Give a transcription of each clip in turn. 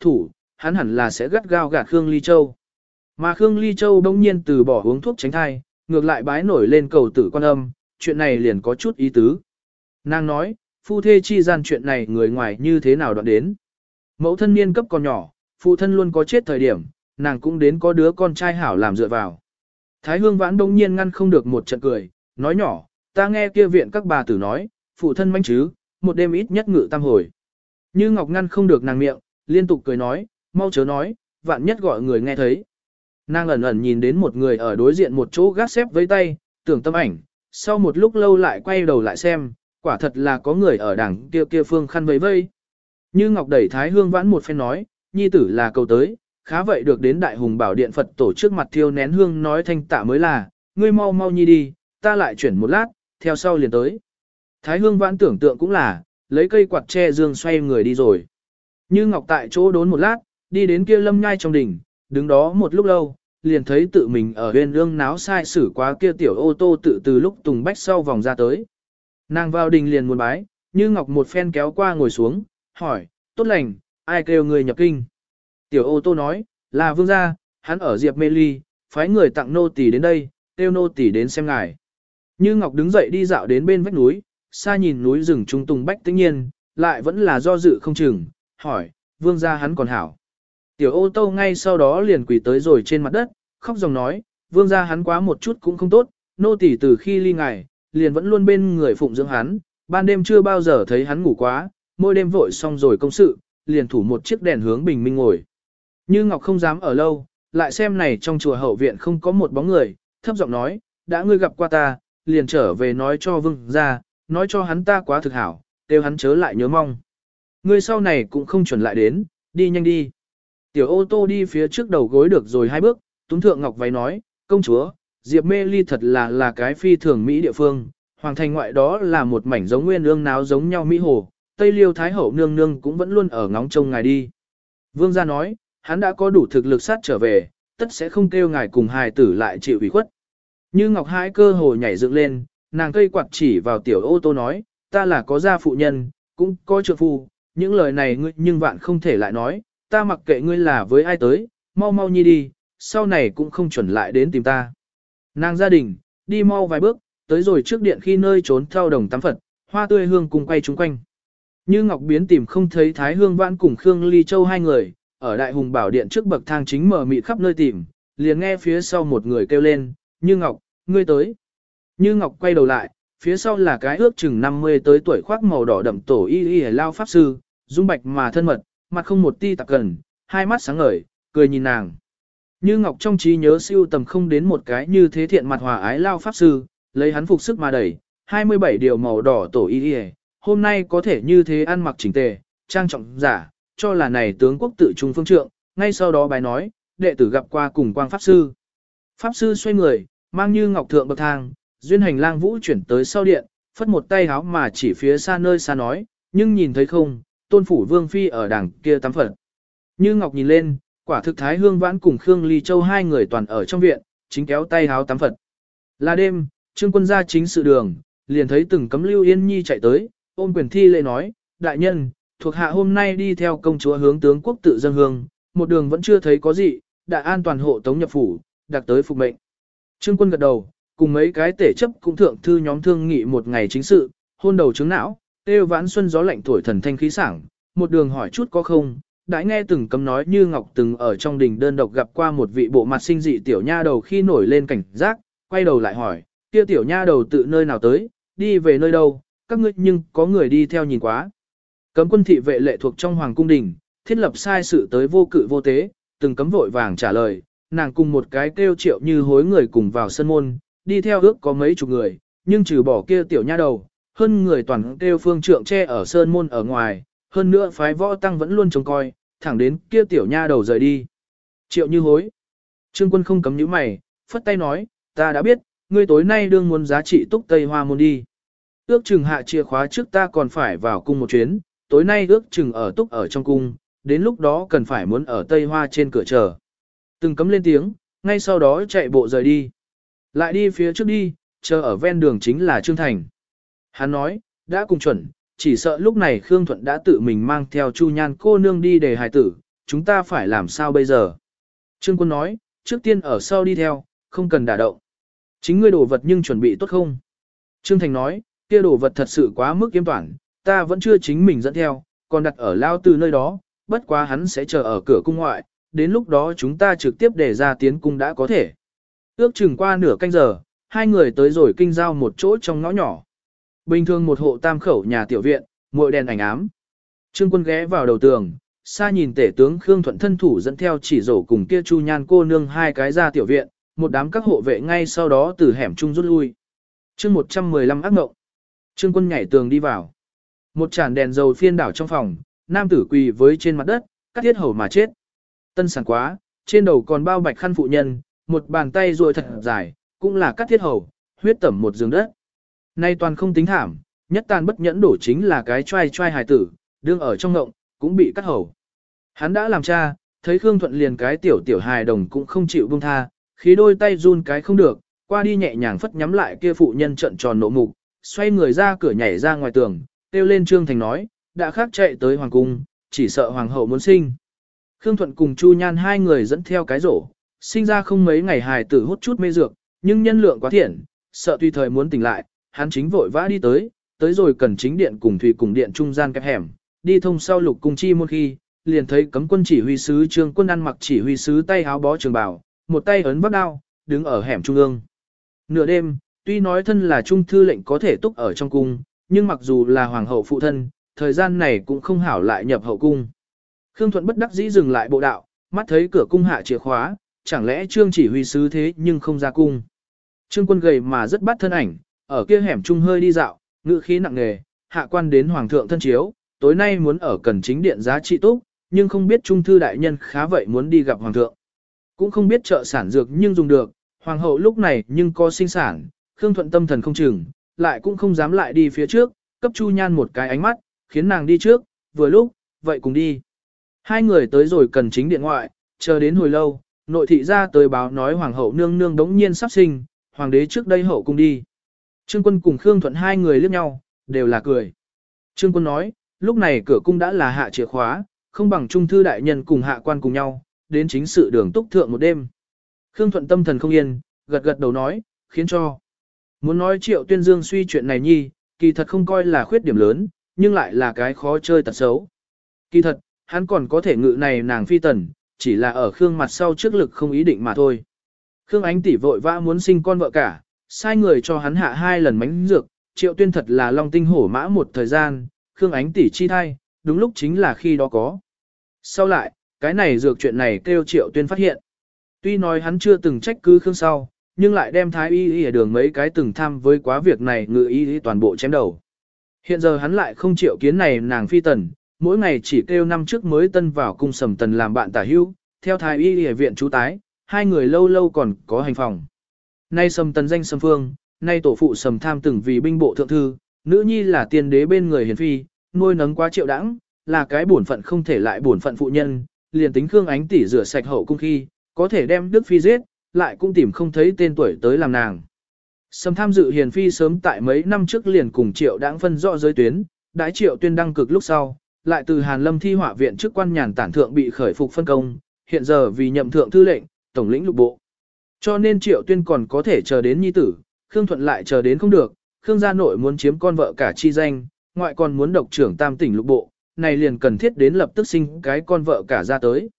thủ, hắn hẳn là sẽ gắt gao gạt Khương Ly Châu. Mà Khương Ly Châu bỗng nhiên từ bỏ uống thuốc tránh thai, ngược lại bái nổi lên cầu tử quan âm, chuyện này liền có chút ý tứ. Nàng nói, phu thê chi gian chuyện này người ngoài như thế nào đoạn đến. Mẫu thân niên cấp còn nhỏ, phụ thân luôn có chết thời điểm, nàng cũng đến có đứa con trai hảo làm dựa vào. Thái hương vãn đông nhiên ngăn không được một trận cười, nói nhỏ, ta nghe kia viện các bà tử nói, phụ thân manh chứ, một đêm ít nhất ngự tam hồi. Như Ngọc ngăn không được nàng miệng, liên tục cười nói, mau chớ nói, vạn nhất gọi người nghe thấy. Nàng ẩn ẩn nhìn đến một người ở đối diện một chỗ gác xếp với tay, tưởng tâm ảnh, sau một lúc lâu lại quay đầu lại xem, quả thật là có người ở đằng kia kia phương khăn vây vây. Như Ngọc đẩy Thái Hương vãn một phen nói, nhi tử là cầu tới, khá vậy được đến Đại Hùng Bảo Điện Phật tổ trước mặt thiêu nén hương nói thanh tạ mới là, ngươi mau mau nhi đi, ta lại chuyển một lát, theo sau liền tới. Thái Hương vãn tưởng tượng cũng là, lấy cây quạt tre dương xoay người đi rồi. Như Ngọc tại chỗ đốn một lát, đi đến kia lâm nhai trong đỉnh, đứng đó một lúc lâu, liền thấy tự mình ở bên ương náo sai xử quá kia tiểu ô tô tự từ lúc tùng bách sau vòng ra tới. Nàng vào đình liền muốn bái, như Ngọc một phen kéo qua ngồi xuống, hỏi, tốt lành, ai kêu người nhập kinh. Tiểu ô tô nói, là vương gia, hắn ở Diệp Mê Ly, phái người tặng nô tỳ đến đây, kêu nô tỳ đến xem ngài. Như Ngọc đứng dậy đi dạo đến bên vách núi, xa nhìn núi rừng trung tùng bách tĩnh nhiên, lại vẫn là do dự không chừng, hỏi, vương gia hắn còn hảo. Tiểu ô tô ngay sau đó liền quỳ tới rồi trên mặt đất, khóc dòng nói, vương gia hắn quá một chút cũng không tốt, nô tỳ từ khi ly ngài, liền vẫn luôn bên người phụng dưỡng hắn, ban đêm chưa bao giờ thấy hắn ngủ quá, mỗi đêm vội xong rồi công sự, liền thủ một chiếc đèn hướng bình minh ngồi. Như Ngọc không dám ở lâu, lại xem này trong chùa hậu viện không có một bóng người, thấp giọng nói, đã ngươi gặp qua ta, liền trở về nói cho vương gia, nói cho hắn ta quá thực hảo, kêu hắn chớ lại nhớ mong. Ngươi sau này cũng không chuẩn lại đến, đi nhanh đi. Tiểu ô tô đi phía trước đầu gối được rồi hai bước, Tuấn Thượng Ngọc váy nói, công chúa, Diệp Mê Ly thật là là cái phi thường Mỹ địa phương, hoàng thành ngoại đó là một mảnh giống nguyên ương náo giống nhau Mỹ hồ, Tây Liêu Thái Hậu nương nương cũng vẫn luôn ở ngóng trông ngài đi. Vương gia nói, hắn đã có đủ thực lực sát trở về, tất sẽ không kêu ngài cùng hài tử lại chịu ủy khuất. Như Ngọc Hải cơ hồ nhảy dựng lên, nàng cây quạt chỉ vào tiểu ô tô nói, ta là có gia phụ nhân, cũng có trượng phu, những lời này ngươi nhưng vạn không thể lại nói, ta mặc kệ ngươi là với ai tới, mau mau nhi đi, sau này cũng không chuẩn lại đến tìm ta. Nàng gia đình, đi mau vài bước, tới rồi trước điện khi nơi trốn theo đồng tắm Phật, hoa tươi hương cùng quay chúng quanh. Như Ngọc Biến tìm không thấy Thái Hương Vãn cùng Khương Ly Châu hai người, ở Đại Hùng Bảo Điện trước bậc thang chính mở mịt khắp nơi tìm, liền nghe phía sau một người kêu lên, Như Ngọc, ngươi tới. Như Ngọc quay đầu lại, phía sau là cái ước chừng 50 tới tuổi khoác màu đỏ đậm tổ y y lao pháp sư, dung bạch mà thân mật, mặt không một ti tạp cần, hai mắt sáng ngời, cười nhìn nàng. Như Ngọc trong trí nhớ siêu tầm không đến một cái như thế thiện mặt hòa ái lao pháp sư, lấy hắn phục sức mà đẩy, 27 điều màu đỏ tổ y y, hôm nay có thể như thế ăn mặc chỉnh tề, trang trọng giả, cho là này tướng quốc tự trung phương trượng, ngay sau đó bài nói, đệ tử gặp qua cùng quang pháp sư. Pháp sư xoay người, mang như ngọc thượng bậc thang, duyên hành lang vũ chuyển tới sau điện, phất một tay háo mà chỉ phía xa nơi xa nói, nhưng nhìn thấy không, tôn phủ vương phi ở đằng kia tắm phật. Như ngọc nhìn lên, quả thực thái hương vãn cùng Khương Ly Châu hai người toàn ở trong viện, chính kéo tay háo tắm phật. Là đêm, trương quân ra chính sự đường, liền thấy từng cấm lưu yên nhi chạy tới, ôm quyền thi lễ nói, đại nhân, thuộc hạ hôm nay đi theo công chúa hướng tướng quốc tự dân hương, một đường vẫn chưa thấy có gì, đã an toàn hộ tống nhập phủ, đặc tới phục mệnh. Trương quân gật đầu, cùng mấy cái tể chấp cũng thượng thư nhóm thương nghị một ngày chính sự, hôn đầu chứng não, Têu vãn xuân gió lạnh thổi thần thanh khí sảng, một đường hỏi chút có không, đã nghe từng cấm nói như Ngọc từng ở trong đình đơn độc gặp qua một vị bộ mặt sinh dị tiểu nha đầu khi nổi lên cảnh giác, quay đầu lại hỏi, kia tiểu nha đầu tự nơi nào tới, đi về nơi đâu, các ngươi nhưng có người đi theo nhìn quá. Cấm quân thị vệ lệ thuộc trong hoàng cung đình, thiết lập sai sự tới vô cự vô tế, từng cấm vội vàng trả lời, nàng cùng một cái kêu triệu như hối người cùng vào sân môn, đi theo ước có mấy chục người, nhưng trừ bỏ kia tiểu nha đầu, hơn người toàn kêu phương trượng che ở sơn môn ở ngoài, hơn nữa phái võ tăng vẫn luôn trông coi, thẳng đến kia tiểu nha đầu rời đi. Triệu như hối. Trương quân không cấm nhíu mày, phất tay nói, ta đã biết, ngươi tối nay đương muốn giá trị túc Tây Hoa môn đi. Ước chừng hạ chìa khóa trước ta còn phải vào cung một chuyến, tối nay ước chừng ở túc ở trong cung, đến lúc đó cần phải muốn ở Tây Hoa trên cửa chờ. Từng cấm lên tiếng, ngay sau đó chạy bộ rời đi. Lại đi phía trước đi, chờ ở ven đường chính là Trương Thành. Hắn nói, đã cùng chuẩn, chỉ sợ lúc này Khương Thuận đã tự mình mang theo Chu Nhan cô nương đi để hài tử, chúng ta phải làm sao bây giờ? Trương quân nói, trước tiên ở sau đi theo, không cần đả động. Chính ngươi đồ vật nhưng chuẩn bị tốt không? Trương Thành nói, kia đồ vật thật sự quá mức kiêm toàn, ta vẫn chưa chính mình dẫn theo, còn đặt ở lao từ nơi đó, bất quá hắn sẽ chờ ở cửa cung ngoại, đến lúc đó chúng ta trực tiếp để ra tiến cung đã có thể. Ước chừng qua nửa canh giờ, hai người tới rồi kinh giao một chỗ trong ngõ nhỏ. Bình thường một hộ tam khẩu nhà tiểu viện, muội đèn ảnh ám. Trương quân ghé vào đầu tường, xa nhìn tể tướng Khương Thuận thân thủ dẫn theo chỉ rổ cùng kia chu nhan cô nương hai cái ra tiểu viện, một đám các hộ vệ ngay sau đó từ hẻm trung rút lui. chương 115 ác ngộng. Trương quân nhảy tường đi vào. Một tràn đèn dầu phiên đảo trong phòng, nam tử quỳ với trên mặt đất, cắt thiết hầu mà chết. Tân sản quá, trên đầu còn bao bạch khăn phụ nhân, một bàn tay ruồi thật dài, cũng là cắt thiết hầu, huyết tẩm một giường đất. Nay toàn không tính thảm, nhất tàn bất nhẫn đổ chính là cái trai trai hài tử, đương ở trong ngộng, cũng bị cắt hầu. Hắn đã làm cha, thấy Khương Thuận liền cái tiểu tiểu hài đồng cũng không chịu buông tha, khí đôi tay run cái không được, qua đi nhẹ nhàng phất nhắm lại kia phụ nhân trận tròn nộ mục, xoay người ra cửa nhảy ra ngoài tường, kêu lên Trương Thành nói, đã khác chạy tới hoàng cung, chỉ sợ hoàng hậu muốn sinh. Khương Thuận cùng Chu Nhan hai người dẫn theo cái rổ, sinh ra không mấy ngày hài tử hút chút mê dược, nhưng nhân lượng quá thiện, sợ tùy thời muốn tỉnh lại, hắn chính vội vã đi tới, tới rồi cần chính điện cùng thủy cùng điện trung gian kẹp hẻm, đi thông sau lục cung chi môn khi, liền thấy cấm quân chỉ huy sứ trương quân ăn mặc chỉ huy sứ tay háo bó trường bào, một tay ấn bắt đao, đứng ở hẻm trung ương. Nửa đêm, tuy nói thân là trung thư lệnh có thể túc ở trong cung, nhưng mặc dù là hoàng hậu phụ thân, thời gian này cũng không hảo lại nhập hậu cung. Khương Thuận bất đắc dĩ dừng lại bộ đạo, mắt thấy cửa cung hạ chìa khóa, chẳng lẽ trương chỉ huy sứ thế nhưng không ra cung. Trương quân gầy mà rất bắt thân ảnh, ở kia hẻm trung hơi đi dạo, ngự khí nặng nề, hạ quan đến hoàng thượng thân chiếu, tối nay muốn ở cần chính điện giá trị túc, nhưng không biết trung thư đại nhân khá vậy muốn đi gặp hoàng thượng. Cũng không biết trợ sản dược nhưng dùng được, hoàng hậu lúc này nhưng có sinh sản, Khương Thuận tâm thần không chừng, lại cũng không dám lại đi phía trước, cấp Chu Nhan một cái ánh mắt, khiến nàng đi trước, vừa lúc, vậy cùng đi. Hai người tới rồi cần chính điện ngoại, chờ đến hồi lâu, nội thị ra tới báo nói hoàng hậu nương nương đống nhiên sắp sinh, hoàng đế trước đây hậu cùng đi. Trương quân cùng Khương Thuận hai người liếc nhau, đều là cười. Trương quân nói, lúc này cửa cung đã là hạ chìa khóa, không bằng trung thư đại nhân cùng hạ quan cùng nhau, đến chính sự đường túc thượng một đêm. Khương Thuận tâm thần không yên, gật gật đầu nói, khiến cho. Muốn nói triệu tuyên dương suy chuyện này nhi, kỳ thật không coi là khuyết điểm lớn, nhưng lại là cái khó chơi tật xấu. Kỳ thật, hắn còn có thể ngự này nàng phi tần, chỉ là ở Khương mặt sau trước lực không ý định mà thôi. Khương ánh tỷ vội vã muốn sinh con vợ cả, sai người cho hắn hạ hai lần mánh dược, triệu tuyên thật là long tinh hổ mã một thời gian, Khương ánh tỷ chi thai, đúng lúc chính là khi đó có. Sau lại, cái này dược chuyện này kêu triệu tuyên phát hiện. Tuy nói hắn chưa từng trách cứ Khương sau, nhưng lại đem thái y y ở đường mấy cái từng tham với quá việc này ngự y y toàn bộ chém đầu. Hiện giờ hắn lại không chịu kiến này nàng phi tần, mỗi ngày chỉ kêu năm trước mới tân vào cung sầm tần làm bạn tả hữu, theo thái y y viện chú tái, hai người lâu lâu còn có hành phòng. Nay sầm tần danh sầm phương, nay tổ phụ sầm tham từng vì binh bộ thượng thư, nữ nhi là tiên đế bên người hiền phi, nuôi nấng quá triệu đãng, là cái bổn phận không thể lại bổn phận phụ nhân, liền tính Khương Ánh tỷ rửa sạch hậu cung khi, có thể đem Đức Phi giết, lại cũng tìm không thấy tên tuổi tới làm nàng. Sầm tham dự hiền phi sớm tại mấy năm trước liền cùng triệu đãng phân rõ giới tuyến, đái triệu tuyên đăng cực lúc sau, lại từ Hàn Lâm thi họa viện chức quan nhàn tản thượng bị khởi phục phân công, hiện giờ vì nhậm thượng thư lệnh, tổng lĩnh lục bộ. Cho nên triệu tuyên còn có thể chờ đến nhi tử, Khương Thuận lại chờ đến không được, Khương gia nội muốn chiếm con vợ cả chi danh, ngoại còn muốn độc trưởng tam tỉnh lục bộ, này liền cần thiết đến lập tức sinh cái con vợ cả ra tới.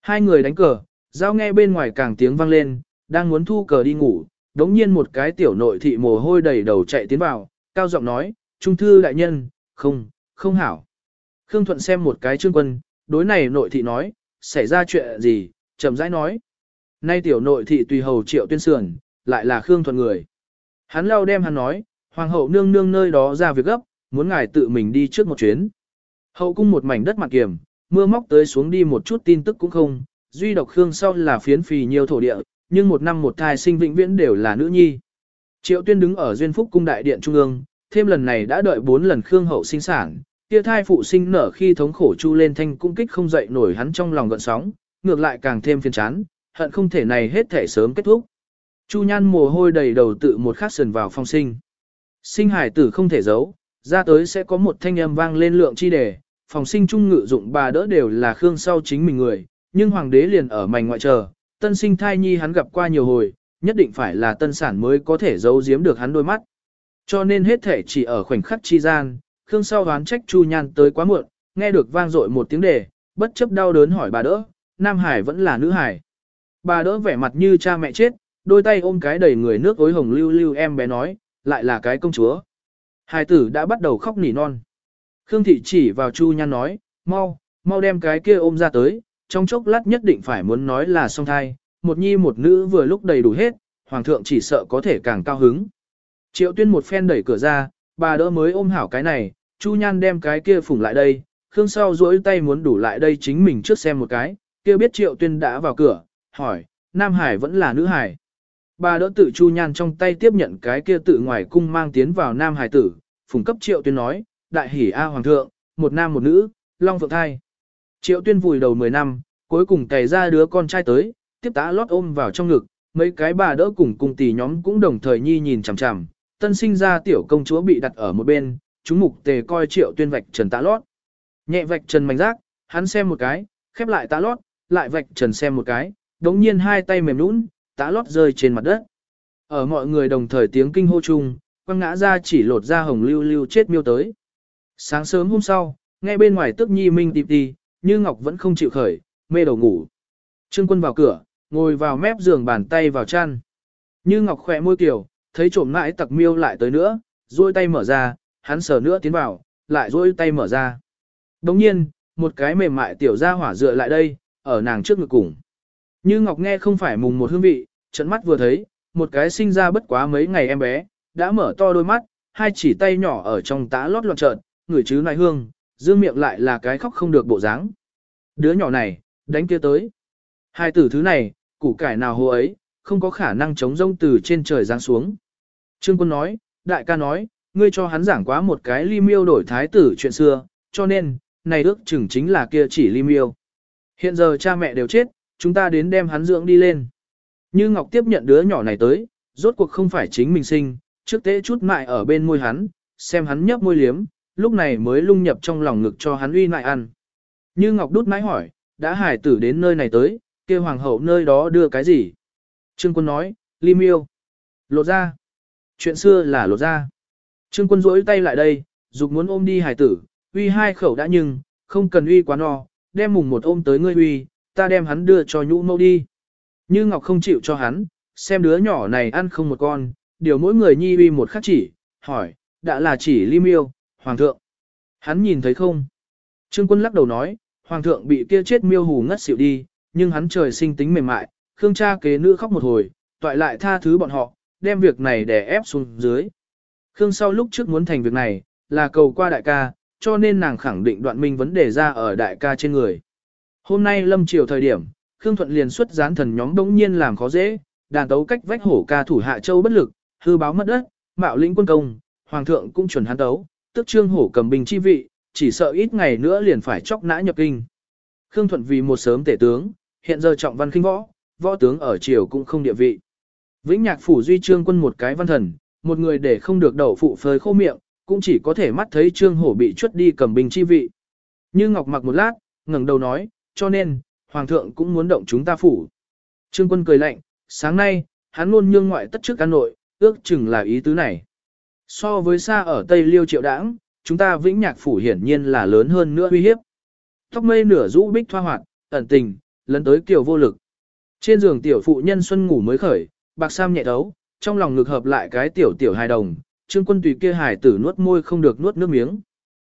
Hai người đánh cờ, giao nghe bên ngoài càng tiếng vang lên, đang muốn thu cờ đi ngủ, đống nhiên một cái tiểu nội thị mồ hôi đầy đầu chạy tiến vào, cao giọng nói, trung thư đại nhân, không, không hảo. Khương Thuận xem một cái trương quân, đối này nội thị nói, xảy ra chuyện gì, chậm rãi nói. Nay tiểu nội thị tùy hầu triệu tuyên sườn, lại là Khương Thuận người. Hắn lao đem hắn nói, hoàng hậu nương nương nơi đó ra việc gấp, muốn ngài tự mình đi trước một chuyến. Hậu cung một mảnh đất mặt kiềm, mưa móc tới xuống đi một chút tin tức cũng không, duy độc Khương sau là phiến phì nhiều thổ địa, nhưng một năm một thai sinh vĩnh viễn đều là nữ nhi. Triệu tuyên đứng ở duyên phúc cung đại điện trung ương, thêm lần này đã đợi bốn lần Khương hậu sinh sản, kia thai phụ sinh nở khi thống khổ chu lên thanh cung kích không dậy nổi hắn trong lòng gợn sóng, ngược lại càng thêm phiền chán, hận không thể này hết thể sớm kết thúc. Chu nhan mồ hôi đầy đầu tự một khắc sườn vào phong sinh. Sinh hải tử không thể giấu, ra tới sẽ có một thanh âm vang lên lượng chi đề, phòng sinh trung ngự dụng bà đỡ đều là Khương sau chính mình người, nhưng hoàng đế liền ở mảnh ngoại chờ, tân sinh thai nhi hắn gặp qua nhiều hồi, nhất định phải là tân sản mới có thể giấu giếm được hắn đôi mắt. Cho nên hết thể chỉ ở khoảnh khắc chi gian, Khương sau đoán trách Chu Nhan tới quá muộn, nghe được vang dội một tiếng đề, bất chấp đau đớn hỏi bà đỡ, Nam Hải vẫn là nữ Hải. Bà đỡ vẻ mặt như cha mẹ chết, đôi tay ôm cái đầy người nước ối hồng lưu lưu em bé nói, lại là cái công chúa. hai tử đã bắt đầu khóc nỉ non. Khương thị chỉ vào Chu Nhan nói, mau, mau đem cái kia ôm ra tới, trong chốc lát nhất định phải muốn nói là song thai, một nhi một nữ vừa lúc đầy đủ hết, hoàng thượng chỉ sợ có thể càng cao hứng. Triệu tuyên một phen đẩy cửa ra, bà đỡ mới ôm hảo cái này, Chu Nhan đem cái kia phủng lại đây, Khương sau duỗi tay muốn đủ lại đây chính mình trước xem một cái, kia biết Triệu tuyên đã vào cửa, hỏi, Nam Hải vẫn là nữ Hải. Bà đỡ tự Chu Nhan trong tay tiếp nhận cái kia tự ngoài cung mang tiến vào Nam Hải tử, phùng cấp Triệu tuyên nói, đại hỉ A Hoàng thượng, một nam một nữ, long phượng thai. Triệu tuyên vùi đầu 10 năm, cuối cùng cày ra đứa con trai tới, tiếp tá lót ôm vào trong ngực, mấy cái bà đỡ cùng cùng tỷ nhóm cũng đồng thời nhi nhìn chằm chằm, tân sinh ra tiểu công chúa bị đặt ở một bên, chúng mục tề coi triệu tuyên vạch trần tá lót. Nhẹ vạch trần mảnh rác, hắn xem một cái, khép lại tá lót, lại vạch trần xem một cái, đống nhiên hai tay mềm nũng, tá lót rơi trên mặt đất. Ở mọi người đồng thời tiếng kinh hô chung, quăng ngã ra chỉ lột ra hồng lưu lưu chết miêu tới. Sáng sớm hôm sau, nghe bên ngoài tức nhi minh tịp đi, như Ngọc vẫn không chịu khởi, mê đầu ngủ. Trương quân vào cửa, ngồi vào mép giường bàn tay vào chăn. Như Ngọc khỏe môi kiểu, thấy trộm mãi tặc miêu lại tới nữa, duỗi tay mở ra, hắn sờ nữa tiến vào, lại duỗi tay mở ra. Đồng nhiên, một cái mềm mại tiểu ra hỏa dựa lại đây, ở nàng trước ngực cùng. Như Ngọc nghe không phải mùng một hương vị, trận mắt vừa thấy, một cái sinh ra bất quá mấy ngày em bé, đã mở to đôi mắt, hai chỉ tay nhỏ ở trong tá lót loạn trợn, người chứ nại hương, dương miệng lại là cái khóc không được bộ dáng. Đứa nhỏ này, đánh kia tới. Hai tử thứ này, củ cải nào hồ ấy, không có khả năng chống rông từ trên trời giáng xuống. Trương quân nói, đại ca nói, ngươi cho hắn giảng quá một cái ly miêu đổi thái tử chuyện xưa, cho nên, này ước chừng chính là kia chỉ ly miêu. Hiện giờ cha mẹ đều chết, chúng ta đến đem hắn dưỡng đi lên. Như Ngọc tiếp nhận đứa nhỏ này tới, rốt cuộc không phải chính mình sinh, trước tế chút mại ở bên môi hắn, xem hắn nhấp môi liếm, lúc này mới lung nhập trong lòng ngực cho hắn uy nại ăn. Như Ngọc đút mãi hỏi, đã hải tử đến nơi này tới, kia hoàng hậu nơi đó đưa cái gì? Trương quân nói, ly miêu. Lột ra. Chuyện xưa là lột ra. Trương quân rỗi tay lại đây, dục muốn ôm đi hải tử, uy hai khẩu đã nhưng, không cần uy quá no, đem mùng một ôm tới ngươi uy, ta đem hắn đưa cho nhũ mâu đi. Như Ngọc không chịu cho hắn, xem đứa nhỏ này ăn không một con, điều mỗi người nhi uy một khắc chỉ, hỏi, đã là chỉ ly miêu, hoàng thượng. Hắn nhìn thấy không? Trương quân lắc đầu nói, hoàng thượng bị kia chết miêu hù ngất xỉu đi, nhưng hắn trời sinh tính mềm mại, Khương cha kế nữ khóc một hồi, toại lại tha thứ bọn họ, đem việc này để ép xuống dưới. Khương sau lúc trước muốn thành việc này, là cầu qua đại ca, cho nên nàng khẳng định đoạn minh vấn đề ra ở đại ca trên người. Hôm nay lâm chiều thời điểm, Khương Thuận liền xuất gián thần nhóm đống nhiên làm khó dễ, đàn tấu cách vách hổ ca thủ hạ châu bất lực, hư báo mất đất, mạo lĩnh quân công, hoàng thượng cũng chuẩn hắn tấu, tức trương hổ cầm bình chi vị, chỉ sợ ít ngày nữa liền phải chóc nã nhập kinh. Khương Thuận vì một sớm tể tướng, hiện giờ trọng văn khinh võ, võ tướng ở triều cũng không địa vị. Vĩnh Nhạc phủ duy trương quân một cái văn thần, một người để không được đậu phụ phơi khô miệng, cũng chỉ có thể mắt thấy trương hổ bị chuất đi cầm bình chi vị. Như Ngọc mặc một lát, ngẩng đầu nói, cho nên, Hoàng thượng cũng muốn động chúng ta phủ. Trương quân cười lạnh, sáng nay, hắn luôn nhương ngoại tất trước an nội, ước chừng là ý tứ này. So với xa ở Tây Liêu triệu đảng, chúng ta vĩnh nhạc phủ hiển nhiên là lớn hơn nữa uy hiếp. Tóc mây nửa rũ bích thoa hoạt, ẩn tình, lấn tới kiều vô lực. Trên giường tiểu phụ nhân xuân ngủ mới khởi, bạc sam nhẹ đấu, trong lòng ngực hợp lại cái tiểu tiểu hài đồng, trương quân tùy kia hài tử nuốt môi không được nuốt nước miếng.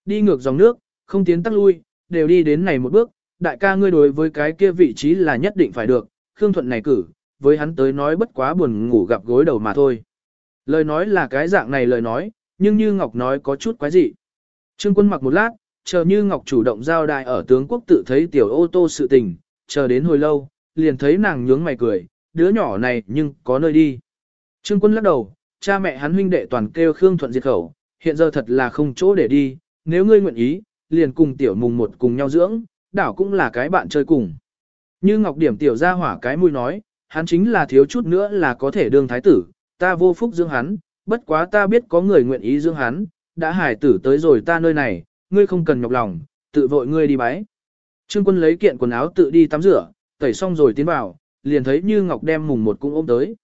Đi ngược dòng nước, không tiến tắc lui, đều đi đến này một bước, đại ca ngươi đối với cái kia vị trí là nhất định phải được, Khương Thuận này cử, với hắn tới nói bất quá buồn ngủ gặp gối đầu mà thôi. Lời nói là cái dạng này lời nói, nhưng như Ngọc nói có chút quái dị. Trương quân mặc một lát, chờ như Ngọc chủ động giao đại ở tướng quốc tự thấy tiểu ô tô sự tình, chờ đến hồi lâu, liền thấy nàng nhướng mày cười, đứa nhỏ này nhưng có nơi đi. Trương quân lắc đầu, cha mẹ hắn huynh đệ toàn kêu Khương Thuận diệt khẩu, hiện giờ thật là không chỗ để đi, nếu ngươi nguyện ý, liền cùng tiểu mùng một cùng nhau dưỡng, đảo cũng là cái bạn chơi cùng. Như Ngọc điểm tiểu ra hỏa cái mũi nói, hắn chính là thiếu chút nữa là có thể đương thái tử, ta vô phúc dưỡng hắn, bất quá ta biết có người nguyện ý dưỡng hắn, đã hải tử tới rồi ta nơi này, ngươi không cần nhọc lòng, tự vội ngươi đi bái. Trương quân lấy kiện quần áo tự đi tắm rửa, tẩy xong rồi tiến vào, liền thấy như ngọc đem mùng một cũng ôm tới.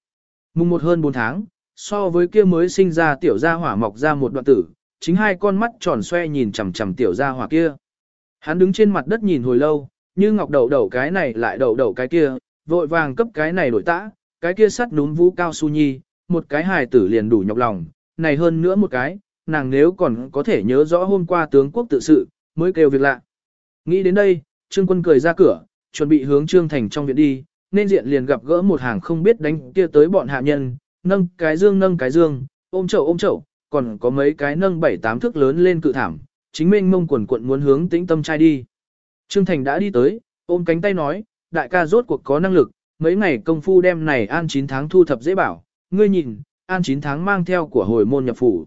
Mùng một hơn 4 tháng, so với kia mới sinh ra tiểu gia hỏa mọc ra một đoạn tử, chính hai con mắt tròn xoe nhìn chằm chằm tiểu gia hỏa kia. Hắn đứng trên mặt đất nhìn hồi lâu, như ngọc đầu đầu cái này lại đầu đầu cái kia, vội vàng cấp cái này đổi tã, cái kia sắt núm vũ cao su nhi, một cái hài tử liền đủ nhọc lòng, này hơn nữa một cái, nàng nếu còn có thể nhớ rõ hôm qua tướng quốc tự sự, mới kêu việc lạ. Nghĩ đến đây, Trương Quân cười ra cửa, chuẩn bị hướng Trương Thành trong viện đi, nên diện liền gặp gỡ một hàng không biết đánh kia tới bọn hạ nhân, nâng cái dương nâng cái dương, ôm chậu ôm chậu, còn có mấy cái nâng bảy tám thước lớn lên cự thảm, chính minh mông quần cuộn muốn hướng tĩnh tâm trai đi. Trương Thành đã đi tới, ôm cánh tay nói, đại ca rốt cuộc có năng lực, mấy ngày công phu đem này an 9 tháng thu thập dễ bảo, ngươi nhìn, an 9 tháng mang theo của hồi môn nhập phủ.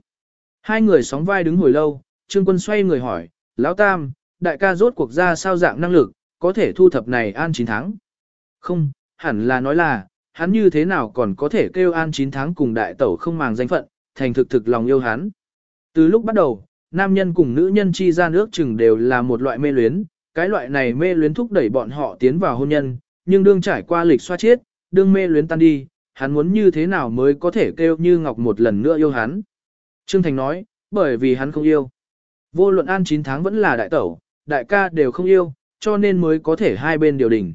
Hai người sóng vai đứng hồi lâu, Trương Quân xoay người hỏi, Lão Tam, đại ca rốt cuộc ra sao dạng năng lực, có thể thu thập này an 9 tháng. Không, hẳn là nói là, hắn như thế nào còn có thể kêu an 9 tháng cùng đại tẩu không màng danh phận, thành thực thực lòng yêu hắn. Từ lúc bắt đầu, nam nhân cùng nữ nhân chi ra nước chừng đều là một loại mê luyến, cái loại này mê luyến thúc đẩy bọn họ tiến vào hôn nhân, nhưng đương trải qua lịch xoa chết, đương mê luyến tan đi, hắn muốn như thế nào mới có thể kêu như Ngọc một lần nữa yêu hắn. Trương Thành nói, bởi vì hắn không yêu. Vô luận an 9 tháng vẫn là đại tẩu, đại ca đều không yêu, cho nên mới có thể hai bên điều đình.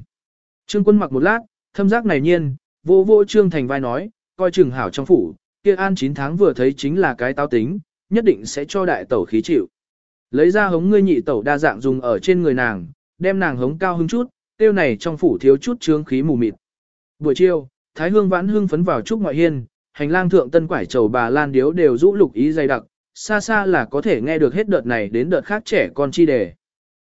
Trương quân mặc một lát, thâm giác này nhiên, vô vô Trương Thành vai nói, coi chừng hảo trong phủ, kia an 9 tháng vừa thấy chính là cái tao tính, nhất định sẽ cho đại tẩu khí chịu. Lấy ra hống ngươi nhị tẩu đa dạng dùng ở trên người nàng, đem nàng hống cao hứng chút, tiêu này trong phủ thiếu chút trướng khí mù mịt. Buổi chiều, Thái Hương vãn hương phấn vào trúc ngoại hiên, hành lang thượng tân quải trầu bà Lan Điếu đều rũ lục ý dày đặc, xa xa là có thể nghe được hết đợt này đến đợt khác trẻ con chi đề.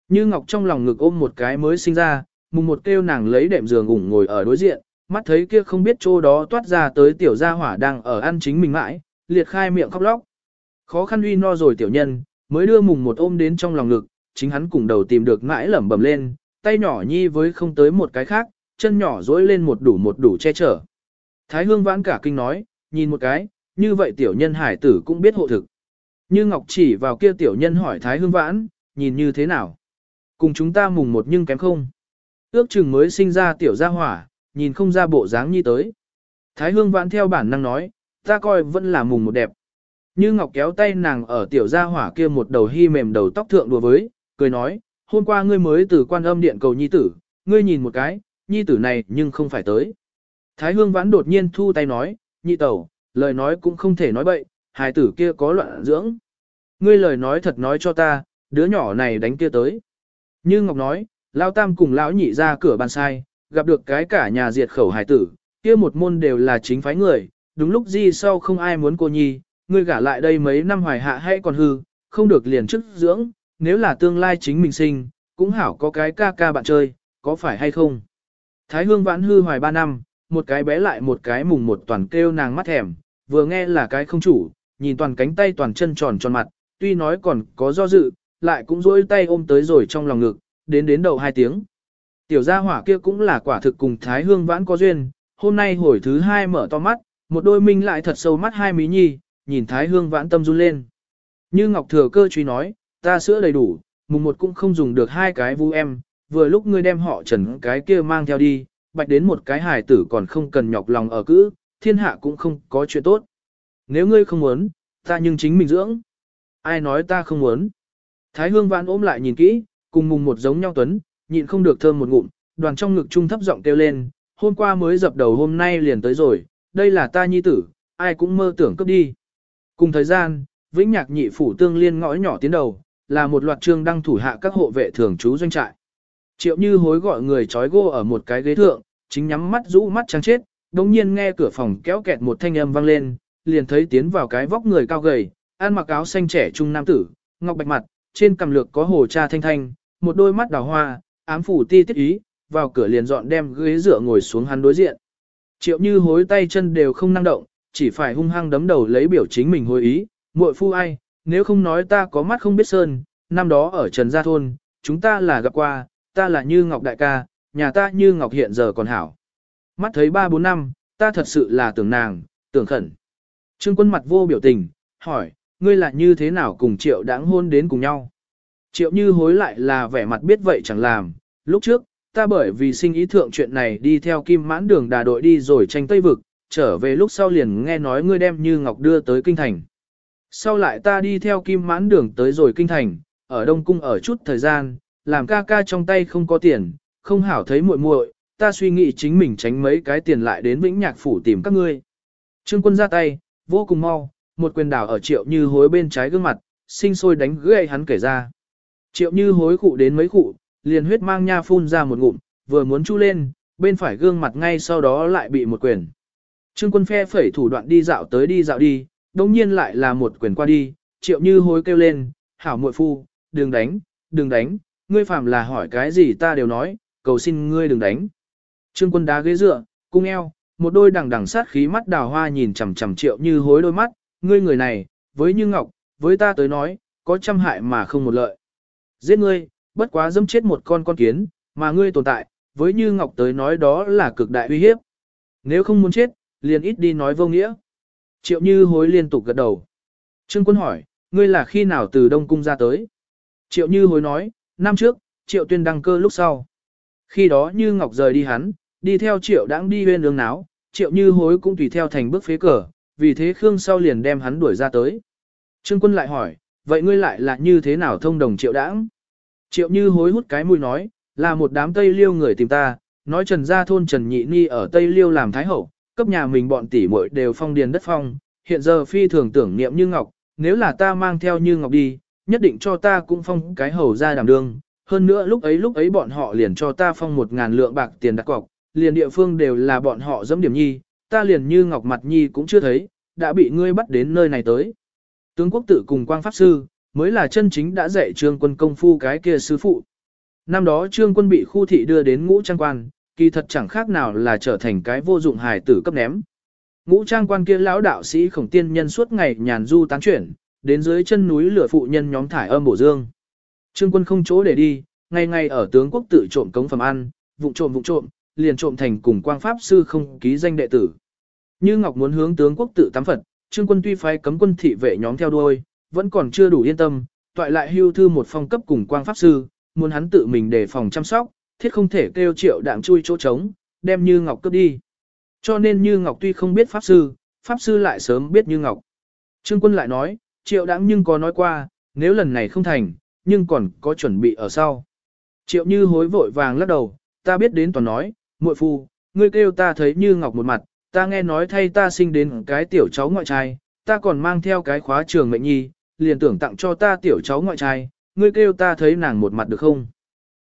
Như Ngọc trong lòng ngực ôm một cái mới sinh ra, mùng một kêu nàng lấy đệm giường ủng ngồi ở đối diện, mắt thấy kia không biết chỗ đó toát ra tới tiểu gia hỏa đang ở ăn chính mình mãi, liệt khai miệng khóc lóc. Khó khăn uy no rồi tiểu nhân, mới đưa mùng một ôm đến trong lòng ngực, chính hắn cùng đầu tìm được mãi lẩm bẩm lên, tay nhỏ nhi với không tới một cái khác, chân nhỏ dối lên một đủ một đủ che chở. Thái hương vãn cả kinh nói, nhìn một cái, như vậy tiểu nhân hải tử cũng biết hộ thực. Như Ngọc chỉ vào kia tiểu nhân hỏi Thái hương vãn, nhìn như thế nào? Cùng chúng ta mùng một nhưng kém không? Ước chừng mới sinh ra tiểu gia hỏa, nhìn không ra bộ dáng như tới. Thái hương vãn theo bản năng nói, ta coi vẫn là mùng một đẹp. Như Ngọc kéo tay nàng ở tiểu gia hỏa kia một đầu hy mềm đầu tóc thượng đùa với, cười nói, hôm qua ngươi mới từ quan âm điện cầu nhi tử, ngươi nhìn một cái, nhi tử này nhưng không phải tới. Thái hương vãn đột nhiên thu tay nói, nhị tẩu, lời nói cũng không thể nói bậy, hài tử kia có loạn dưỡng. Ngươi lời nói thật nói cho ta, đứa nhỏ này đánh kia tới. Như Ngọc nói, Lão Tam cùng Lão Nhị ra cửa bàn sai, gặp được cái cả nhà diệt khẩu hài tử, kia một môn đều là chính phái người, đúng lúc gì sau không ai muốn cô nhi, ngươi gả lại đây mấy năm hoài hạ hay còn hư, không được liền chức dưỡng, nếu là tương lai chính mình sinh, cũng hảo có cái ca ca bạn chơi, có phải hay không? Thái hương vãn hư hoài ba năm, một cái bé lại một cái mùng một toàn kêu nàng mắt thèm, vừa nghe là cái không chủ, nhìn toàn cánh tay toàn chân tròn tròn mặt, tuy nói còn có do dự, lại cũng dỗi tay ôm tới rồi trong lòng ngực, đến đến đầu hai tiếng. Tiểu gia hỏa kia cũng là quả thực cùng Thái Hương vãn có duyên, hôm nay hồi thứ hai mở to mắt, một đôi minh lại thật sâu mắt hai mí nhi, nhìn Thái Hương vãn tâm run lên. Như Ngọc Thừa cơ truy nói, ta sữa đầy đủ, mùng một cũng không dùng được hai cái vu em, vừa lúc ngươi đem họ trần cái kia mang theo đi, bạch đến một cái hài tử còn không cần nhọc lòng ở cữ, thiên hạ cũng không có chuyện tốt. Nếu ngươi không muốn, ta nhưng chính mình dưỡng. Ai nói ta không muốn. Thái hương vãn ôm lại nhìn kỹ, cùng mùng một giống nhau tuấn, nhịn không được thơm một ngụm, đoàn trong ngực trung thấp giọng kêu lên, hôm qua mới dập đầu hôm nay liền tới rồi, đây là ta nhi tử, ai cũng mơ tưởng cướp đi. Cùng thời gian, vĩnh nhạc nhị phủ tương liên ngõ nhỏ tiến đầu, là một loạt trương đăng thủ hạ các hộ vệ thường trú doanh trại. Triệu như hối gọi người trói gô ở một cái ghế thượng, chính nhắm mắt rũ mắt trắng chết, đồng nhiên nghe cửa phòng kéo kẹt một thanh âm vang lên, liền thấy tiến vào cái vóc người cao gầy, ăn mặc áo xanh trẻ trung nam tử, ngọc bạch mặt, trên cằm lược có hồ cha thanh thanh, một đôi mắt đào hoa, ám phủ ti tiết ý, vào cửa liền dọn đem ghế dựa ngồi xuống hắn đối diện. Triệu như hối tay chân đều không năng động, chỉ phải hung hăng đấm đầu lấy biểu chính mình hồi ý, muội phu ai, nếu không nói ta có mắt không biết sơn, năm đó ở Trần Gia Thôn, chúng ta là gặp qua, ta là Như Ngọc Đại ca, nhà ta Như Ngọc hiện giờ còn hảo. Mắt thấy ba bốn năm, ta thật sự là tưởng nàng, tưởng khẩn. Trương quân mặt vô biểu tình, hỏi, ngươi là như thế nào cùng triệu đáng hôn đến cùng nhau? Triệu như hối lại là vẻ mặt biết vậy chẳng làm, lúc trước, ta bởi vì sinh ý thượng chuyện này đi theo kim mãn đường đà đội đi rồi tranh Tây Vực, trở về lúc sau liền nghe nói ngươi đem Như Ngọc đưa tới Kinh Thành. Sau lại ta đi theo kim mãn đường tới rồi Kinh Thành, ở Đông Cung ở chút thời gian, làm ca ca trong tay không có tiền, không hảo thấy muội muội, ta suy nghĩ chính mình tránh mấy cái tiền lại đến Vĩnh Nhạc Phủ tìm các ngươi. Trương quân ra tay, vô cùng mau, một quyền đảo ở triệu như hối bên trái gương mặt, sinh sôi đánh gãy hắn kể ra. Triệu như hối cụ đến mấy cụ, liền huyết mang nha phun ra một ngụm, vừa muốn chu lên, bên phải gương mặt ngay sau đó lại bị một quyền. Trương quân phe phẩy thủ đoạn đi dạo tới đi dạo đi, đồng nhiên lại là một quyền qua đi, triệu như hối kêu lên, hảo muội phu, đừng đánh, đừng đánh, ngươi phạm là hỏi cái gì ta đều nói, cầu xin ngươi đừng đánh. Trương quân đá ghế dựa, cung eo, một đôi đằng đằng sát khí mắt đào hoa nhìn chằm chằm triệu như hối đôi mắt, ngươi người này, với như ngọc, với ta tới nói, có trăm hại mà không một lợi. Giết ngươi, bất quá dâm chết một con con kiến, mà ngươi tồn tại, với như ngọc tới nói đó là cực đại uy hiếp. Nếu không muốn chết, liền ít đi nói vô nghĩa. Triệu như hối liên tục gật đầu. Trương quân hỏi, ngươi là khi nào từ Đông Cung ra tới? Triệu như hối nói, năm trước, triệu tuyên đăng cơ lúc sau. Khi đó như ngọc rời đi hắn, đi theo triệu đãng đi bên đường náo, triệu như hối cũng tùy theo thành bước phế cờ, vì thế Khương sau liền đem hắn đuổi ra tới. Trương quân lại hỏi, vậy ngươi lại là như thế nào thông đồng triệu đãng? Triệu như hối hút cái mũi nói, là một đám Tây Liêu người tìm ta, nói Trần Gia thôn Trần Nhị Ni ở Tây Liêu làm Thái Hậu, cấp nhà mình bọn tỷ muội đều phong điền đất phong, hiện giờ phi thường tưởng niệm Như Ngọc, nếu là ta mang theo Như Ngọc đi, nhất định cho ta cũng phong cái hầu ra đảm đương. Hơn nữa lúc ấy lúc ấy bọn họ liền cho ta phong một ngàn lượng bạc tiền đặt cọc, liền địa phương đều là bọn họ dẫm điểm nhi, ta liền như Ngọc mặt nhi cũng chưa thấy, đã bị ngươi bắt đến nơi này tới. Tướng quốc tử cùng quang pháp sư, mới là chân chính đã dạy trương quân công phu cái kia sư phụ. Năm đó trương quân bị khu thị đưa đến ngũ trang quan, kỳ thật chẳng khác nào là trở thành cái vô dụng hài tử cấp ném. Ngũ trang quan kia lão đạo sĩ khổng tiên nhân suốt ngày nhàn du tán chuyển, đến dưới chân núi lửa phụ nhân nhóm thải âm bổ dương. Trương quân không chỗ để đi, ngày ngày ở tướng quốc tự trộm cống phẩm ăn, vụng trộm vụng trộm, liền trộm thành cùng quang pháp sư không ký danh đệ tử. Như Ngọc muốn hướng tướng quốc tự tắm Phật, Trương quân tuy phái cấm quân thị vệ nhóm theo đuôi, vẫn còn chưa đủ yên tâm, toại lại hưu thư một phong cấp cùng quang pháp sư, muốn hắn tự mình đề phòng chăm sóc, thiết không thể kêu triệu đạm chui chỗ trống, đem Như Ngọc cướp đi. Cho nên Như Ngọc tuy không biết pháp sư, pháp sư lại sớm biết Như Ngọc. Trương quân lại nói, triệu đạm nhưng có nói qua, nếu lần này không thành, nhưng còn có chuẩn bị ở sau. Triệu Như hối vội vàng lắc đầu, ta biết đến toàn nói, muội phu, ngươi kêu ta thấy Như Ngọc một mặt, ta nghe nói thay ta sinh đến cái tiểu cháu ngoại trai, ta còn mang theo cái khóa trường mệnh nhi, liền tưởng tặng cho ta tiểu cháu ngoại trai, ngươi kêu ta thấy nàng một mặt được không?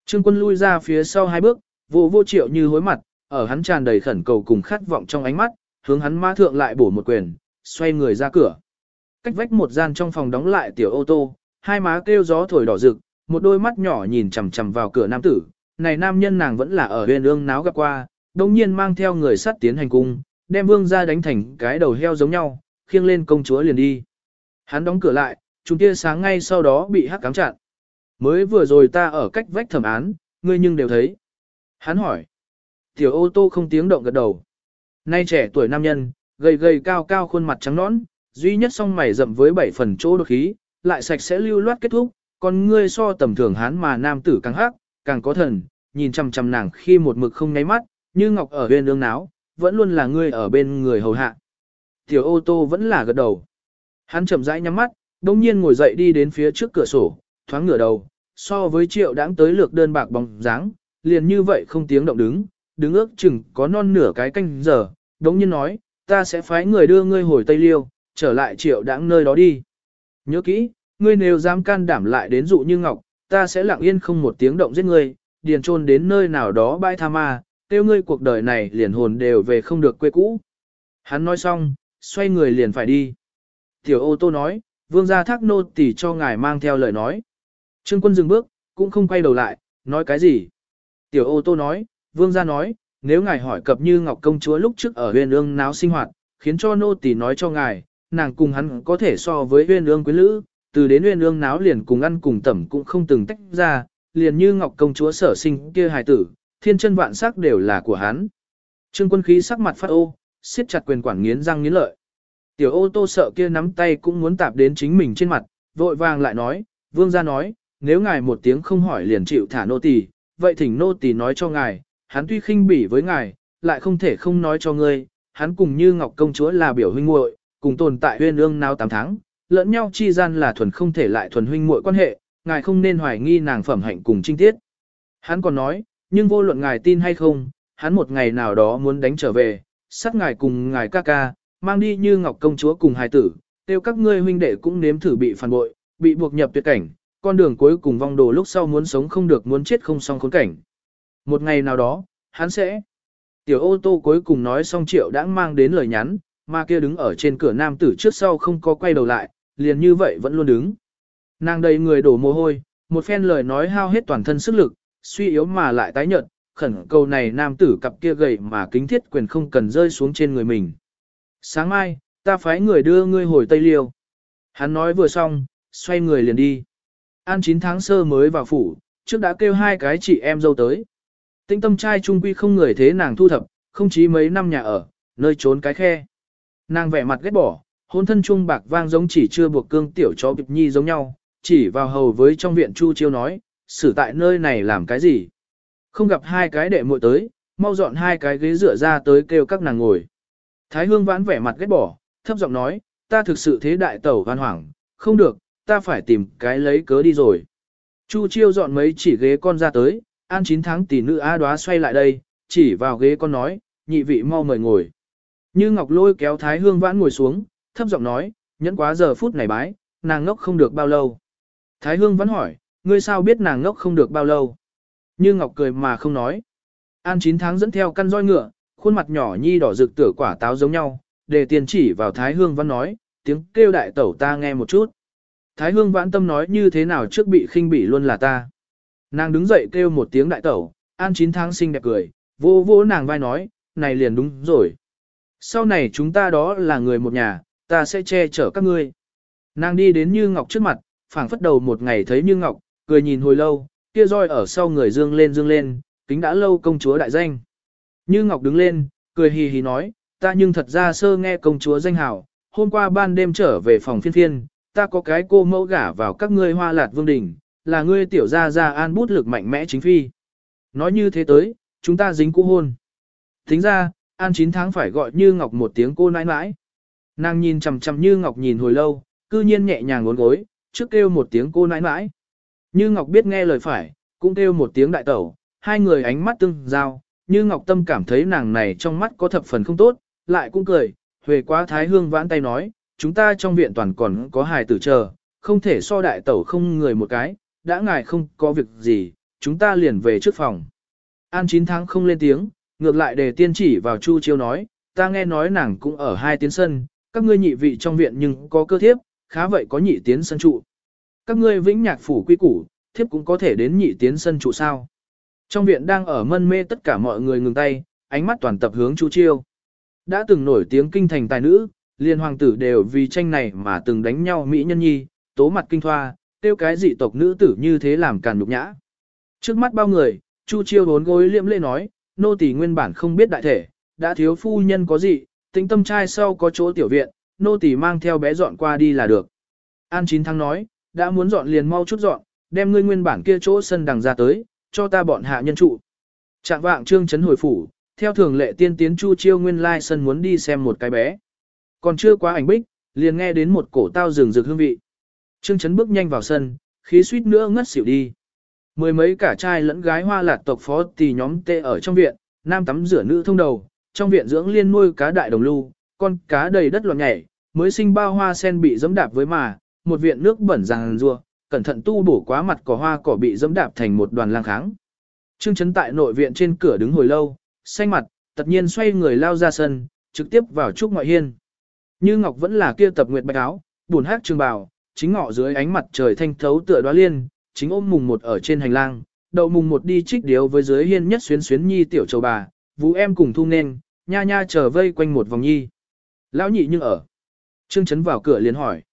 Trương quân lui ra phía sau hai bước, vô vô triệu như hối mặt, ở hắn tràn đầy khẩn cầu cùng khát vọng trong ánh mắt, hướng hắn ma thượng lại bổ một quyền, xoay người ra cửa. Cách vách một gian trong phòng đóng lại tiểu ô tô, hai má kêu gió thổi đỏ rực, một đôi mắt nhỏ nhìn chằm chằm vào cửa nam tử, này nam nhân nàng vẫn là ở huyền ương náo gặp qua, đồng nhiên mang theo người sát tiến hành cung, đem vương ra đánh thành cái đầu heo giống nhau, khiêng lên công chúa liền đi. Hắn đóng cửa lại, chúng tia sáng ngay sau đó bị hắc cám chặn. Mới vừa rồi ta ở cách vách thẩm án, ngươi nhưng đều thấy. Hắn hỏi. Tiểu ô tô không tiếng động gật đầu. Nay trẻ tuổi nam nhân, gầy gầy cao cao khuôn mặt trắng nõn, duy nhất song mày rậm với bảy phần chỗ đột khí, lại sạch sẽ lưu loát kết thúc, còn ngươi so tầm thường hắn mà nam tử càng hắc, càng có thần, nhìn chằm chằm nàng khi một mực không nháy mắt, như ngọc ở bên ương náo, vẫn luôn là ngươi ở bên người hầu hạ. Tiểu ô tô vẫn là gật đầu. Hắn chậm rãi nhắm mắt, đồng nhiên ngồi dậy đi đến phía trước cửa sổ, thoáng ngửa đầu, so với triệu đãng tới lược đơn bạc bóng dáng, liền như vậy không tiếng động đứng, đứng ước chừng có non nửa cái canh giờ, đống nhiên nói, ta sẽ phái người đưa ngươi hồi Tây Liêu, trở lại triệu đãng nơi đó đi. Nhớ kỹ, ngươi nếu dám can đảm lại đến dụ như ngọc, ta sẽ lặng yên không một tiếng động giết ngươi, điền trôn đến nơi nào đó bãi tha ma, tiêu ngươi cuộc đời này liền hồn đều về không được quê cũ. Hắn nói xong, xoay người liền phải đi. Tiểu ô tô nói, vương gia thác nô tỉ cho ngài mang theo lời nói. Trương quân dừng bước, cũng không quay đầu lại, nói cái gì. Tiểu ô tô nói, vương gia nói, nếu ngài hỏi cập như Ngọc Công Chúa lúc trước ở huyền ương náo sinh hoạt, khiến cho nô tỳ nói cho ngài, nàng cùng hắn có thể so với huyền ương quyến lữ, từ đến huyền ương náo liền cùng ăn cùng tẩm cũng không từng tách ra, liền như Ngọc Công Chúa sở sinh kia hài tử, thiên chân vạn sắc đều là của hắn. Trương quân khí sắc mặt phát ô, siết chặt quyền quản nghiến răng nghiến lợi. Tiểu ô tô sợ kia nắm tay cũng muốn tạp đến chính mình trên mặt, vội vàng lại nói, vương gia nói, nếu ngài một tiếng không hỏi liền chịu thả nô tỳ, vậy thỉnh nô tỳ nói cho ngài, hắn tuy khinh bỉ với ngài, lại không thể không nói cho ngươi, hắn cùng như Ngọc công chúa là biểu huynh muội, cùng tồn tại huyên ương nào 8 tháng, lẫn nhau chi gian là thuần không thể lại thuần huynh muội quan hệ, ngài không nên hoài nghi nàng phẩm hạnh cùng trinh tiết. Hắn còn nói, nhưng vô luận ngài tin hay không, hắn một ngày nào đó muốn đánh trở về, sát ngài cùng ngài ca ca, mang đi như Ngọc công chúa cùng hài tử, tiêu các ngươi huynh đệ cũng nếm thử bị phản bội, bị buộc nhập tuyệt cảnh, con đường cuối cùng vong đồ lúc sau muốn sống không được muốn chết không xong khốn cảnh. Một ngày nào đó, hắn sẽ. Tiểu ô tô cuối cùng nói xong triệu đã mang đến lời nhắn, mà kia đứng ở trên cửa nam tử trước sau không có quay đầu lại, liền như vậy vẫn luôn đứng. Nàng đầy người đổ mồ hôi, một phen lời nói hao hết toàn thân sức lực, suy yếu mà lại tái nhợt, khẩn cầu này nam tử cặp kia gầy mà kính thiết quyền không cần rơi xuống trên người mình. Sáng mai, ta phái người đưa ngươi hồi Tây Liêu. Hắn nói vừa xong, xoay người liền đi. An 9 tháng sơ mới vào phủ, trước đã kêu hai cái chị em dâu tới. Tinh tâm trai trung quy không người thế nàng thu thập, không chí mấy năm nhà ở, nơi trốn cái khe. Nàng vẻ mặt ghét bỏ, hôn thân trung bạc vang giống chỉ chưa buộc cương tiểu chó bịp nhi giống nhau, chỉ vào hầu với trong viện chu chiêu nói, xử tại nơi này làm cái gì. Không gặp hai cái đệ muội tới, mau dọn hai cái ghế dựa ra tới kêu các nàng ngồi. Thái hương vãn vẻ mặt ghét bỏ, thấp giọng nói, ta thực sự thế đại tẩu hoan hoảng, không được, ta phải tìm cái lấy cớ đi rồi. Chu chiêu dọn mấy chỉ ghế con ra tới, an 9 tháng tỷ nữ á đoá xoay lại đây, chỉ vào ghế con nói, nhị vị mau mời ngồi. Như Ngọc lôi kéo Thái Hương vãn ngồi xuống, thấp giọng nói, nhẫn quá giờ phút này bái, nàng ngốc không được bao lâu. Thái Hương vẫn hỏi, ngươi sao biết nàng ngốc không được bao lâu? Như Ngọc cười mà không nói. An 9 tháng dẫn theo căn roi ngựa, khuôn mặt nhỏ nhi đỏ rực tửa quả táo giống nhau, để tiền chỉ vào Thái Hương vãn nói, tiếng kêu đại tẩu ta nghe một chút. Thái Hương Vãn Tâm nói như thế nào trước bị khinh bỉ luôn là ta. Nàng đứng dậy kêu một tiếng đại tẩu, An chín tháng xinh đẹp cười, vô vô nàng vai nói, này liền đúng rồi. Sau này chúng ta đó là người một nhà, ta sẽ che chở các ngươi. Nàng đi đến Như Ngọc trước mặt, phảng phất đầu một ngày thấy Như Ngọc, cười nhìn hồi lâu, kia roi ở sau người dương lên dương lên, kính đã lâu công chúa đại danh. Như Ngọc đứng lên, cười hì hì nói, ta nhưng thật ra sơ nghe công chúa danh hào, hôm qua ban đêm trở về phòng phiên phiên, ta có cái cô mẫu gả vào các ngươi hoa lạt vương đình, là ngươi tiểu gia gia an bút lực mạnh mẽ chính phi. Nói như thế tới, chúng ta dính cũ hôn. Tính ra, an 9 tháng phải gọi Như Ngọc một tiếng cô nãi nãi. Nàng nhìn chằm chằm Như Ngọc nhìn hồi lâu, cư nhiên nhẹ nhàng ngốn gối, trước kêu một tiếng cô nãi nãi. Như Ngọc biết nghe lời phải, cũng kêu một tiếng đại tẩu, hai người ánh mắt tương giao, Như Ngọc Tâm cảm thấy nàng này trong mắt có thập phần không tốt, lại cũng cười, huề quá thái hương vãn tay nói, chúng ta trong viện toàn còn có hài tử chờ, không thể so đại tẩu không người một cái, đã ngài không có việc gì, chúng ta liền về trước phòng. An 9 tháng không lên tiếng, ngược lại để tiên chỉ vào Chu Chiêu nói, ta nghe nói nàng cũng ở hai tiến sân, các ngươi nhị vị trong viện nhưng có cơ thiếp, khá vậy có nhị tiến sân trụ. Các ngươi vĩnh nhạc phủ quy củ, thiếp cũng có thể đến nhị tiến sân trụ sao. Trong viện đang ở mân mê tất cả mọi người ngừng tay, ánh mắt toàn tập hướng Chu Chiêu. Đã từng nổi tiếng kinh thành tài nữ, liên hoàng tử đều vì tranh này mà từng đánh nhau mỹ nhân nhi, tố mặt kinh thoa, tiêu cái dị tộc nữ tử như thế làm càn nhục nhã. Trước mắt bao người, Chu Chiêu bốn gối liệm lê nói, nô tỳ nguyên bản không biết đại thể, đã thiếu phu nhân có gì, tính tâm trai sau có chỗ tiểu viện, nô tỳ mang theo bé dọn qua đi là được. An Chín Thăng nói, đã muốn dọn liền mau chút dọn, đem ngươi nguyên bản kia chỗ sân đằng ra tới, cho ta bọn hạ nhân trụ. Trạng vạng trương chấn hồi phủ, theo thường lệ tiên tiến Chu Chiêu nguyên lai sân muốn đi xem một cái bé. Còn chưa quá ảnh bích, liền nghe đến một cổ tao rừng rực hương vị. Trương chấn bước nhanh vào sân, khí suýt nữa ngất xỉu đi. Mười mấy cả trai lẫn gái hoa lạt tộc phó tỳ nhóm tê ở trong viện, nam tắm rửa nữ thông đầu, trong viện dưỡng liên nuôi cá đại đồng lưu, con cá đầy đất loạn nhảy, mới sinh bao hoa sen bị dẫm đạp với mà, một viện nước bẩn ràng rùa, cẩn thận tu bổ quá mặt cỏ hoa cỏ bị dẫm đạp thành một đoàn lang kháng. Trương Chấn tại nội viện trên cửa đứng hồi lâu, xanh mặt, tất nhiên xoay người lao ra sân, trực tiếp vào trúc ngoại hiên. Như Ngọc vẫn là kia tập nguyệt bạch áo, buồn hát trường bào, chính ngọ dưới ánh mặt trời thanh thấu tựa đoá liên, chính ôm mùng một ở trên hành lang, đậu mùng một đi trích điếu với dưới hiên nhất xuyến xuyến nhi tiểu châu bà, vũ em cùng thu nên, nha nha trở vây quanh một vòng nhi. Lão nhị nhưng ở. Trương Chấn vào cửa liền hỏi.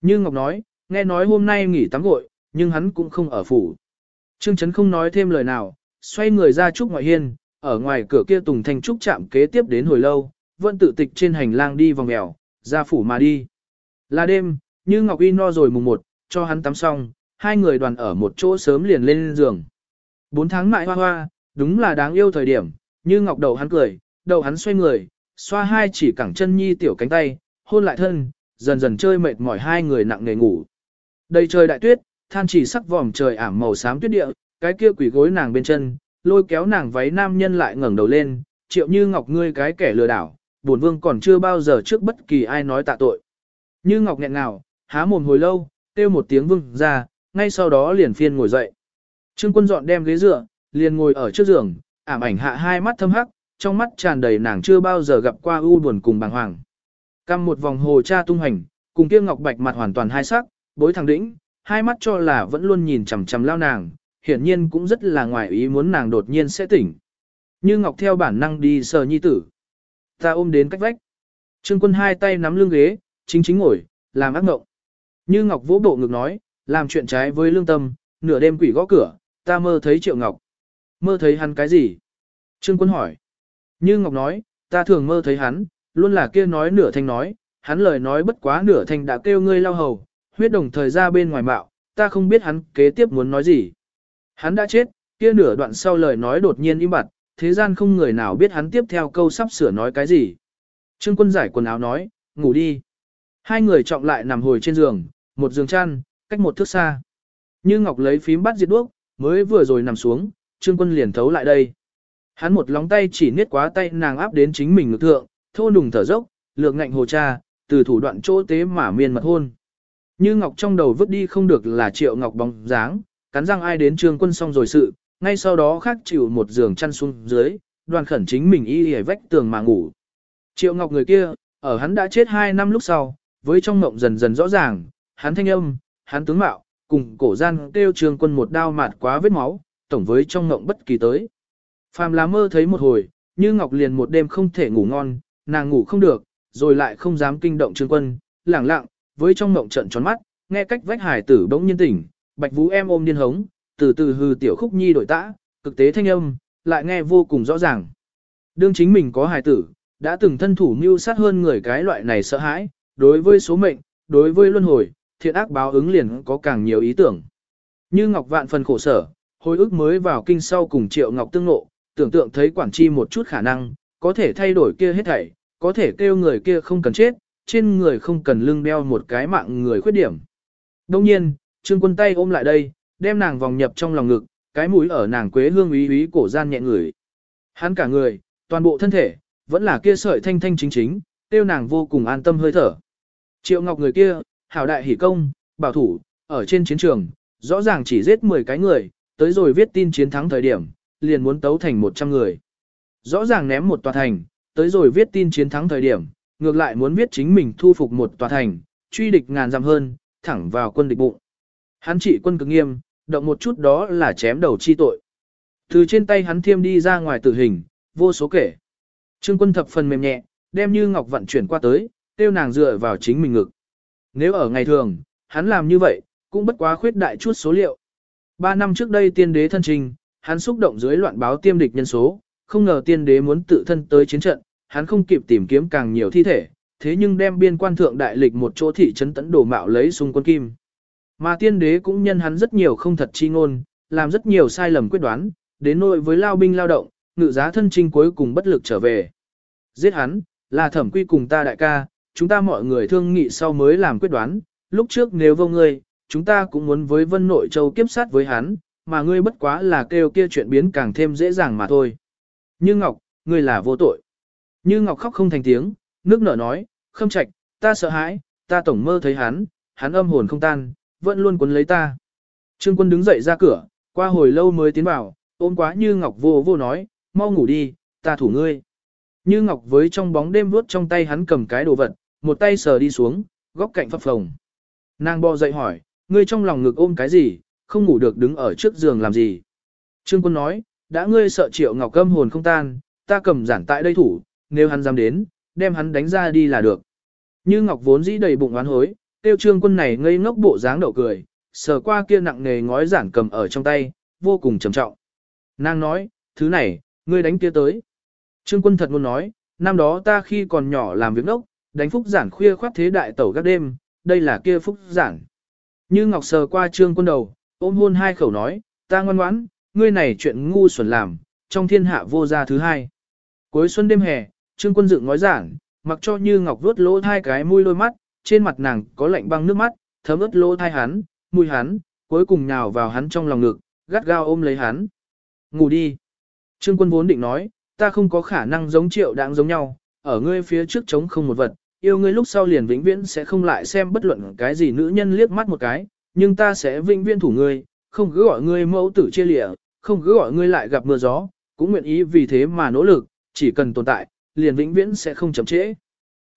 Như Ngọc nói, nghe nói hôm nay nghỉ tắm gội, nhưng hắn cũng không ở phủ. Trương Chấn không nói thêm lời nào, xoay người ra trúc ngoại hiên, ở ngoài cửa kia Tùng Thanh Trúc chạm kế tiếp đến hồi lâu, vẫn tự tịch trên hành lang đi vòng mèo, ra phủ mà đi. Là đêm, như Ngọc Y no rồi mùng một, cho hắn tắm xong, hai người đoàn ở một chỗ sớm liền lên giường. Bốn tháng mại hoa hoa, đúng là đáng yêu thời điểm, như ngọc đầu hắn cười, đầu hắn xoay người, xoa hai chỉ cẳng chân nhi tiểu cánh tay, hôn lại thân, dần dần chơi mệt mỏi hai người nặng nề ngủ. Đầy trời đại tuyết, than chỉ sắc vòm trời ảm màu xám tuyết địa, cái kia quỷ gối nàng bên chân, lôi kéo nàng váy nam nhân lại ngẩng đầu lên, triệu như ngọc ngươi cái kẻ lừa đảo, bổn vương còn chưa bao giờ trước bất kỳ ai nói tạ tội. Như ngọc nghẹn ngào, há mồm hồi lâu, kêu một tiếng vương ra, ngay sau đó liền phiên ngồi dậy. Trương quân dọn đem ghế dựa, liền ngồi ở trước giường, ảm ảnh hạ hai mắt thâm hắc, trong mắt tràn đầy nàng chưa bao giờ gặp qua u buồn cùng bàng hoàng. Căm một vòng hồ cha tung hành, cùng kia ngọc bạch mặt hoàn toàn hai sắc, bối thẳng đĩnh, hai mắt cho là vẫn luôn nhìn chằm chằm lao nàng, hiển nhiên cũng rất là ngoài ý muốn nàng đột nhiên sẽ tỉnh. Như ngọc theo bản năng đi sờ nhi tử. Ta ôm đến cách vách. Trương quân hai tay nắm lưng ghế, chính chính ngồi, làm ác mộng. Như ngọc vỗ bộ ngực nói, làm chuyện trái với lương tâm, nửa đêm quỷ gõ cửa, ta mơ thấy triệu ngọc. Mơ thấy hắn cái gì? Trương quân hỏi. Như ngọc nói, ta thường mơ thấy hắn, luôn là kia nói nửa thanh nói, hắn lời nói bất quá nửa thanh đã kêu ngươi lao hầu, huyết đồng thời ra bên ngoài mạo, ta không biết hắn kế tiếp muốn nói gì. Hắn đã chết, kia nửa đoạn sau lời nói đột nhiên im bặt, thế gian không người nào biết hắn tiếp theo câu sắp sửa nói cái gì. Trương quân giải quần áo nói, ngủ đi. Hai người trọng lại nằm hồi trên giường, một giường chăn, cách một thước xa. Như Ngọc lấy phím bắt diệt đuốc, mới vừa rồi nằm xuống, Trương quân liền thấu lại đây. Hắn một lóng tay chỉ niết quá tay nàng áp đến chính mình ngực thượng, thô nùng thở dốc, lược ngạnh hồ cha, từ thủ đoạn chỗ tế mà miên mật hôn. Như Ngọc trong đầu vứt đi không được là Triệu Ngọc bóng dáng, cắn răng ai đến Trương Quân xong rồi sự, ngay sau đó khắc chịu một giường chăn xuống dưới, đoàn khẩn chính mình y hề vách tường mà ngủ. Triệu Ngọc người kia, ở hắn đã chết 2 năm lúc sau, với trong mộng dần dần rõ ràng, hắn thanh âm, hắn tướng mạo, cùng cổ gian kêu trường Quân một đao mạt quá vết máu, tổng với trong mộng bất kỳ tới. Phàm lá mơ thấy một hồi, như Ngọc liền một đêm không thể ngủ ngon, nàng ngủ không được, rồi lại không dám kinh động Trương Quân, lẳng lặng, với trong mộng trận tròn mắt, nghe cách vách hải tử bỗng nhiên tỉnh, bạch vũ em ôm điên hống, từ từ hư tiểu khúc nhi đổi tã, cực tế thanh âm, lại nghe vô cùng rõ ràng. Đương chính mình có hải tử, đã từng thân thủ mưu sát hơn người cái loại này sợ hãi, đối với số mệnh, đối với luân hồi, thiện ác báo ứng liền có càng nhiều ý tưởng. Như Ngọc vạn phần khổ sở, hồi ức mới vào kinh sau cùng Triệu Ngọc tương ngộ, tưởng tượng thấy quản chi một chút khả năng, có thể thay đổi kia hết thảy, có thể kêu người kia không cần chết, trên người không cần lưng đeo một cái mạng người khuyết điểm. Đông nhiên, Trương Quân tay ôm lại đây, đem nàng vòng nhập trong lòng ngực, cái mũi ở nàng quế hương ý ý cổ gian nhẹ người. Hắn cả người, toàn bộ thân thể, vẫn là kia sợi thanh thanh chính chính, tiêu nàng vô cùng an tâm hơi thở. Triệu Ngọc người kia, hảo đại hỉ công, bảo thủ, ở trên chiến trường, rõ ràng chỉ giết 10 cái người, tới rồi viết tin chiến thắng thời điểm, liền muốn tấu thành 100 người. Rõ ràng ném một tòa thành, tới rồi viết tin chiến thắng thời điểm, ngược lại muốn viết chính mình thu phục một tòa thành, truy địch ngàn dặm hơn, thẳng vào quân địch bụng. Hắn trị quân cực nghiêm, động một chút đó là chém đầu chi tội. Từ trên tay hắn thiêm đi ra ngoài tử hình, vô số kể. Trương quân thập phần mềm nhẹ, đem như ngọc vận chuyển qua tới, tiêu nàng dựa vào chính mình ngực. Nếu ở ngày thường, hắn làm như vậy, cũng bất quá khuyết đại chút số liệu. Ba năm trước đây tiên đế thân trình, hắn xúc động dưới loạn báo tiêm địch nhân số, không ngờ tiên đế muốn tự thân tới chiến trận, hắn không kịp tìm kiếm càng nhiều thi thể, thế nhưng đem biên quan thượng đại lịch một chỗ thị trấn tấn đổ mạo lấy xung quân kim. Mà tiên đế cũng nhân hắn rất nhiều không thật chi ngôn, làm rất nhiều sai lầm quyết đoán, đến nỗi với lao binh lao động, ngự giá thân trinh cuối cùng bất lực trở về. Giết hắn, là thẩm quy cùng ta đại ca, chúng ta mọi người thương nghị sau mới làm quyết đoán, lúc trước nếu vô ngươi, chúng ta cũng muốn với vân nội châu kiếp sát với hắn, mà ngươi bất quá là kêu kia chuyện biến càng thêm dễ dàng mà thôi. Như Ngọc, ngươi là vô tội. Như Ngọc khóc không thành tiếng, nước nở nói, khâm trạch, ta sợ hãi, ta tổng mơ thấy hắn, hắn âm hồn không tan, vẫn luôn cuốn lấy ta. Trương quân đứng dậy ra cửa, qua hồi lâu mới tiến vào, ôm quá Như Ngọc vô vô nói, mau ngủ đi, ta thủ ngươi. Như Ngọc với trong bóng đêm vuốt trong tay hắn cầm cái đồ vật, một tay sờ đi xuống, góc cạnh phập phồng. Nàng bò dậy hỏi, ngươi trong lòng ngực ôm cái gì, không ngủ được đứng ở trước giường làm gì. Trương quân nói, đã ngươi sợ triệu Ngọc câm hồn không tan, ta cầm giản tại đây thủ, nếu hắn dám đến, đem hắn đánh ra đi là được. Như Ngọc vốn dĩ đầy bụng oán hối, tiêu trương quân này ngây ngốc bộ dáng đậu cười, sờ qua kia nặng nề ngói giản cầm ở trong tay, vô cùng trầm trọng. Nàng nói, thứ này, ngươi đánh kia tới. Trương quân thật muốn nói, năm đó ta khi còn nhỏ làm việc đốc, đánh phúc giản khuya khoát thế đại tẩu các đêm, đây là kia phúc giản. Như Ngọc sờ qua trương quân đầu, ôm hôn hai khẩu nói, ta ngoan ngoãn, ngươi này chuyện ngu xuẩn làm, trong thiên hạ vô gia thứ hai. Cuối xuân đêm hè, trương quân dựng ngói giản, mặc cho Như Ngọc vuốt lỗ hai cái mũi đôi mắt, trên mặt nàng có lạnh băng nước mắt, thấm ướt lỗ thai hắn, mùi hắn, cuối cùng nhào vào hắn trong lòng ngực, gắt gao ôm lấy hắn. Ngủ đi. Trương quân vốn định nói, ta không có khả năng giống triệu đáng giống nhau, ở ngươi phía trước chống không một vật, yêu ngươi lúc sau liền vĩnh viễn sẽ không lại xem bất luận cái gì nữ nhân liếc mắt một cái, nhưng ta sẽ vĩnh viễn thủ ngươi, không cứ gọi ngươi mẫu tử chia lịa, không cứ gọi ngươi lại gặp mưa gió, cũng nguyện ý vì thế mà nỗ lực, chỉ cần tồn tại, liền vĩnh viễn sẽ không chậm trễ.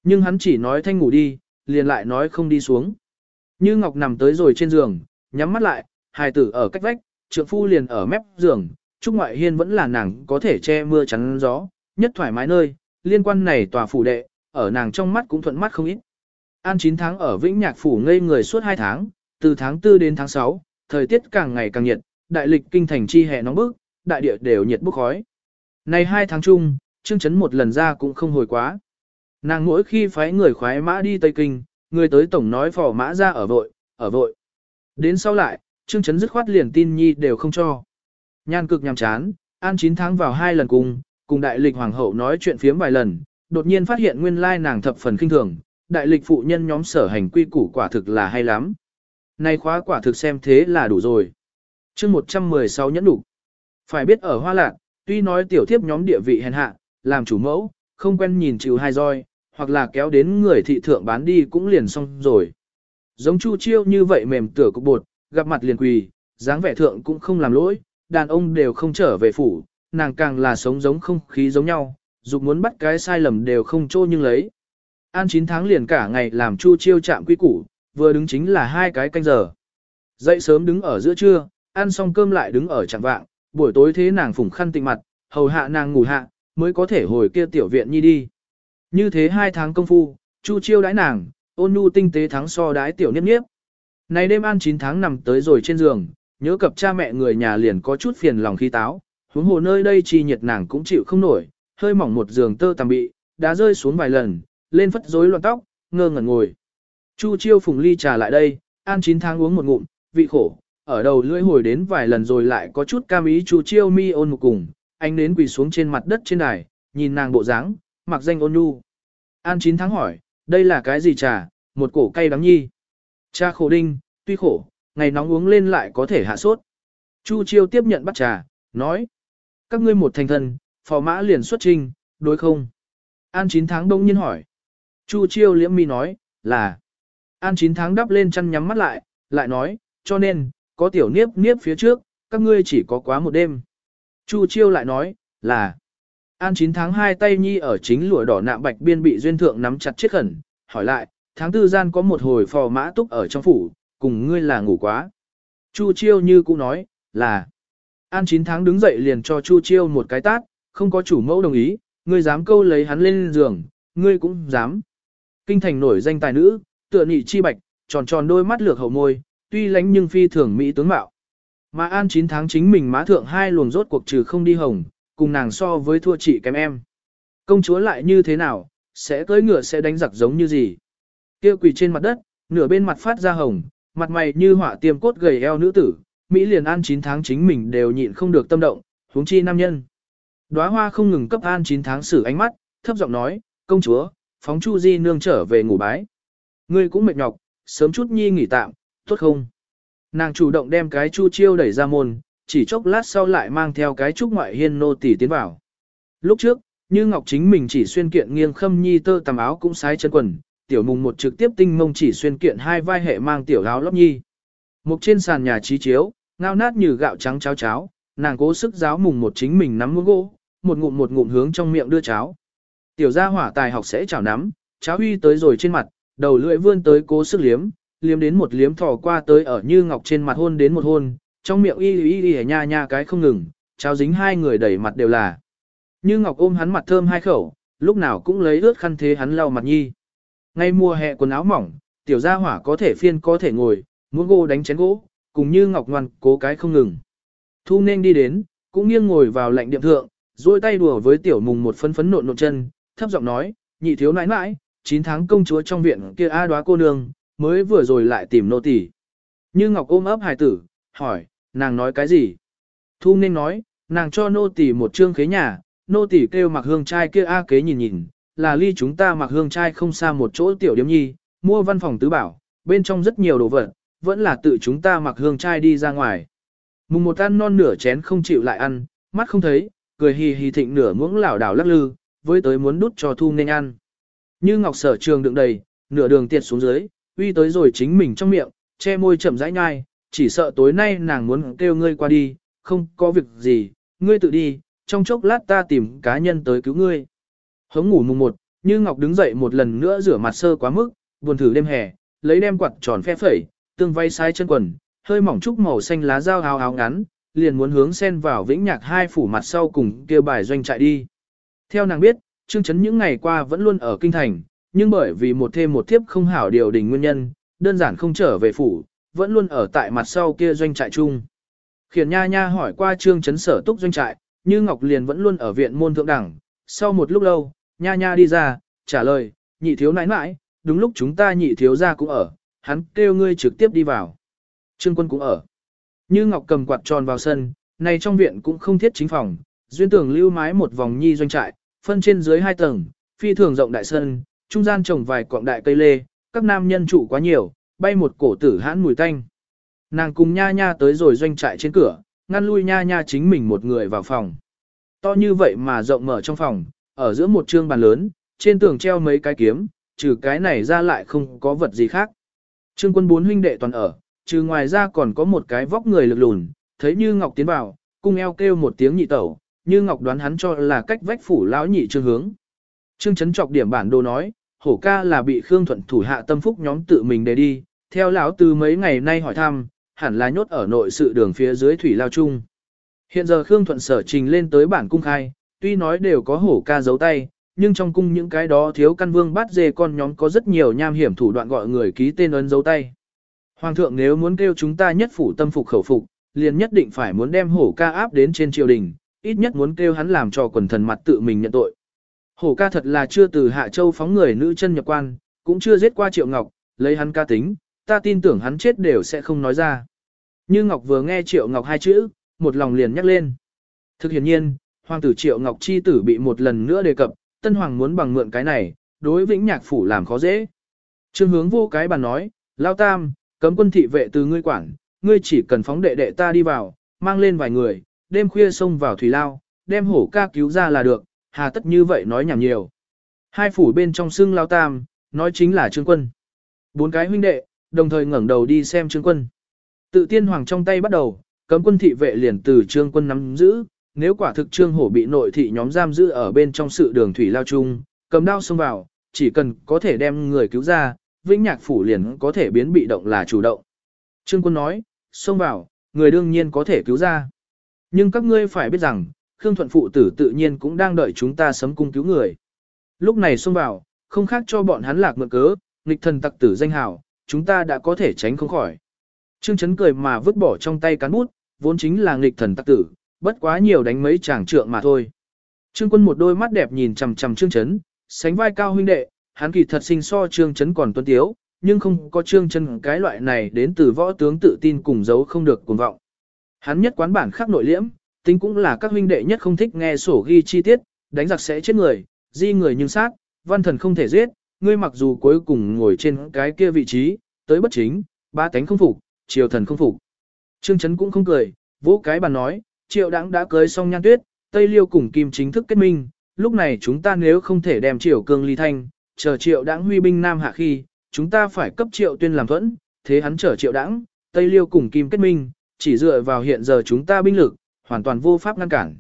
Nhưng hắn chỉ nói thanh ngủ đi, liền lại nói không đi xuống. Như Ngọc nằm tới rồi trên giường, nhắm mắt lại, hài tử ở cách vách, trượng phu liền ở mép giường, Trúc Ngoại Hiên vẫn là nàng có thể che mưa chắn gió, nhất thoải mái nơi, liên quan này tòa phủ đệ, ở nàng trong mắt cũng thuận mắt không ít. An 9 tháng ở Vĩnh Nhạc Phủ ngây người suốt 2 tháng, từ tháng 4 đến tháng 6, thời tiết càng ngày càng nhiệt, đại lịch kinh thành chi hè nóng bức, đại địa đều nhiệt bức khói. Này 2 tháng chung, Trương Chấn một lần ra cũng không hồi quá. Nàng mỗi khi phái người khoái mã đi Tây Kinh, người tới tổng nói phò mã ra ở vội, ở vội. Đến sau lại, Trương Chấn dứt khoát liền tin nhi đều không cho. Nhan cực nhằm chán, an 9 tháng vào hai lần cùng, cùng đại lịch hoàng hậu nói chuyện phiếm vài lần, đột nhiên phát hiện nguyên lai nàng thập phần kinh thường, đại lịch phụ nhân nhóm sở hành quy củ quả thực là hay lắm. Nay khóa quả thực xem thế là đủ rồi. chương 116 nhẫn đủ. Phải biết ở Hoa Lạc, tuy nói tiểu thiếp nhóm địa vị hèn hạ, làm chủ mẫu, không quen nhìn chịu hai roi, hoặc là kéo đến người thị thượng bán đi cũng liền xong rồi. Giống Chu Chiêu như vậy mềm tửa cục bột, gặp mặt liền quỳ, dáng vẻ thượng cũng không làm lỗi, đàn ông đều không trở về phủ, nàng càng là sống giống không khí giống nhau, dục muốn bắt cái sai lầm đều không trô nhưng lấy. An 9 tháng liền cả ngày làm Chu Chiêu chạm quy củ, vừa đứng chính là hai cái canh giờ. Dậy sớm đứng ở giữa trưa, ăn xong cơm lại đứng ở chẳng vạng, buổi tối thế nàng phủng khăn tịnh mặt, hầu hạ nàng ngủ hạ, mới có thể hồi kia tiểu viện nhi đi. Như thế hai tháng công phu, Chu Chiêu đãi nàng, ôn nhu tinh tế thắng so đái tiểu niếp niếp. Này đêm an 9 tháng nằm tới rồi trên giường, nhớ cập cha mẹ người nhà liền có chút phiền lòng khí táo, huống hồ nơi đây chi nhiệt nàng cũng chịu không nổi, hơi mỏng một giường tơ tằm bị, đã rơi xuống vài lần, lên phất rối loạn tóc, ngơ ngẩn ngồi. Chu Chiêu phùng ly trà lại đây, an 9 tháng uống một ngụm, vị khổ, ở đầu lưỡi hồi đến vài lần rồi lại có chút cam ý Chu Chiêu mi ôn một cùng, anh đến quỳ xuống trên mặt đất trên đài, nhìn nàng bộ dáng, mặc danh ôn nhu. An Chín tháng hỏi, đây là cái gì trà, một cổ cay đắng nhi. Cha khổ đinh, tuy khổ, ngày nóng uống lên lại có thể hạ sốt. Chu Chiêu tiếp nhận bắt trà, nói. Các ngươi một thành thần, phò mã liền xuất trình, đối không? An Chín tháng đông nhiên hỏi. Chu Chiêu liễm mi nói, là. An Chín tháng đắp lên chăn nhắm mắt lại, lại nói, cho nên, có tiểu niếp niếp phía trước, các ngươi chỉ có quá một đêm. Chu Chiêu lại nói, là. An 9 tháng 2 tay nhi ở chính lụa đỏ nạm bạch biên bị duyên thượng nắm chặt chết khẩn, hỏi lại, tháng tư gian có một hồi phò mã túc ở trong phủ, cùng ngươi là ngủ quá. Chu Chiêu như cũng nói, là. An 9 tháng đứng dậy liền cho Chu Chiêu một cái tát, không có chủ mẫu đồng ý, ngươi dám câu lấy hắn lên giường, ngươi cũng dám. Kinh thành nổi danh tài nữ, tựa nhị chi bạch, tròn tròn đôi mắt lược hậu môi, tuy lánh nhưng phi thường mỹ tướng mạo. Mà An 9 tháng chính mình má thượng hai luồng rốt cuộc trừ không đi hồng, cùng nàng so với thua chị kém em. Công chúa lại như thế nào, sẽ cưỡi ngựa sẽ đánh giặc giống như gì. Kia quỳ trên mặt đất, nửa bên mặt phát ra hồng, mặt mày như hỏa tiêm cốt gầy eo nữ tử, Mỹ liền an 9 tháng chính mình đều nhịn không được tâm động, huống chi nam nhân. Đóa hoa không ngừng cấp an 9 tháng xử ánh mắt, thấp giọng nói, công chúa, phóng Chu Di nương trở về ngủ bái. Ngươi cũng mệt nhọc, sớm chút nhi nghỉ tạm, tốt không? Nàng chủ động đem cái Chu Chiêu đẩy ra môn, chỉ chốc lát sau lại mang theo cái trúc ngoại hiên nô tỷ tiến vào. Lúc trước, như Ngọc chính mình chỉ xuyên kiện nghiêng khâm nhi tơ tầm áo cũng sái chân quần, tiểu mùng một trực tiếp tinh mông chỉ xuyên kiện hai vai hệ mang tiểu áo lóc nhi. Mục trên sàn nhà trí chiếu, ngao nát như gạo trắng cháo cháo, nàng cố sức giáo mùng một chính mình nắm muỗng gỗ, một ngụm một ngụm hướng trong miệng đưa cháo. Tiểu gia hỏa tài học sẽ chảo nắm, cháo huy tới rồi trên mặt, đầu lưỡi vươn tới cố sức liếm, liếm đến một liếm thò qua tới ở như ngọc trên mặt hôn đến một hôn, trong miệng y y y nha nha cái không ngừng, cháo dính hai người đẩy mặt đều là. Như ngọc ôm hắn mặt thơm hai khẩu, lúc nào cũng lấy ướt khăn thế hắn lau mặt nhi. Ngay mùa hè quần áo mỏng, tiểu gia hỏa có thể phiên có thể ngồi, muốn gỗ đánh chén gỗ, cùng như ngọc ngoan cố cái không ngừng. Thu nên đi đến, cũng nghiêng ngồi vào lạnh điện thượng, duỗi tay đùa với tiểu mùng một phấn phấn nộn nộn chân, thấp giọng nói, nhị thiếu nãi nãi, 9 tháng công chúa trong viện kia A đoá cô nương, mới vừa rồi lại tìm nô tỳ. Như Ngọc ôm ấp hài tử, hỏi, nàng nói cái gì? Thu nên nói, nàng cho nô tỳ một trương khế nhà, nô tỳ kêu mặc hương trai kia a kế nhìn nhìn, là ly chúng ta mặc hương trai không xa một chỗ tiểu điếm nhi, mua văn phòng tứ bảo, bên trong rất nhiều đồ vật, vẫn là tự chúng ta mặc hương trai đi ra ngoài. Mùng một ăn non nửa chén không chịu lại ăn, mắt không thấy, cười hì hì thịnh nửa muỗng lảo đảo lắc lư, với tới muốn đút cho thu nên ăn. Như ngọc sở trường đựng đầy, nửa đường tiệt xuống dưới, uy tới rồi chính mình trong miệng, che môi chậm rãi nhai, chỉ sợ tối nay nàng muốn kêu ngươi qua đi, không có việc gì, ngươi tự đi, trong chốc lát ta tìm cá nhân tới cứu ngươi. Hống ngủ mùng một, như Ngọc đứng dậy một lần nữa rửa mặt sơ quá mức, buồn thử đêm hè, lấy đem quạt tròn phe phẩy, tương vay sai chân quần, hơi mỏng trúc màu xanh lá dao áo áo ngắn, liền muốn hướng sen vào vĩnh nhạc hai phủ mặt sau cùng kia bài doanh trại đi. Theo nàng biết, Trương Chấn những ngày qua vẫn luôn ở kinh thành, nhưng bởi vì một thêm một thiếp không hảo điều đình nguyên nhân, đơn giản không trở về phủ, vẫn luôn ở tại mặt sau kia doanh trại chung. Khiển nha nha hỏi qua Trương Chấn sở túc doanh trại, như Ngọc liền vẫn luôn ở viện môn thượng đẳng, sau một lúc lâu, nha nha đi ra, trả lời, nhị thiếu nãi nãi, đúng lúc chúng ta nhị thiếu ra cũng ở, hắn kêu ngươi trực tiếp đi vào. Trương quân cũng ở. Như Ngọc cầm quạt tròn vào sân, này trong viện cũng không thiết chính phòng, duyên tường lưu mái một vòng nhi doanh trại, phân trên dưới hai tầng, phi thường rộng đại sân, trung gian trồng vài cọng đại cây lê, các nam nhân trụ quá nhiều, bay một cổ tử hãn mùi tanh. Nàng cùng nha nha tới rồi doanh trại trên cửa, ngăn lui nha nha chính mình một người vào phòng. To như vậy mà rộng mở trong phòng, ở giữa một trương bàn lớn, trên tường treo mấy cái kiếm, trừ cái này ra lại không có vật gì khác. Trương quân bốn huynh đệ toàn ở, trừ ngoài ra còn có một cái vóc người lực lùn, thấy như Ngọc tiến vào, cung eo kêu một tiếng nhị tẩu, như Ngọc đoán hắn cho là cách vách phủ lão nhị trương hướng. Trương chấn trọc điểm bản đồ nói, hổ ca là bị Khương Thuận thủ hạ tâm phúc nhóm tự mình để đi, theo lão từ mấy ngày nay hỏi thăm, hẳn là nhốt ở nội sự đường phía dưới thủy lao chung. Hiện giờ Khương Thuận sở trình lên tới bản cung khai, tuy nói đều có hổ ca giấu tay, nhưng trong cung những cái đó thiếu căn vương bắt dê con nhóm có rất nhiều nham hiểm thủ đoạn gọi người ký tên ấn dấu tay. Hoàng thượng nếu muốn kêu chúng ta nhất phủ tâm phục khẩu phục, liền nhất định phải muốn đem hổ ca áp đến trên triều đình, ít nhất muốn kêu hắn làm cho quần thần mặt tự mình nhận tội. Hổ ca thật là chưa từ Hạ Châu phóng người nữ chân nhập quan, cũng chưa giết qua Triệu Ngọc, lấy hắn ca tính, ta tin tưởng hắn chết đều sẽ không nói ra. Như Ngọc vừa nghe Triệu Ngọc hai chữ, một lòng liền nhắc lên. Thực hiện nhiên, hoàng tử Triệu Ngọc chi tử bị một lần nữa đề cập, Tân Hoàng muốn bằng mượn cái này, đối vĩnh nhạc phủ làm khó dễ. Trương hướng vô cái bàn nói, Lao Tam, cấm quân thị vệ từ ngươi quản, ngươi chỉ cần phóng đệ đệ ta đi vào, mang lên vài người, đêm khuya xông vào thủy lao, đem hổ ca cứu ra là được, hà tất như vậy nói nhảm nhiều. Hai phủ bên trong xưng Lao Tam, nói chính là Trương quân. Bốn cái huynh đệ, đồng thời ngẩng đầu đi xem Trương quân. Tự tiên hoàng trong tay bắt đầu, cấm quân thị vệ liền từ Trương quân nắm giữ, nếu quả thực Trương hổ bị nội thị nhóm giam giữ ở bên trong sự đường thủy lao chung, cầm đao xông vào, chỉ cần có thể đem người cứu ra, vĩnh nhạc phủ liền có thể biến bị động là chủ động. Trương quân nói, xông vào, người đương nhiên có thể cứu ra. Nhưng các ngươi phải biết rằng, Khương Thuận phụ tử tự nhiên cũng đang đợi chúng ta sấm cung cứu người. Lúc này xông vào, không khác cho bọn hắn lạc mượn cớ, nghịch thần tặc tử danh hào, chúng ta đã có thể tránh không khỏi. Trương Chấn cười mà vứt bỏ trong tay cán bút, vốn chính là nghịch thần tặc tử, bất quá nhiều đánh mấy chàng trượng mà thôi. Trương Quân một đôi mắt đẹp nhìn chằm chằm Trương Chấn, sánh vai cao huynh đệ, hắn kỳ thật sinh so Trương Chấn còn tuấn tiếu, nhưng không có Trương Chấn cái loại này đến từ võ tướng tự tin cùng giấu không được cuồng vọng. Hắn nhất quán bản khắc nội liễm, tính cũng là các huynh đệ nhất không thích nghe sổ ghi chi tiết, đánh giặc sẽ chết người, di người nhưng sát, văn thần không thể giết, ngươi mặc dù cuối cùng ngồi trên cái kia vị trí, tới bất chính, ba tánh không phục, triều thần không phục. Trương Chấn cũng không cười, vỗ cái bàn nói, triệu đáng đã cưới xong nhan tuyết, Tây Liêu cùng Kim chính thức kết minh, lúc này chúng ta nếu không thể đem triều cương ly thanh, chờ triệu đáng huy binh Nam Hạ khi, chúng ta phải cấp triệu tuyên làm thuẫn, thế hắn chờ triệu đáng, Tây Liêu cùng Kim kết minh, chỉ dựa vào hiện giờ chúng ta binh lực, hoàn toàn vô pháp ngăn cản.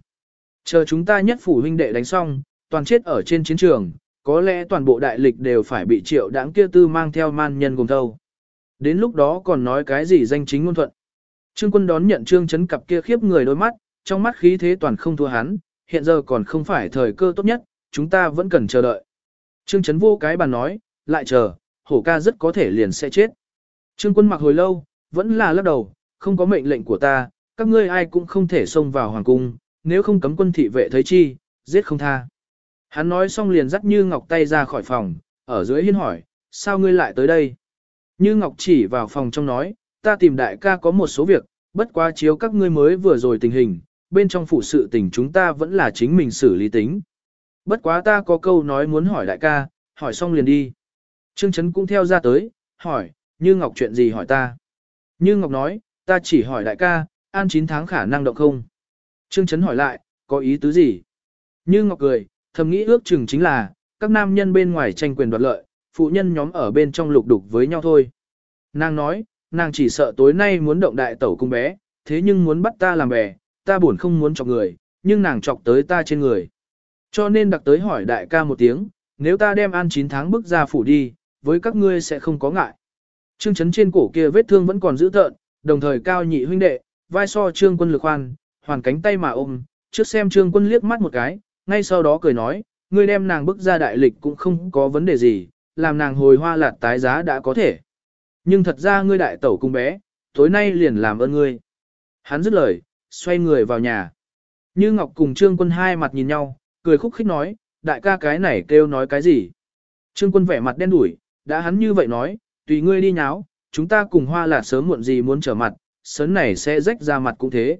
Chờ chúng ta nhất phủ huynh đệ đánh xong, toàn chết ở trên chiến trường, có lẽ toàn bộ đại lịch đều phải bị triệu đáng kia tư mang theo man nhân cùng thâu. Đến lúc đó còn nói cái gì danh chính ngôn thuận. Trương quân đón nhận trương chấn cặp kia khiếp người đôi mắt, trong mắt khí thế toàn không thua hắn, hiện giờ còn không phải thời cơ tốt nhất, chúng ta vẫn cần chờ đợi. Trương chấn vô cái bàn nói, lại chờ, hổ ca rất có thể liền sẽ chết. Trương quân mặc hồi lâu, vẫn là lắc đầu, không có mệnh lệnh của ta, các ngươi ai cũng không thể xông vào hoàng cung, nếu không cấm quân thị vệ thấy chi, giết không tha. Hắn nói xong liền dắt Như Ngọc tay ra khỏi phòng, ở dưới hiên hỏi, sao ngươi lại tới đây? Như Ngọc chỉ vào phòng trong nói, ta tìm đại ca có một số việc, bất quá chiếu các ngươi mới vừa rồi tình hình, bên trong phụ sự tình chúng ta vẫn là chính mình xử lý tính. Bất quá ta có câu nói muốn hỏi đại ca, hỏi xong liền đi. Trương Trấn cũng theo ra tới, hỏi, Như Ngọc chuyện gì hỏi ta? Như Ngọc nói, ta chỉ hỏi đại ca, an 9 tháng khả năng động không? Trương Trấn hỏi lại, có ý tứ gì? Như Ngọc cười, thầm nghĩ ước chừng chính là, các nam nhân bên ngoài tranh quyền đoạt lợi, phụ nhân nhóm ở bên trong lục đục với nhau thôi. Nàng nói, nàng chỉ sợ tối nay muốn động đại tẩu cung bé, thế nhưng muốn bắt ta làm bè, ta buồn không muốn chọc người, nhưng nàng chọc tới ta trên người. Cho nên đặc tới hỏi đại ca một tiếng, nếu ta đem an 9 tháng bước ra phủ đi, với các ngươi sẽ không có ngại. Trương chấn trên cổ kia vết thương vẫn còn giữ tợn, đồng thời cao nhị huynh đệ, vai so trương quân lực khoan, hoàn cánh tay mà ôm, trước xem trương quân liếc mắt một cái, ngay sau đó cười nói, ngươi đem nàng bước ra đại lịch cũng không có vấn đề gì, làm nàng hồi hoa lạt tái giá đã có thể. Nhưng thật ra ngươi đại tẩu cung bé, tối nay liền làm ơn ngươi. Hắn dứt lời, xoay người vào nhà. Như Ngọc cùng Trương Quân hai mặt nhìn nhau, cười khúc khích nói, đại ca cái này kêu nói cái gì. Trương Quân vẻ mặt đen đủi, đã hắn như vậy nói, tùy ngươi đi nháo, chúng ta cùng hoa lạt sớm muộn gì muốn trở mặt, sấn này sẽ rách ra mặt cũng thế.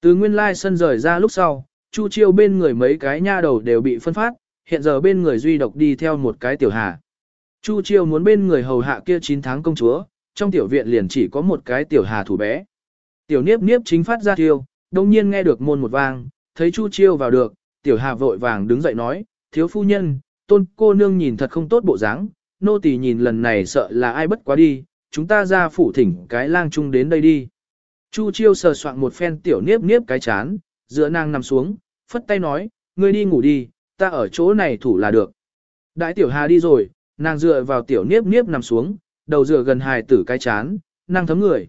Từ nguyên lai sân rời ra lúc sau, Chu Chiêu bên người mấy cái nha đầu đều bị phân phát, hiện giờ bên người duy độc đi theo một cái tiểu hà. Chu Chiêu muốn bên người hầu hạ kia 9 tháng công chúa, trong tiểu viện liền chỉ có một cái tiểu hà thủ bé. Tiểu niếp niếp chính phát ra thiêu, đồng nhiên nghe được môn một vang, thấy Chu Chiêu vào được, tiểu hà vội vàng đứng dậy nói, thiếu phu nhân, tôn cô nương nhìn thật không tốt bộ dáng, nô tỳ nhìn lần này sợ là ai bất quá đi, chúng ta ra phủ thỉnh cái lang chung đến đây đi. Chu Chiêu sờ soạn một phen tiểu niếp niếp cái chán, dựa nàng nằm xuống, phất tay nói, ngươi đi ngủ đi, ta ở chỗ này thủ là được. Đại tiểu hà đi rồi, nàng dựa vào tiểu niếp niếp nằm xuống, đầu dựa gần hài tử cái chán, nàng thấm người.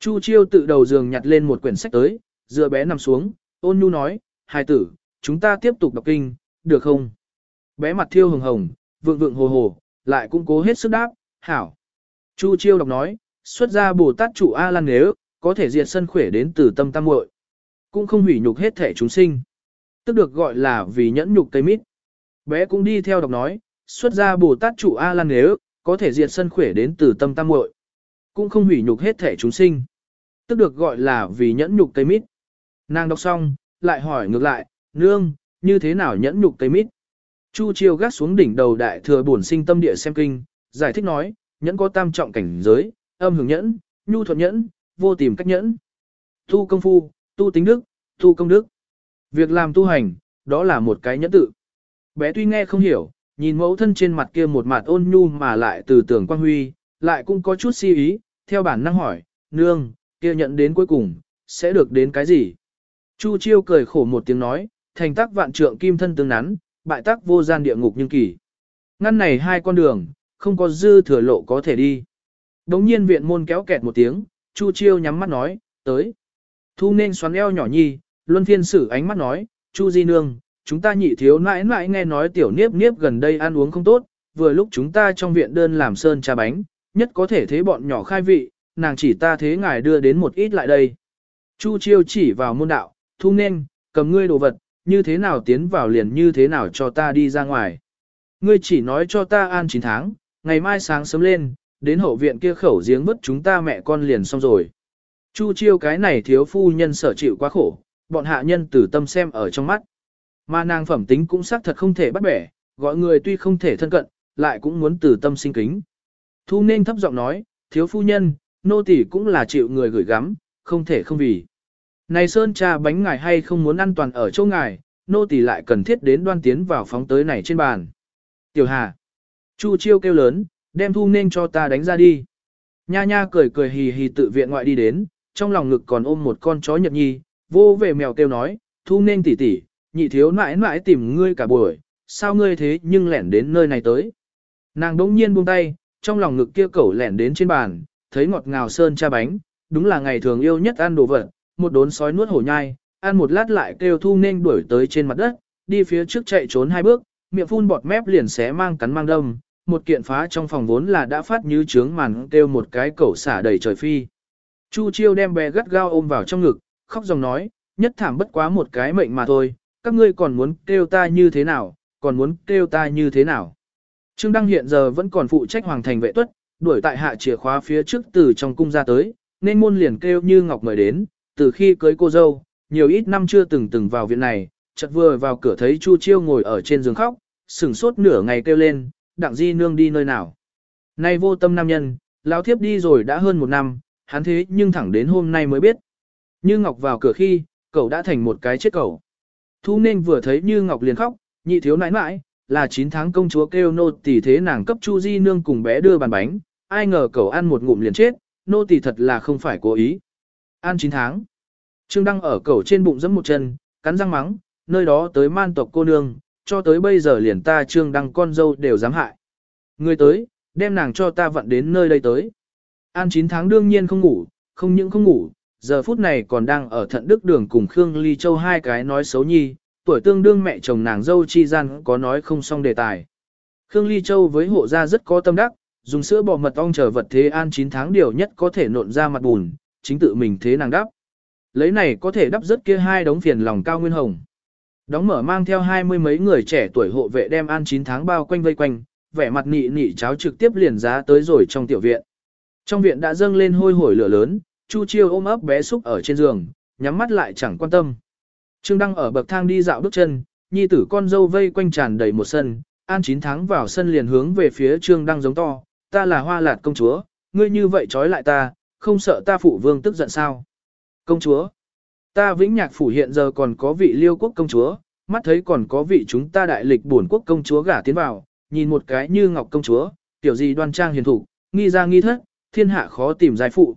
Chu chiêu tự đầu giường nhặt lên một quyển sách tới, dựa bé nằm xuống, ôn nhu nói, hài tử, chúng ta tiếp tục đọc kinh, được không? Bé mặt thiêu hồng hồng, vượng vượng hồ hồ, lại cũng cố hết sức đáp, hảo. Chu chiêu đọc nói, xuất ra Bồ Tát chủ A Lan nếu, có thể diệt sân khỏe đến từ tâm tam muội cũng không hủy nhục hết thể chúng sinh. Tức được gọi là vì nhẫn nhục cây mít. Bé cũng đi theo đọc nói, xuất ra Bồ Tát chủ A Lan nếu, có thể diệt sân khỏe đến từ tâm tam muội cũng không hủy nhục hết thể chúng sinh. Tức được gọi là vì nhẫn nhục cây mít. Nàng đọc xong, lại hỏi ngược lại, nương, như thế nào nhẫn nhục cây mít? Chu chiêu gác xuống đỉnh đầu đại thừa bổn sinh tâm địa xem kinh, giải thích nói, nhẫn có tam trọng cảnh giới, âm hưởng nhẫn, nhu thuận nhẫn, vô tìm cách nhẫn. Tu công phu, tu tính đức, tu công đức. Việc làm tu hành, đó là một cái nhẫn tự. Bé tuy nghe không hiểu, nhìn mẫu thân trên mặt kia một mặt ôn nhu mà lại từ tưởng quan huy, lại cũng có chút si ý, theo bản năng hỏi, nương, kia nhận đến cuối cùng, sẽ được đến cái gì? Chu chiêu cười khổ một tiếng nói, thành tác vạn trượng kim thân tương nắn, bại tác vô gian địa ngục nhưng kỳ. Ngăn này hai con đường, không có dư thừa lộ có thể đi. Đống nhiên viện môn kéo kẹt một tiếng, Chu chiêu nhắm mắt nói, tới. Thu nên xoắn eo nhỏ nhi, luân phiên sử ánh mắt nói, Chu Di Nương, chúng ta nhị thiếu nãi nãi nghe nói tiểu niếp niếp gần đây ăn uống không tốt, vừa lúc chúng ta trong viện đơn làm sơn trà bánh, nhất có thể thế bọn nhỏ khai vị, nàng chỉ ta thế ngài đưa đến một ít lại đây. Chu Chiêu chỉ vào môn đạo, thu nên, cầm ngươi đồ vật, như thế nào tiến vào liền như thế nào cho ta đi ra ngoài. Ngươi chỉ nói cho ta an 9 tháng, ngày mai sáng sớm lên, đến hậu viện kia khẩu giếng vứt chúng ta mẹ con liền xong rồi. Chu chiêu cái này thiếu phu nhân sở chịu quá khổ, bọn hạ nhân tử tâm xem ở trong mắt. Mà nàng phẩm tính cũng xác thật không thể bắt bẻ, gọi người tuy không thể thân cận, lại cũng muốn tử tâm sinh kính. Thu nên thấp giọng nói, thiếu phu nhân, nô tỳ cũng là chịu người gửi gắm, không thể không vì. Này sơn trà bánh ngài hay không muốn ăn toàn ở chỗ ngài, nô tỳ lại cần thiết đến đoan tiến vào phóng tới này trên bàn. Tiểu Hà. Chu chiêu kêu lớn, đem thu nên cho ta đánh ra đi. Nha nha cười cười hì hì tự viện ngoại đi đến, trong lòng ngực còn ôm một con chó nhật nhi, vô về mèo kêu nói, thu nên tỉ tỉ, nhị thiếu nãi nãi tìm ngươi cả buổi, sao ngươi thế nhưng lẻn đến nơi này tới. Nàng đỗng nhiên buông tay, trong lòng ngực kia cẩu lẻn đến trên bàn, thấy ngọt ngào sơn cha bánh, đúng là ngày thường yêu nhất ăn đồ vật, một đốn sói nuốt hổ nhai, ăn một lát lại kêu thu nên đuổi tới trên mặt đất, đi phía trước chạy trốn hai bước, miệng phun bọt mép liền xé mang cắn mang đâm, một kiện phá trong phòng vốn là đã phát như trướng màn kêu một cái cẩu xả đầy trời phi. Chu Chiêu đem bé gắt gao ôm vào trong ngực, khóc dòng nói, nhất thảm bất quá một cái mệnh mà thôi, các ngươi còn muốn kêu ta như thế nào, còn muốn kêu ta như thế nào. Trương Đăng hiện giờ vẫn còn phụ trách hoàng thành vệ tuất, đuổi tại hạ chìa khóa phía trước từ trong cung ra tới, nên môn liền kêu như ngọc mời đến, từ khi cưới cô dâu, nhiều ít năm chưa từng từng vào viện này, chợt vừa vào cửa thấy Chu Chiêu ngồi ở trên giường khóc, sừng sốt nửa ngày kêu lên, đặng di nương đi nơi nào. Nay vô tâm nam nhân, lão thiếp đi rồi đã hơn một năm, hắn thế nhưng thẳng đến hôm nay mới biết. Như Ngọc vào cửa khi, cậu đã thành một cái chết cậu. Thu nên vừa thấy Như Ngọc liền khóc, nhị thiếu nãi nãi, là 9 tháng công chúa kêu nô tỷ thế nàng cấp Chu Di nương cùng bé đưa bàn bánh, ai ngờ cậu ăn một ngụm liền chết, nô tỷ thật là không phải cố ý. Ăn 9 tháng. Trương Đăng ở cậu trên bụng giẫm một chân, cắn răng mắng, nơi đó tới man tộc cô nương, cho tới bây giờ liền ta Trương Đăng con dâu đều dám hại. Người tới, đem nàng cho ta vận đến nơi đây tới. An 9 tháng đương nhiên không ngủ, không những không ngủ, giờ phút này còn đang ở thận đức đường cùng Khương Ly Châu hai cái nói xấu nhi, tuổi tương đương mẹ chồng nàng dâu chi gian có nói không xong đề tài. Khương Ly Châu với hộ gia rất có tâm đắc, dùng sữa bò mật ong chờ vật thế an 9 tháng điều nhất có thể nộn ra mặt bùn, chính tự mình thế nàng đắp. Lấy này có thể đắp rất kia hai đống phiền lòng cao nguyên hồng. Đóng mở mang theo hai mươi mấy người trẻ tuổi hộ vệ đem an 9 tháng bao quanh vây quanh, vẻ mặt nị nị cháo trực tiếp liền giá tới rồi trong tiểu viện. Trong viện đã dâng lên hôi hổi lửa lớn, Chu Chiêu ôm ấp bé xúc ở trên giường, nhắm mắt lại chẳng quan tâm. Trương Đăng ở bậc thang đi dạo bước chân, nhi tử con dâu vây quanh tràn đầy một sân, an 9 tháng vào sân liền hướng về phía Trương Đăng giống to, ta là hoa lạt công chúa, ngươi như vậy trói lại ta, không sợ ta phụ vương tức giận sao. Công chúa, ta vĩnh nhạc phủ hiện giờ còn có vị liêu quốc công chúa, mắt thấy còn có vị chúng ta đại lịch bổn quốc công chúa gả tiến vào, nhìn một cái như ngọc công chúa, tiểu gì đoan trang hiền thủ, nghi ra nghi thất, thiên hạ khó tìm giai phụ.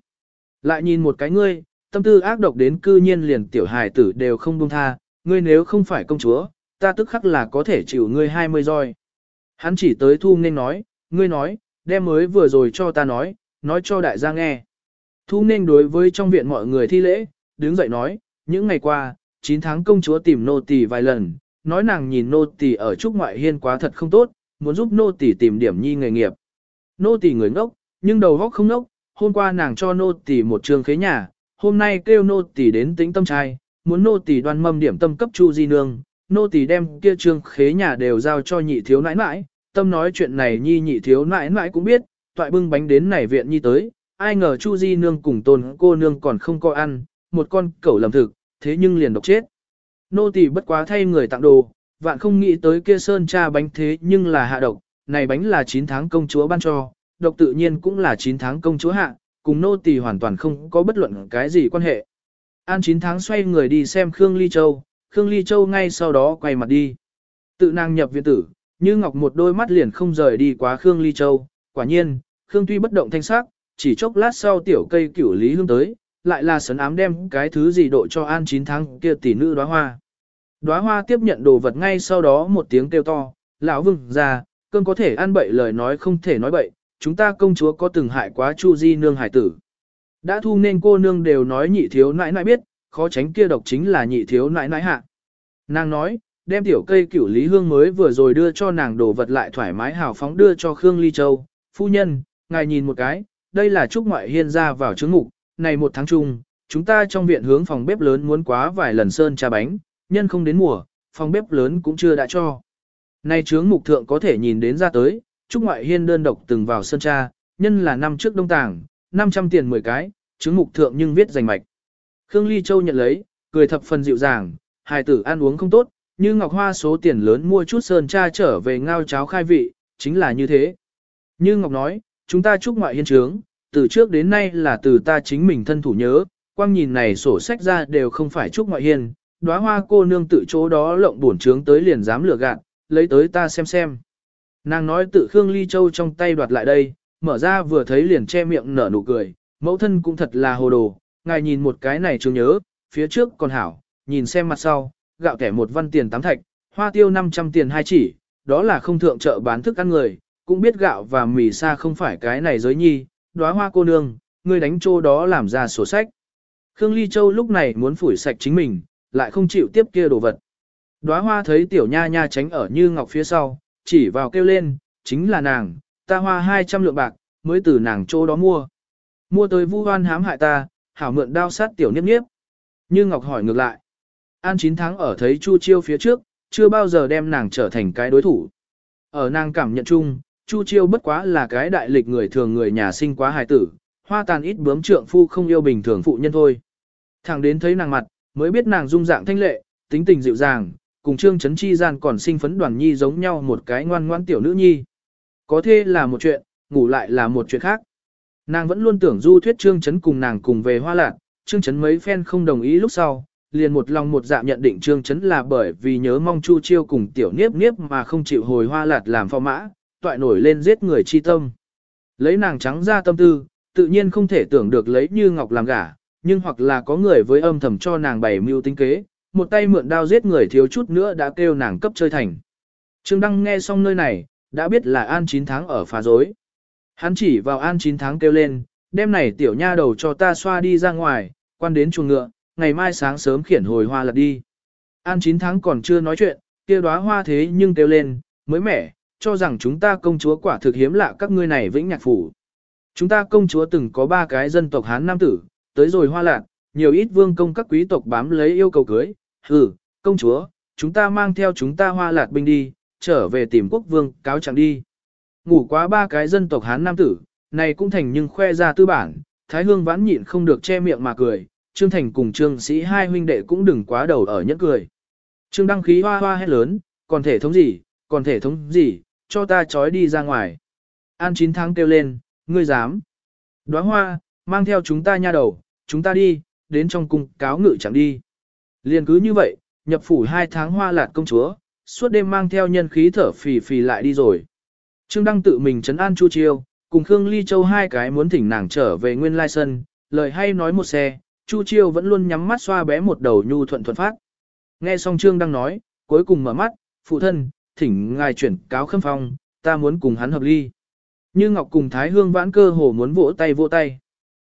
Lại nhìn một cái ngươi, tâm tư ác độc đến cư nhiên liền tiểu hài tử đều không buông tha, ngươi nếu không phải công chúa, ta tức khắc là có thể chịu ngươi hai mươi roi. Hắn chỉ tới thu nên nói, ngươi nói, đem mới vừa rồi cho ta nói, nói cho đại gia nghe. Thu nên đối với trong viện mọi người thi lễ, đứng dậy nói, những ngày qua, 9 tháng công chúa tìm nô tỳ vài lần, nói nàng nhìn nô tỳ ở trúc ngoại hiên quá thật không tốt, muốn giúp nô tỳ tìm điểm nhi nghề nghiệp. Nô tỳ người ngốc, nhưng đầu óc không ngốc, hôm qua nàng cho nô tỳ một trường khế nhà, hôm nay kêu nô tỳ đến tĩnh tâm trai, muốn nô tỳ đoan mâm điểm tâm cấp Chu Di nương, nô tỳ đem kia trương khế nhà đều giao cho nhị thiếu nãi nãi, tâm nói chuyện này nhi nhị thiếu nãi nãi cũng biết, toại bưng bánh đến này viện nhi tới, ai ngờ Chu Di nương cùng tôn cô nương còn không có ăn, một con cẩu lầm thực, thế nhưng liền độc chết. Nô tỳ bất quá thay người tặng đồ, vạn không nghĩ tới kia sơn cha bánh thế nhưng là hạ độc, này bánh là 9 tháng công chúa ban cho, độc tự nhiên cũng là 9 tháng công chúa hạ, cùng nô tỳ hoàn toàn không có bất luận cái gì quan hệ. An 9 tháng xoay người đi xem Khương Ly Châu, Khương Ly Châu ngay sau đó quay mặt đi. Tự nàng nhập viện tử, như ngọc một đôi mắt liền không rời đi quá Khương Ly Châu, quả nhiên, Khương tuy bất động thanh sắc, chỉ chốc lát sau tiểu cây cửu lý hương tới, lại là sấn ám đem cái thứ gì độ cho An 9 tháng kia tỷ nữ đóa hoa. Đóa hoa tiếp nhận đồ vật ngay sau đó một tiếng kêu to, lão vương ra, cơn có thể ăn bậy lời nói không thể nói bậy, chúng ta công chúa có từng hại quá Chu Di nương hải tử. Đã thu nên cô nương đều nói nhị thiếu nãi nãi biết, khó tránh kia độc chính là nhị thiếu nãi nãi hạ. Nàng nói, đem tiểu cây cửu lý hương mới vừa rồi đưa cho nàng đồ vật lại thoải mái hào phóng đưa cho Khương Ly Châu. Phu nhân, ngài nhìn một cái, đây là trúc ngoại hiên ra vào trứng ngục, này một tháng chung, chúng ta trong viện hướng phòng bếp lớn muốn quá vài lần sơn trà bánh, nhân không đến mùa, phòng bếp lớn cũng chưa đã cho. Này trướng mục thượng có thể nhìn đến ra tới, Trúc Ngoại Hiên đơn độc từng vào sơn tra, nhân là năm trước đông tàng, 500 tiền 10 cái, trướng mục thượng nhưng viết dành mạch. Khương Ly Châu nhận lấy, cười thập phần dịu dàng, hài tử ăn uống không tốt, như Ngọc Hoa số tiền lớn mua chút sơn tra trở về ngao cháo khai vị, chính là như thế. Như Ngọc nói, chúng ta Trúc Ngoại Hiên trướng, từ trước đến nay là từ ta chính mình thân thủ nhớ, quang nhìn này sổ sách ra đều không phải Trúc Ngoại Hiên, đóa hoa cô nương tự chỗ đó lộng bổn trướng tới liền dám lừa gạt, lấy tới ta xem xem. Nàng nói tự Khương Ly Châu trong tay đoạt lại đây, mở ra vừa thấy liền che miệng nở nụ cười, mẫu thân cũng thật là hồ đồ, ngài nhìn một cái này chưa nhớ, phía trước còn hảo, nhìn xem mặt sau, gạo kẻ một văn tiền tám thạch, hoa tiêu 500 tiền hai chỉ, đó là không thượng chợ bán thức ăn người, cũng biết gạo và mì xa không phải cái này giới nhi, đóa hoa cô nương, ngươi đánh trô đó làm ra sổ sách. Khương Ly Châu lúc này muốn phủi sạch chính mình, lại không chịu tiếp kia đồ vật. Đóa hoa thấy tiểu nha nha tránh ở như ngọc phía sau, chỉ vào kêu lên, chính là nàng, ta hoa 200 lượng bạc, mới từ nàng chỗ đó mua. Mua tới vu hoan hãm hại ta, hảo mượn đao sát tiểu niếp niếp. Như Ngọc hỏi ngược lại. An 9 tháng ở thấy Chu Chiêu phía trước, chưa bao giờ đem nàng trở thành cái đối thủ. Ở nàng cảm nhận chung, Chu Chiêu bất quá là cái đại lịch người thường người nhà sinh quá hài tử, hoa tàn ít bướm trượng phu không yêu bình thường phụ nhân thôi. Thẳng đến thấy nàng mặt, mới biết nàng dung dạng thanh lệ, tính tình dịu dàng, cùng Trương Chấn Chi gian còn sinh phấn đoàn nhi giống nhau một cái ngoan ngoan tiểu nữ nhi. Có thế là một chuyện, ngủ lại là một chuyện khác. Nàng vẫn luôn tưởng du thuyết Trương Chấn cùng nàng cùng về hoa lạc, Trương Chấn mấy phen không đồng ý lúc sau, liền một lòng một dạ nhận định Trương Chấn là bởi vì nhớ mong Chu Chiêu cùng tiểu niếp niếp mà không chịu hồi hoa lạc làm phò mã, toại nổi lên giết người chi tâm. Lấy nàng trắng ra tâm tư, tự nhiên không thể tưởng được lấy như ngọc làm gả, nhưng hoặc là có người với âm thầm cho nàng bày mưu tính kế, một tay mượn đao giết người thiếu chút nữa đã kêu nàng cấp chơi thành. Trương Đăng nghe xong nơi này, đã biết là An 9 tháng ở phá dối. Hắn chỉ vào An 9 tháng kêu lên, đêm này tiểu nha đầu cho ta xoa đi ra ngoài, quan đến chuồng ngựa, ngày mai sáng sớm khiển hồi hoa lật đi. An 9 tháng còn chưa nói chuyện, kia đóa hoa thế nhưng kêu lên, mới mẻ, cho rằng chúng ta công chúa quả thực hiếm lạ các ngươi này vĩnh nhạc phủ. Chúng ta công chúa từng có ba cái dân tộc Hán Nam tử, tới rồi hoa lạc, nhiều ít vương công các quý tộc bám lấy yêu cầu cưới, hừ, công chúa, chúng ta mang theo chúng ta hoa lạc binh đi, trở về tìm quốc vương, cáo chẳng đi. Ngủ quá ba cái dân tộc Hán Nam tử, này cũng thành nhưng khoe ra tư bản, Thái Hương vãn nhịn không được che miệng mà cười, Trương Thành cùng Trương Sĩ hai huynh đệ cũng đừng quá đầu ở nhẫn cười. Trương đăng khí hoa hoa hét lớn, còn thể thống gì, còn thể thống gì, cho ta trói đi ra ngoài. An chín tháng kêu lên, ngươi dám. Đóa hoa, mang theo chúng ta nha đầu, chúng ta đi, đến trong cung cáo ngự chẳng đi. Liền cứ như vậy, nhập phủ hai tháng hoa lạt công chúa, suốt đêm mang theo nhân khí thở phì phì lại đi rồi. Trương Đăng tự mình chấn an Chu Chiêu, cùng Khương Ly Châu hai cái muốn thỉnh nàng trở về nguyên lai sân, lời hay nói một xe, Chu Chiêu vẫn luôn nhắm mắt xoa bé một đầu nhu thuận thuận phát. Nghe xong Trương Đăng nói, cuối cùng mở mắt, phụ thân, thỉnh ngài chuyển cáo khâm phong, ta muốn cùng hắn hợp ly. Như Ngọc cùng Thái Hương vãn cơ hồ muốn vỗ tay vỗ tay.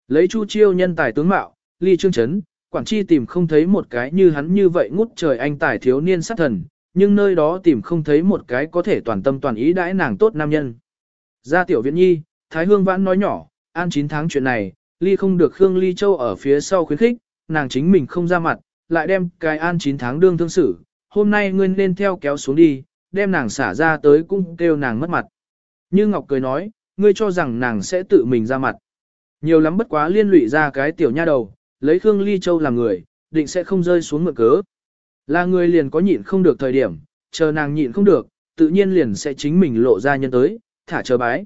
Lấy Chu Chiêu nhân tài tướng mạo, ly trương chấn, quản chi tìm không thấy một cái như hắn như vậy ngút trời anh tài thiếu niên sát thần, nhưng nơi đó tìm không thấy một cái có thể toàn tâm toàn ý đãi nàng tốt nam nhân. Ra tiểu viện nhi, Thái Hương vãn nói nhỏ, an 9 tháng chuyện này, ly không được Khương Ly Châu ở phía sau khuyến khích, nàng chính mình không ra mặt, lại đem cái an 9 tháng đương thương xử, hôm nay ngươi nên theo kéo xuống đi, đem nàng xả ra tới cũng kêu nàng mất mặt. Như Ngọc cười nói, ngươi cho rằng nàng sẽ tự mình ra mặt. Nhiều lắm bất quá liên lụy ra cái tiểu nha đầu, lấy Khương Ly Châu làm người, định sẽ không rơi xuống mượn cớ. Là người liền có nhịn không được thời điểm, chờ nàng nhịn không được, tự nhiên liền sẽ chính mình lộ ra nhân tới, thả chờ bái.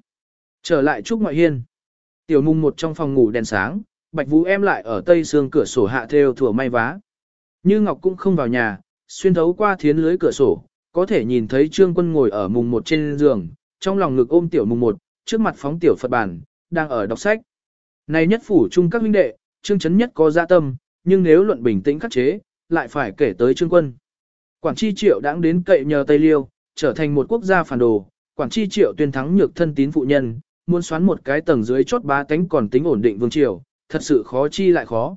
Trở lại Trúc Ngoại Hiên. Tiểu mùng một trong phòng ngủ đèn sáng, Bạch Vũ em lại ở tây xương cửa sổ hạ theo thủa may vá. Như Ngọc cũng không vào nhà, xuyên thấu qua thiến lưới cửa sổ, có thể nhìn thấy Trương Quân ngồi ở mùng một trên giường, trong lòng ngực ôm tiểu mùng một, trước mặt phóng tiểu Phật bản, đang ở đọc sách. Này nhất phủ chung các huynh đệ, Trương Chấn nhất có dạ tâm, nhưng nếu luận bình tĩnh khắc chế, lại phải kể tới Trương Quân. Quản chi triệu đáng đến cậy nhờ Tây Liêu, trở thành một quốc gia phản đồ, quản chi triệu tuyên thắng nhược thân tín phụ nhân, muốn xoán một cái tầng dưới chốt bá tánh còn tính ổn định vương triều, thật sự khó chi lại khó.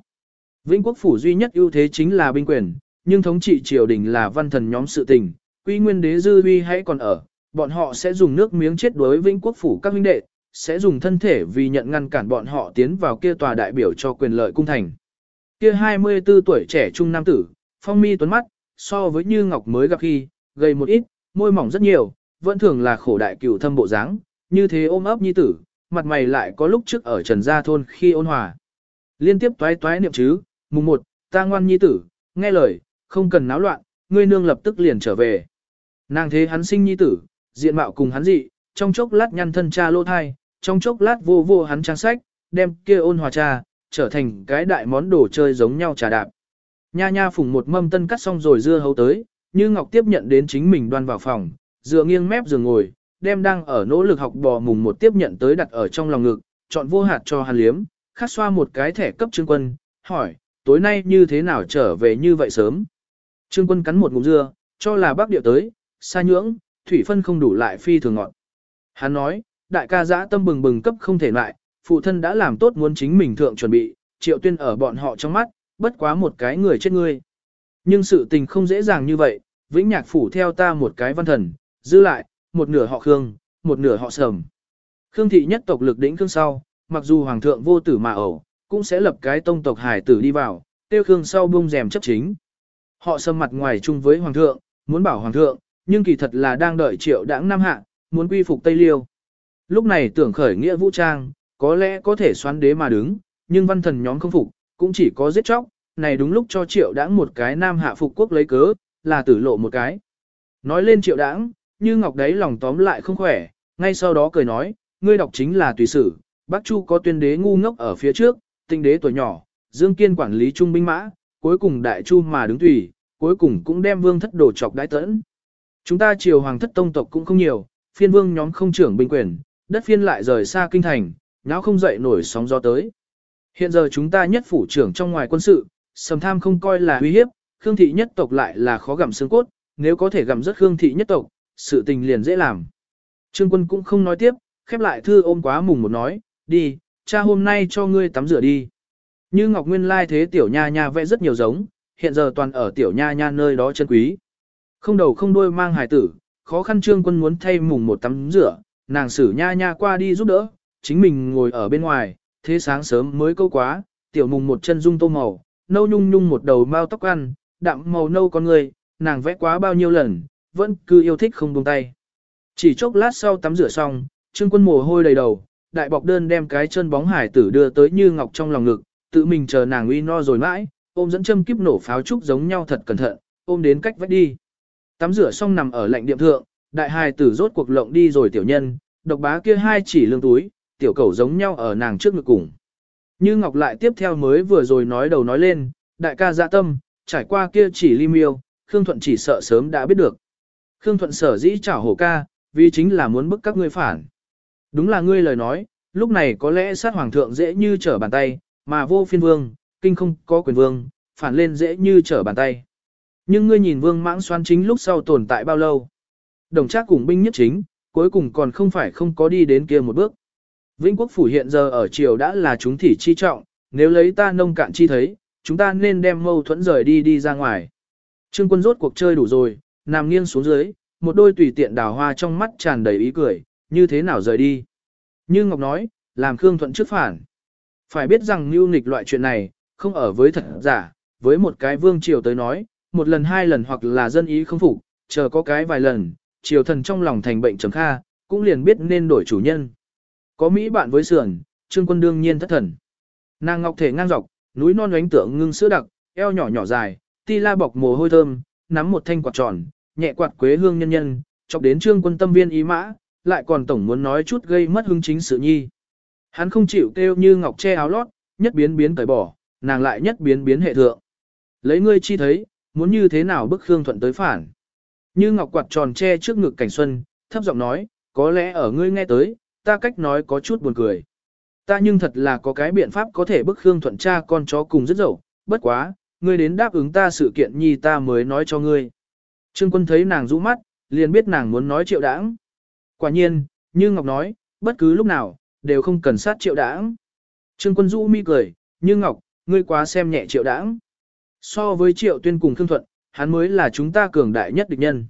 Vĩnh quốc phủ duy nhất ưu thế chính là binh quyền, nhưng thống trị triều đình là văn thần nhóm sự tình, quy nguyên đế dư uy hãy còn ở, bọn họ sẽ dùng nước miếng chết đối vĩnh quốc phủ các huynh đệ, sẽ dùng thân thể vì nhận ngăn cản bọn họ tiến vào kia tòa đại biểu cho quyền lợi cung thành. Kia 24 tuổi trẻ trung nam tử, phong mi tuấn mắt, so với như ngọc mới gặp khi, gầy một ít, môi mỏng rất nhiều, vẫn thường là khổ đại cửu thâm bộ dáng, như thế ôm ấp nhi tử, mặt mày lại có lúc trước ở Trần Gia Thôn khi ôn hòa. Liên tiếp toái toái niệm chứ, mùng một, ta ngoan nhi tử, nghe lời, không cần náo loạn, ngươi nương lập tức liền trở về. Nàng thế hắn sinh nhi tử, diện mạo cùng hắn dị, trong chốc lát nhăn thân cha lô thai, trong chốc lát vô vô hắn trang sách, đem kia ôn hòa trà, trở thành cái đại món đồ chơi giống nhau trà đạp. Nha nha phùng một mâm tân cắt xong rồi dưa hấu tới, như Ngọc tiếp nhận đến chính mình đoan vào phòng, dựa nghiêng mép giường ngồi, đem đang ở nỗ lực học bò mùng một tiếp nhận tới đặt ở trong lòng ngực, chọn vô hạt cho hắn liếm, khát xoa một cái thẻ cấp trương quân, hỏi, tối nay như thế nào trở về như vậy sớm. Trương quân cắn một ngụm dưa, cho là bác điệu tới, xa nhưỡng, thủy phân không đủ lại phi thường ngọn. Hắn nói, đại ca giã tâm bừng bừng cấp không thể lại, phụ thân đã làm tốt muốn chính mình thượng chuẩn bị, triệu tuyên ở bọn họ trong mắt, bất quá một cái người chết ngươi. Nhưng sự tình không dễ dàng như vậy, vĩnh nhạc phủ theo ta một cái văn thần, giữ lại, một nửa họ Khương, một nửa họ Sầm. Khương thị nhất tộc lực đỉnh Khương sau, mặc dù hoàng thượng vô tử mà ẩu, cũng sẽ lập cái tông tộc hải tử đi vào, tiêu Khương sau bung rèm chấp chính. Họ Sầm mặt ngoài chung với hoàng thượng, muốn bảo hoàng thượng, nhưng kỳ thật là đang đợi triệu đãng nam hạ, muốn quy phục Tây Liêu. Lúc này tưởng khởi nghĩa vũ trang, có lẽ có thể xoán đế mà đứng, nhưng văn thần nhóm không phục, cũng chỉ có giết chóc, này đúng lúc cho triệu đãng một cái nam hạ phục quốc lấy cớ, là tử lộ một cái. Nói lên triệu đãng, như ngọc đấy lòng tóm lại không khỏe, ngay sau đó cười nói, ngươi đọc chính là tùy sử, Bắc Chu có tuyên đế ngu ngốc ở phía trước, tinh đế tuổi nhỏ, Dương Kiên quản lý trung binh mã, cuối cùng đại chu mà đứng tùy, cuối cùng cũng đem vương thất đổ chọc đái tẫn. Chúng ta triều hoàng thất tông tộc cũng không nhiều, phiên vương nhóm không trưởng binh quyền, đất phiên lại rời xa kinh thành, nháo không dậy nổi sóng gió tới. Hiện giờ chúng ta nhất phủ trưởng trong ngoài quân sự, sầm tham không coi là uy hiếp, Khương thị nhất tộc lại là khó gặm xương cốt, nếu có thể gặm rất Khương thị nhất tộc, sự tình liền dễ làm. Trương quân cũng không nói tiếp, khép lại thư ôm quá mùng một nói, đi, cha hôm nay cho ngươi tắm rửa đi. Như Ngọc Nguyên lai thế tiểu nha nha vẽ rất nhiều giống, hiện giờ toàn ở tiểu nha nha nơi đó chân quý. Không đầu không đuôi mang hài tử, khó khăn trương quân muốn thay mùng một tắm rửa, nàng xử nha nha qua đi giúp đỡ, chính mình ngồi ở bên ngoài, thế sáng sớm mới câu quá, tiểu mùng một chân dung tô màu, nâu nhung nhung một đầu mao tóc ăn, đạm màu nâu con người, nàng vẽ quá bao nhiêu lần, vẫn cứ yêu thích không buông tay. Chỉ chốc lát sau tắm rửa xong, trương quân mồ hôi đầy đầu, đại bọc đơn đem cái chân bóng hải tử đưa tới như ngọc trong lòng ngực, tự mình chờ nàng uy no rồi mãi, ôm dẫn châm kiếp nổ pháo trúc giống nhau thật cẩn thận, ôm đến cách vách đi. Tắm rửa xong nằm ở lạnh điệm thượng, đại hài tử rốt cuộc lộng đi rồi tiểu nhân, độc bá kia hai chỉ lương túi, tiểu cầu giống nhau ở nàng trước ngực cùng. Như Ngọc lại tiếp theo mới vừa rồi nói đầu nói lên, đại ca dạ tâm, trải qua kia chỉ ly miêu, Khương Thuận chỉ sợ sớm đã biết được. Khương Thuận sở dĩ chảo hổ ca, vì chính là muốn bức các ngươi phản. Đúng là ngươi lời nói, lúc này có lẽ sát hoàng thượng dễ như trở bàn tay, mà vô phiên vương, kinh không có quyền vương, phản lên dễ như trở bàn tay. Nhưng ngươi nhìn vương mãng xoan chính lúc sau tồn tại bao lâu. Đồng trác cùng binh nhất chính, cuối cùng còn không phải không có đi đến kia một bước. Vĩnh quốc phủ hiện giờ ở triều đã là chúng thỉ chi trọng, nếu lấy ta nông cạn chi thấy, chúng ta nên đem mâu thuẫn rời đi đi ra ngoài. Trương quân rốt cuộc chơi đủ rồi, nằm nghiêng xuống dưới, một đôi tùy tiện đào hoa trong mắt tràn đầy ý cười, như thế nào rời đi. Như Ngọc nói, làm Khương Thuận trước phản. Phải biết rằng mưu nghịch loại chuyện này, không ở với thật giả, với một cái vương triều tới nói, một lần hai lần hoặc là dân ý không phục, chờ có cái vài lần, triều thần trong lòng thành bệnh trầm kha, cũng liền biết nên đổi chủ nhân. Có Mỹ bạn với sườn, trương quân đương nhiên thất thần. Nàng ngọc thể ngang dọc, núi non ánh tượng ngưng sữa đặc, eo nhỏ nhỏ dài, ti la bọc mồ hôi thơm, nắm một thanh quạt tròn, nhẹ quạt quế hương nhân nhân, chọc đến trương quân tâm viên ý mã, lại còn tổng muốn nói chút gây mất hứng chính sự nhi. Hắn không chịu kêu như ngọc che áo lót, nhất biến biến cởi bỏ, nàng lại nhất biến biến hệ thượng. Lấy ngươi chi thấy, muốn như thế nào bức Khương Thuận tới phản. Như ngọc quạt tròn che trước ngực cảnh xuân, thấp giọng nói, có lẽ ở ngươi nghe tới, ta cách nói có chút buồn cười. Ta nhưng thật là có cái biện pháp có thể bức Khương Thuận cha con chó cùng rất dậu, bất quá, ngươi đến đáp ứng ta sự kiện nhi ta mới nói cho ngươi. Trương quân thấy nàng rũ mắt, liền biết nàng muốn nói triệu đãng. Quả nhiên, như Ngọc nói, bất cứ lúc nào, đều không cần sát triệu đãng. Trương quân rũ mi cười, như Ngọc, ngươi quá xem nhẹ triệu đãng. So với triệu tuyên cùng Khương Thuận, hắn mới là chúng ta cường đại nhất địch nhân.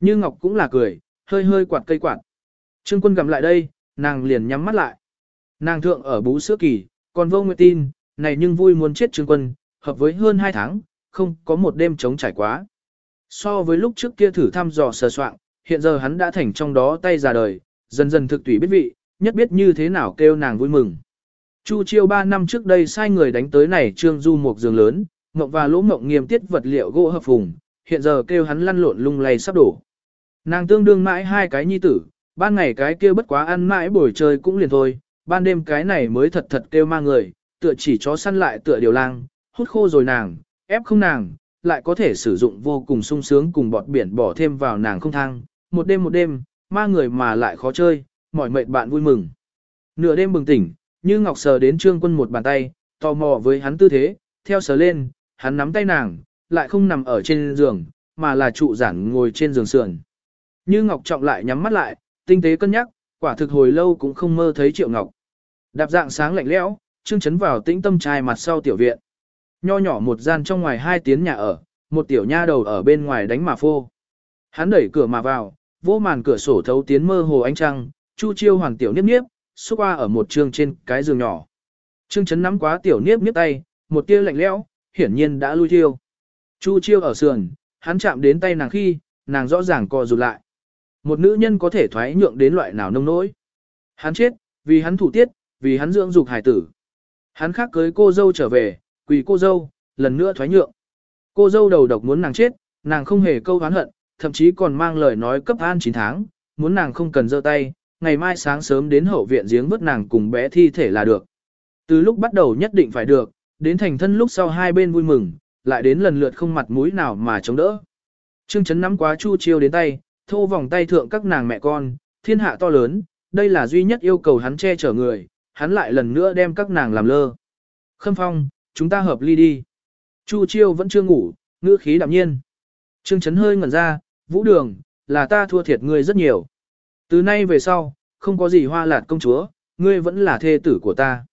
Như Ngọc cũng là cười, hơi hơi quạt cây quạt. Trương quân gầm lại đây, nàng liền nhắm mắt lại. Nàng thượng ở bú sữa kỳ, còn vô nguyện tin, này nhưng vui muốn chết Trương quân, hợp với hơn 2 tháng, không có một đêm chống trải quá. So với lúc trước kia thử thăm dò sờ soạn, hiện giờ hắn đã thành trong đó tay già đời, dần dần thực tủy biết vị, nhất biết như thế nào kêu nàng vui mừng. Chu chiêu 3 năm trước đây sai người đánh tới này trương du một giường lớn, mộng và lỗ mộng nghiêm tiết vật liệu gỗ hợp phùng, hiện giờ kêu hắn lăn lộn lung lay sắp đổ. Nàng tương đương mãi hai cái nhi tử, ban ngày cái kia bất quá ăn mãi buổi chơi cũng liền thôi, ban đêm cái này mới thật thật kêu ma người, tựa chỉ chó săn lại tựa điều lang, hút khô rồi nàng, ép không nàng, lại có thể sử dụng vô cùng sung sướng cùng bọt biển bỏ thêm vào nàng không thang, một đêm một đêm, ma người mà lại khó chơi, mỏi mệt bạn vui mừng. Nửa đêm bừng tỉnh, như ngọc sờ đến trương quân một bàn tay, tò mò với hắn tư thế, theo sờ lên, hắn nắm tay nàng, lại không nằm ở trên giường, mà là trụ giản ngồi trên giường sườn. Như ngọc trọng lại nhắm mắt lại, tinh tế cân nhắc, quả thực hồi lâu cũng không mơ thấy triệu ngọc. Đạp dạng sáng lạnh lẽo, trương chấn vào tĩnh tâm trai mặt sau tiểu viện. Nho nhỏ một gian trong ngoài hai tiếng nhà ở, một tiểu nha đầu ở bên ngoài đánh mà phô. Hắn đẩy cửa mà vào, vô màn cửa sổ thấu tiến mơ hồ ánh trăng, chu chiêu hoàng tiểu niếp niếp, xúc qua ở một trường trên cái giường nhỏ. Trương chấn nắm quá tiểu niếp niếp tay, một tia lạnh lẽo, hiển nhiên đã lui thiêu. Chu chiêu ở sườn, hắn chạm đến tay nàng khi, nàng rõ ràng co rụt lại. Một nữ nhân có thể thoái nhượng đến loại nào nông nỗi. Hắn chết, vì hắn thủ tiết, vì hắn dưỡng dục hải tử. Hắn khác cưới cô dâu trở về, quỳ cô dâu, lần nữa thoái nhượng. Cô dâu đầu độc muốn nàng chết, nàng không hề câu hán hận, thậm chí còn mang lời nói cấp an 9 tháng, muốn nàng không cần giơ tay, ngày mai sáng sớm đến hậu viện giếng vớt nàng cùng bé thi thể là được. Từ lúc bắt đầu nhất định phải được, đến thành thân lúc sau hai bên vui mừng, lại đến lần lượt không mặt mũi nào mà chống đỡ. Trương Chấn nắm quá Chu Chiêu đến tay, thô vòng tay thượng các nàng mẹ con, thiên hạ to lớn, đây là duy nhất yêu cầu hắn che chở người, hắn lại lần nữa đem các nàng làm lơ. Khâm Phong, chúng ta hợp ly đi. Chu Chiêu vẫn chưa ngủ, ngữ khí đạm nhiên. Trương Chấn hơi ngẩn ra, vũ đường, là ta thua thiệt ngươi rất nhiều. Từ nay về sau, không có gì hoa lạt công chúa, ngươi vẫn là thê tử của ta.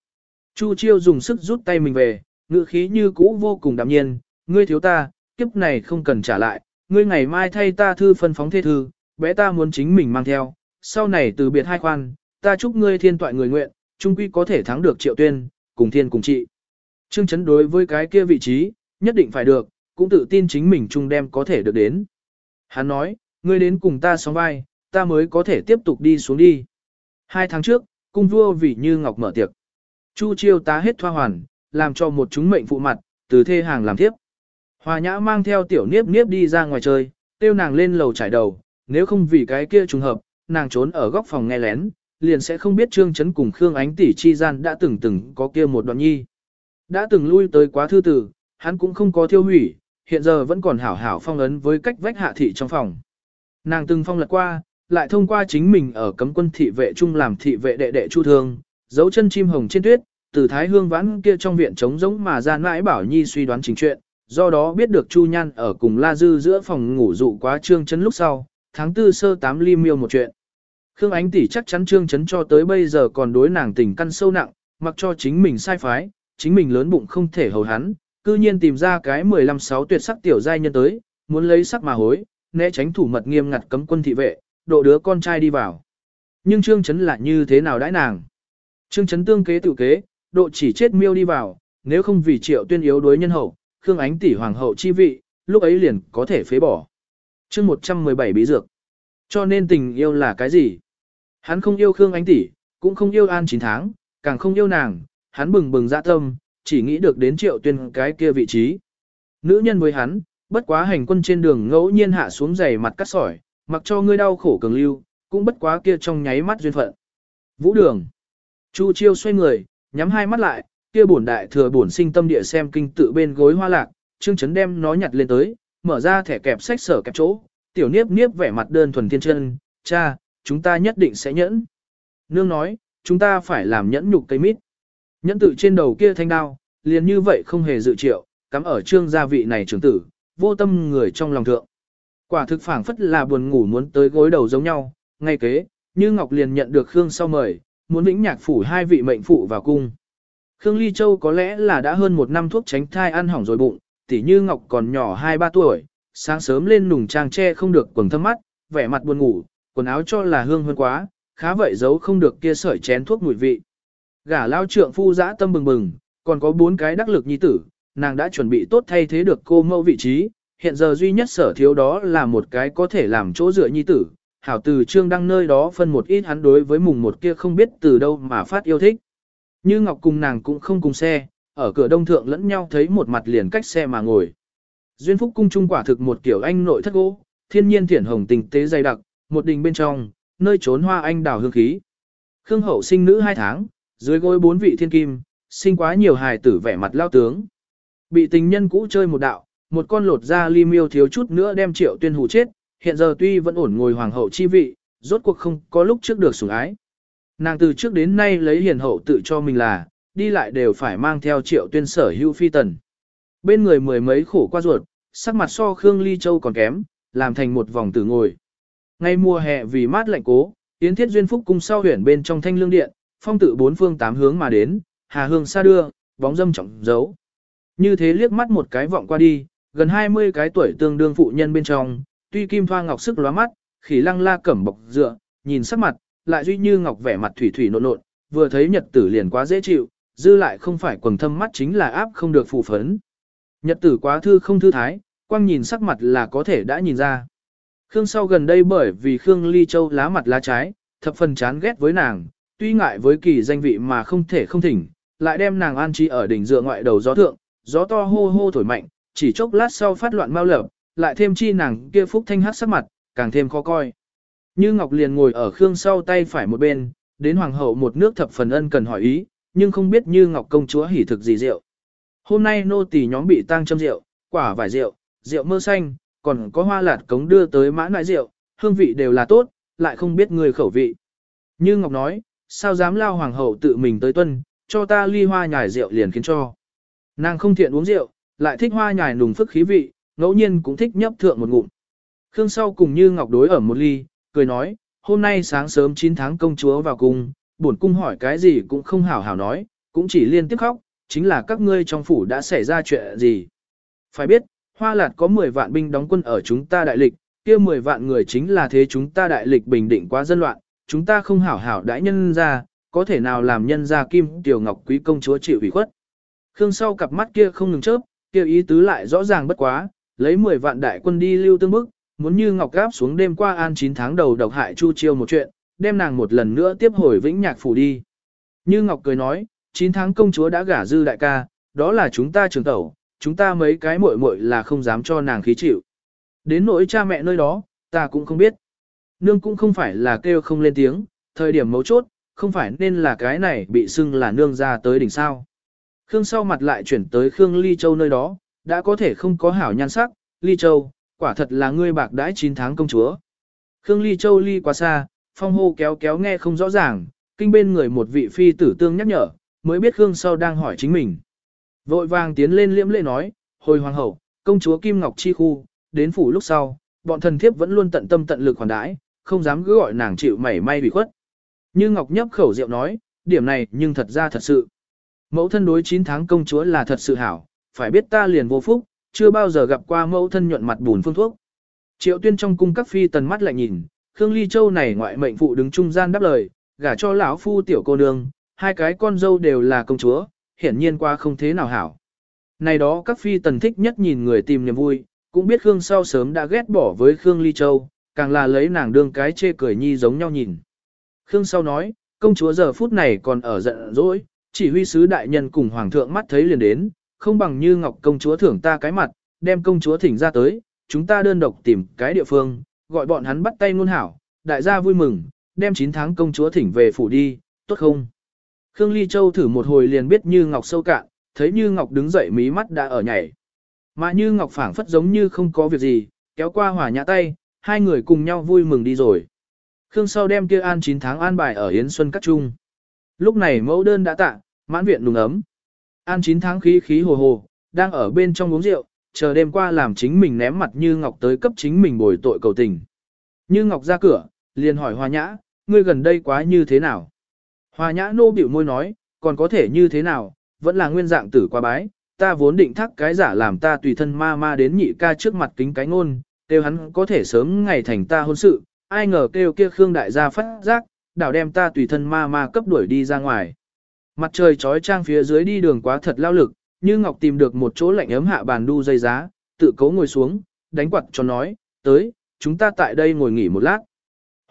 Chu Chiêu dùng sức rút tay mình về, ngữ khí như cũ vô cùng đạm nhiên, ngươi thiếu ta, kiếp này không cần trả lại, ngươi ngày mai thay ta thư phân phóng thê thư, bé ta muốn chính mình mang theo, sau này từ biệt hai khoan, ta chúc ngươi thiên toại người nguyện, trung quy có thể thắng được triệu tuyên, cùng thiên cùng trị. Trương chấn đối với cái kia vị trí, nhất định phải được, cũng tự tin chính mình Trung đem có thể được đến. Hắn nói, ngươi đến cùng ta sóng vai, ta mới có thể tiếp tục đi xuống đi. Hai tháng trước, cung vua vì như ngọc mở tiệc. Chu chiêu tá hết thoa hoàn, làm cho một chúng mệnh phụ mặt, từ thê hàng làm tiếp. Hòa nhã mang theo tiểu niếp niếp đi ra ngoài chơi, tiêu nàng lên lầu trải đầu, nếu không vì cái kia trùng hợp, nàng trốn ở góc phòng nghe lén, liền sẽ không biết Trương Chấn cùng Khương Ánh tỷ chi gian đã từng từng có kia một đoạn nhi. Đã từng lui tới quá thư tử, hắn cũng không có thiêu hủy, hiện giờ vẫn còn hảo hảo phong ấn với cách vách hạ thị trong phòng. Nàng từng phong lật qua, lại thông qua chính mình ở cấm quân thị vệ chung làm thị vệ đệ đệ chu thương, dấu chân chim hồng trên tuyết, từ thái hương vãn kia trong viện trống giống mà ra mãi bảo nhi suy đoán trình chuyện, do đó biết được chu nhan ở cùng la dư giữa phòng ngủ dụ quá trương chấn lúc sau, tháng tư sơ tám ly miêu một chuyện. Khương Ánh tỷ chắc chắn trương chấn cho tới bây giờ còn đối nàng tình căn sâu nặng, mặc cho chính mình sai phái, chính mình lớn bụng không thể hầu hắn, cư nhiên tìm ra cái 15-6 tuyệt sắc tiểu giai nhân tới, muốn lấy sắc mà hối, né tránh thủ mật nghiêm ngặt cấm quân thị vệ, độ đứa con trai đi vào. Nhưng Trương Chấn lại như thế nào đãi nàng? Trương Chấn tương kế tự kế, độ chỉ chết miêu đi vào, nếu không vì triệu tuyên yếu đối nhân hậu, Khương Ánh tỷ hoàng hậu chi vị, lúc ấy liền có thể phế bỏ. chương 117 bí dược. Cho nên tình yêu là cái gì? Hắn không yêu Khương Ánh tỷ, cũng không yêu An 9 tháng, càng không yêu nàng, hắn bừng bừng dạ tâm, chỉ nghĩ được đến triệu tuyên cái kia vị trí. Nữ nhân với hắn, bất quá hành quân trên đường ngẫu nhiên hạ xuống giày mặt cắt sỏi, mặc cho ngươi đau khổ cường lưu, cũng bất quá kia trong nháy mắt duyên phận. Vũ đường. Chu chiêu xoay người, nhắm hai mắt lại, kia bổn đại thừa bổn sinh tâm địa xem kinh tự bên gối hoa lạc, trương chấn đem nó nhặt lên tới, mở ra thẻ kẹp sách sở kẹp chỗ, tiểu niếp niếp vẻ mặt đơn thuần thiên chân, cha, chúng ta nhất định sẽ nhẫn. Nương nói, chúng ta phải làm nhẫn nhục cây mít. Nhẫn tự trên đầu kia thanh đao, liền như vậy không hề dự triệu, cắm ở trương gia vị này trưởng tử, vô tâm người trong lòng thượng. Quả thực phảng phất là buồn ngủ muốn tới gối đầu giống nhau, ngay kế, như Ngọc liền nhận được Khương sau mời, muốn vĩnh nhạc phủ hai vị mệnh phụ vào cung. Khương Ly Châu có lẽ là đã hơn một năm thuốc tránh thai ăn hỏng rồi bụng, tỉ như Ngọc còn nhỏ 2-3 tuổi, sáng sớm lên nùng trang che không được quần thâm mắt, vẻ mặt buồn ngủ, quần áo cho là hương hơn quá, khá vậy giấu không được kia sợi chén thuốc mùi vị. Gả lao trượng phu dã tâm bừng bừng, còn có bốn cái đắc lực nhi tử, nàng đã chuẩn bị tốt thay thế được cô mẫu vị trí, hiện giờ duy nhất sở thiếu đó là một cái có thể làm chỗ dựa nhi tử. Hảo từ trương đăng nơi đó phân một ít hắn đối với mùng một kia không biết từ đâu mà phát yêu thích. Như Ngọc cùng nàng cũng không cùng xe, ở cửa đông thượng lẫn nhau thấy một mặt liền cách xe mà ngồi. Duyên Phúc cung trung quả thực một kiểu anh nội thất gỗ, thiên nhiên thiển hồng tình tế dày đặc, một đình bên trong, nơi trốn hoa anh đào hương khí. Khương hậu sinh nữ hai tháng, dưới gối bốn vị thiên kim, sinh quá nhiều hài tử vẻ mặt lao tướng. Bị tình nhân cũ chơi một đạo, một con lột da ly miêu thiếu chút nữa đem triệu tuyên hù chết, hiện giờ tuy vẫn ổn ngồi hoàng hậu chi vị, rốt cuộc không có lúc trước được sủng ái. Nàng từ trước đến nay lấy hiền hậu tự cho mình là, đi lại đều phải mang theo triệu tuyên sở hữu phi tần. Bên người mười mấy khổ qua ruột, sắc mặt so Khương Ly Châu còn kém, làm thành một vòng tử ngồi. Ngay mùa hè vì mát lạnh cố, Yến Thiết Duyên Phúc cung sau huyển bên trong thanh lương điện, phong tự bốn phương tám hướng mà đến, hà hương xa đưa, bóng dâm trọng dấu. Như thế liếc mắt một cái vọng qua đi, gần 20 cái tuổi tương đương phụ nhân bên trong, tuy kim thoa ngọc sức lóa mắt, khỉ lăng la cẩm bọc dựa, nhìn sắc mặt, lại duy như ngọc vẻ mặt thủy thủy nộn nộn, vừa thấy nhật tử liền quá dễ chịu, dư lại không phải quầng thâm mắt chính là áp không được phù phấn. Nhật tử quá thư không thư thái, quang nhìn sắc mặt là có thể đã nhìn ra. Khương sau gần đây bởi vì Khương Ly Châu lá mặt lá trái, thập phần chán ghét với nàng, tuy ngại với kỳ danh vị mà không thể không thỉnh, lại đem nàng an trí ở đỉnh dựa ngoại đầu gió thượng, gió to hô hô thổi mạnh, chỉ chốc lát sau phát loạn mau lở, lại thêm chi nàng kia phúc thanh hát sắc mặt, càng thêm khó coi. Như Ngọc liền ngồi ở khương sau tay phải một bên, đến hoàng hậu một nước thập phần ân cần hỏi ý, nhưng không biết Như Ngọc công chúa hỉ thực gì rượu. Hôm nay nô tỳ nhóm bị tang châm rượu, quả vải rượu, rượu mơ xanh, còn có hoa lạt cống đưa tới mã nại rượu, hương vị đều là tốt, lại không biết người khẩu vị. Như Ngọc nói, sao dám lao hoàng hậu tự mình tới tuân, cho ta ly hoa nhài rượu liền khiến cho. Nàng không thiện uống rượu, lại thích hoa nhài nùng phức khí vị, ngẫu nhiên cũng thích nhấp thượng một ngụm. Khương sau cùng như Ngọc đối ở một ly, cười nói, hôm nay sáng sớm 9 tháng công chúa vào cung, bổn cung hỏi cái gì cũng không hảo hảo nói, cũng chỉ liên tiếp khóc, chính là các ngươi trong phủ đã xảy ra chuyện gì. Phải biết, Hoa Lạt có 10 vạn binh đóng quân ở chúng ta đại lịch, kia 10 vạn người chính là thế chúng ta đại lịch bình định quá dân loạn, chúng ta không hảo hảo đãi nhân ra, có thể nào làm nhân ra kim tiểu ngọc quý công chúa chịu ủy khuất. Khương sau cặp mắt kia không ngừng chớp, kia ý tứ lại rõ ràng bất quá, lấy 10 vạn đại quân đi lưu tương bức, muốn như ngọc gáp xuống đêm qua an 9 tháng đầu độc hại Chu Chiêu một chuyện, đem nàng một lần nữa tiếp hồi vĩnh nhạc phủ đi. Như Ngọc cười nói, 9 tháng công chúa đã gả dư đại ca, đó là chúng ta trường tẩu, chúng ta mấy cái muội muội là không dám cho nàng khí chịu. Đến nỗi cha mẹ nơi đó, ta cũng không biết. Nương cũng không phải là kêu không lên tiếng, thời điểm mấu chốt, không phải nên là cái này bị xưng là nương ra tới đỉnh sao. Khương sau mặt lại chuyển tới Khương Ly Châu nơi đó, đã có thể không có hảo nhan sắc, Ly Châu, quả thật là ngươi bạc đãi 9 tháng công chúa. Khương Ly Châu ly quá xa, phong hô kéo kéo nghe không rõ ràng, kinh bên người một vị phi tử tương nhắc nhở, mới biết Khương sau đang hỏi chính mình. Vội vàng tiến lên liễm lệ nói, hồi hoàng hậu, công chúa Kim Ngọc Chi Khu, đến phủ lúc sau, bọn thần thiếp vẫn luôn tận tâm tận lực hoàn đãi, không dám cứ gọi nàng chịu mảy may bị khuất. Như Ngọc nhấp khẩu rượu nói, điểm này nhưng thật ra thật sự. Mẫu thân đối 9 tháng công chúa là thật sự hảo, phải biết ta liền vô phúc, chưa bao giờ gặp qua mẫu thân nhuận mặt bùn phương thuốc. Triệu tuyên trong cung các phi tần mắt lại nhìn, Khương Ly Châu này ngoại mệnh phụ đứng trung gian đáp lời, gả cho lão phu tiểu cô nương, hai cái con dâu đều là công chúa, hiển nhiên qua không thế nào hảo. Này đó các phi tần thích nhất nhìn người tìm niềm vui, cũng biết Khương sau sớm đã ghét bỏ với Khương Ly Châu, càng là lấy nàng đương cái chê cười nhi giống nhau nhìn. Khương sau nói, công chúa giờ phút này còn ở giận dỗi, chỉ huy sứ đại nhân cùng hoàng thượng mắt thấy liền đến, không bằng như ngọc công chúa thưởng ta cái mặt, đem công chúa thỉnh ra tới, chúng ta đơn độc tìm cái địa phương, gọi bọn hắn bắt tay ngôn hảo, đại gia vui mừng, đem 9 tháng công chúa thỉnh về phủ đi, tốt không? Khương Ly Châu thử một hồi liền biết Như Ngọc sâu cạn, thấy Như Ngọc đứng dậy mí mắt đã ở nhảy. Mà Như Ngọc phảng phất giống như không có việc gì, kéo qua hỏa nhã tay, hai người cùng nhau vui mừng đi rồi. Khương sau đem kia an 9 tháng an bài ở Yến Xuân Các Trung. Lúc này mẫu đơn đã tạ, mãn viện nùng ấm. An 9 tháng khí khí hồ hồ, đang ở bên trong uống rượu, chờ đêm qua làm chính mình ném mặt Như Ngọc tới cấp chính mình bồi tội cầu tình. Như Ngọc ra cửa, liền hỏi Hoa Nhã, ngươi gần đây quá như thế nào? Hoa Nhã nô biểu môi nói, còn có thể như thế nào, vẫn là nguyên dạng tử qua bái, ta vốn định thắc cái giả làm ta tùy thân ma ma đến nhị ca trước mặt kính cái ngôn, kêu hắn có thể sớm ngày thành ta hôn sự, ai ngờ kêu kia Khương đại gia phát giác, đảo đem ta tùy thân ma ma cấp đuổi đi ra ngoài. Mặt trời trói trang phía dưới đi đường quá thật lao lực, như Ngọc tìm được một chỗ lạnh ấm hạ bàn đu dây giá, tự cố ngồi xuống, đánh quạt cho nói, tới, chúng ta tại đây ngồi nghỉ một lát.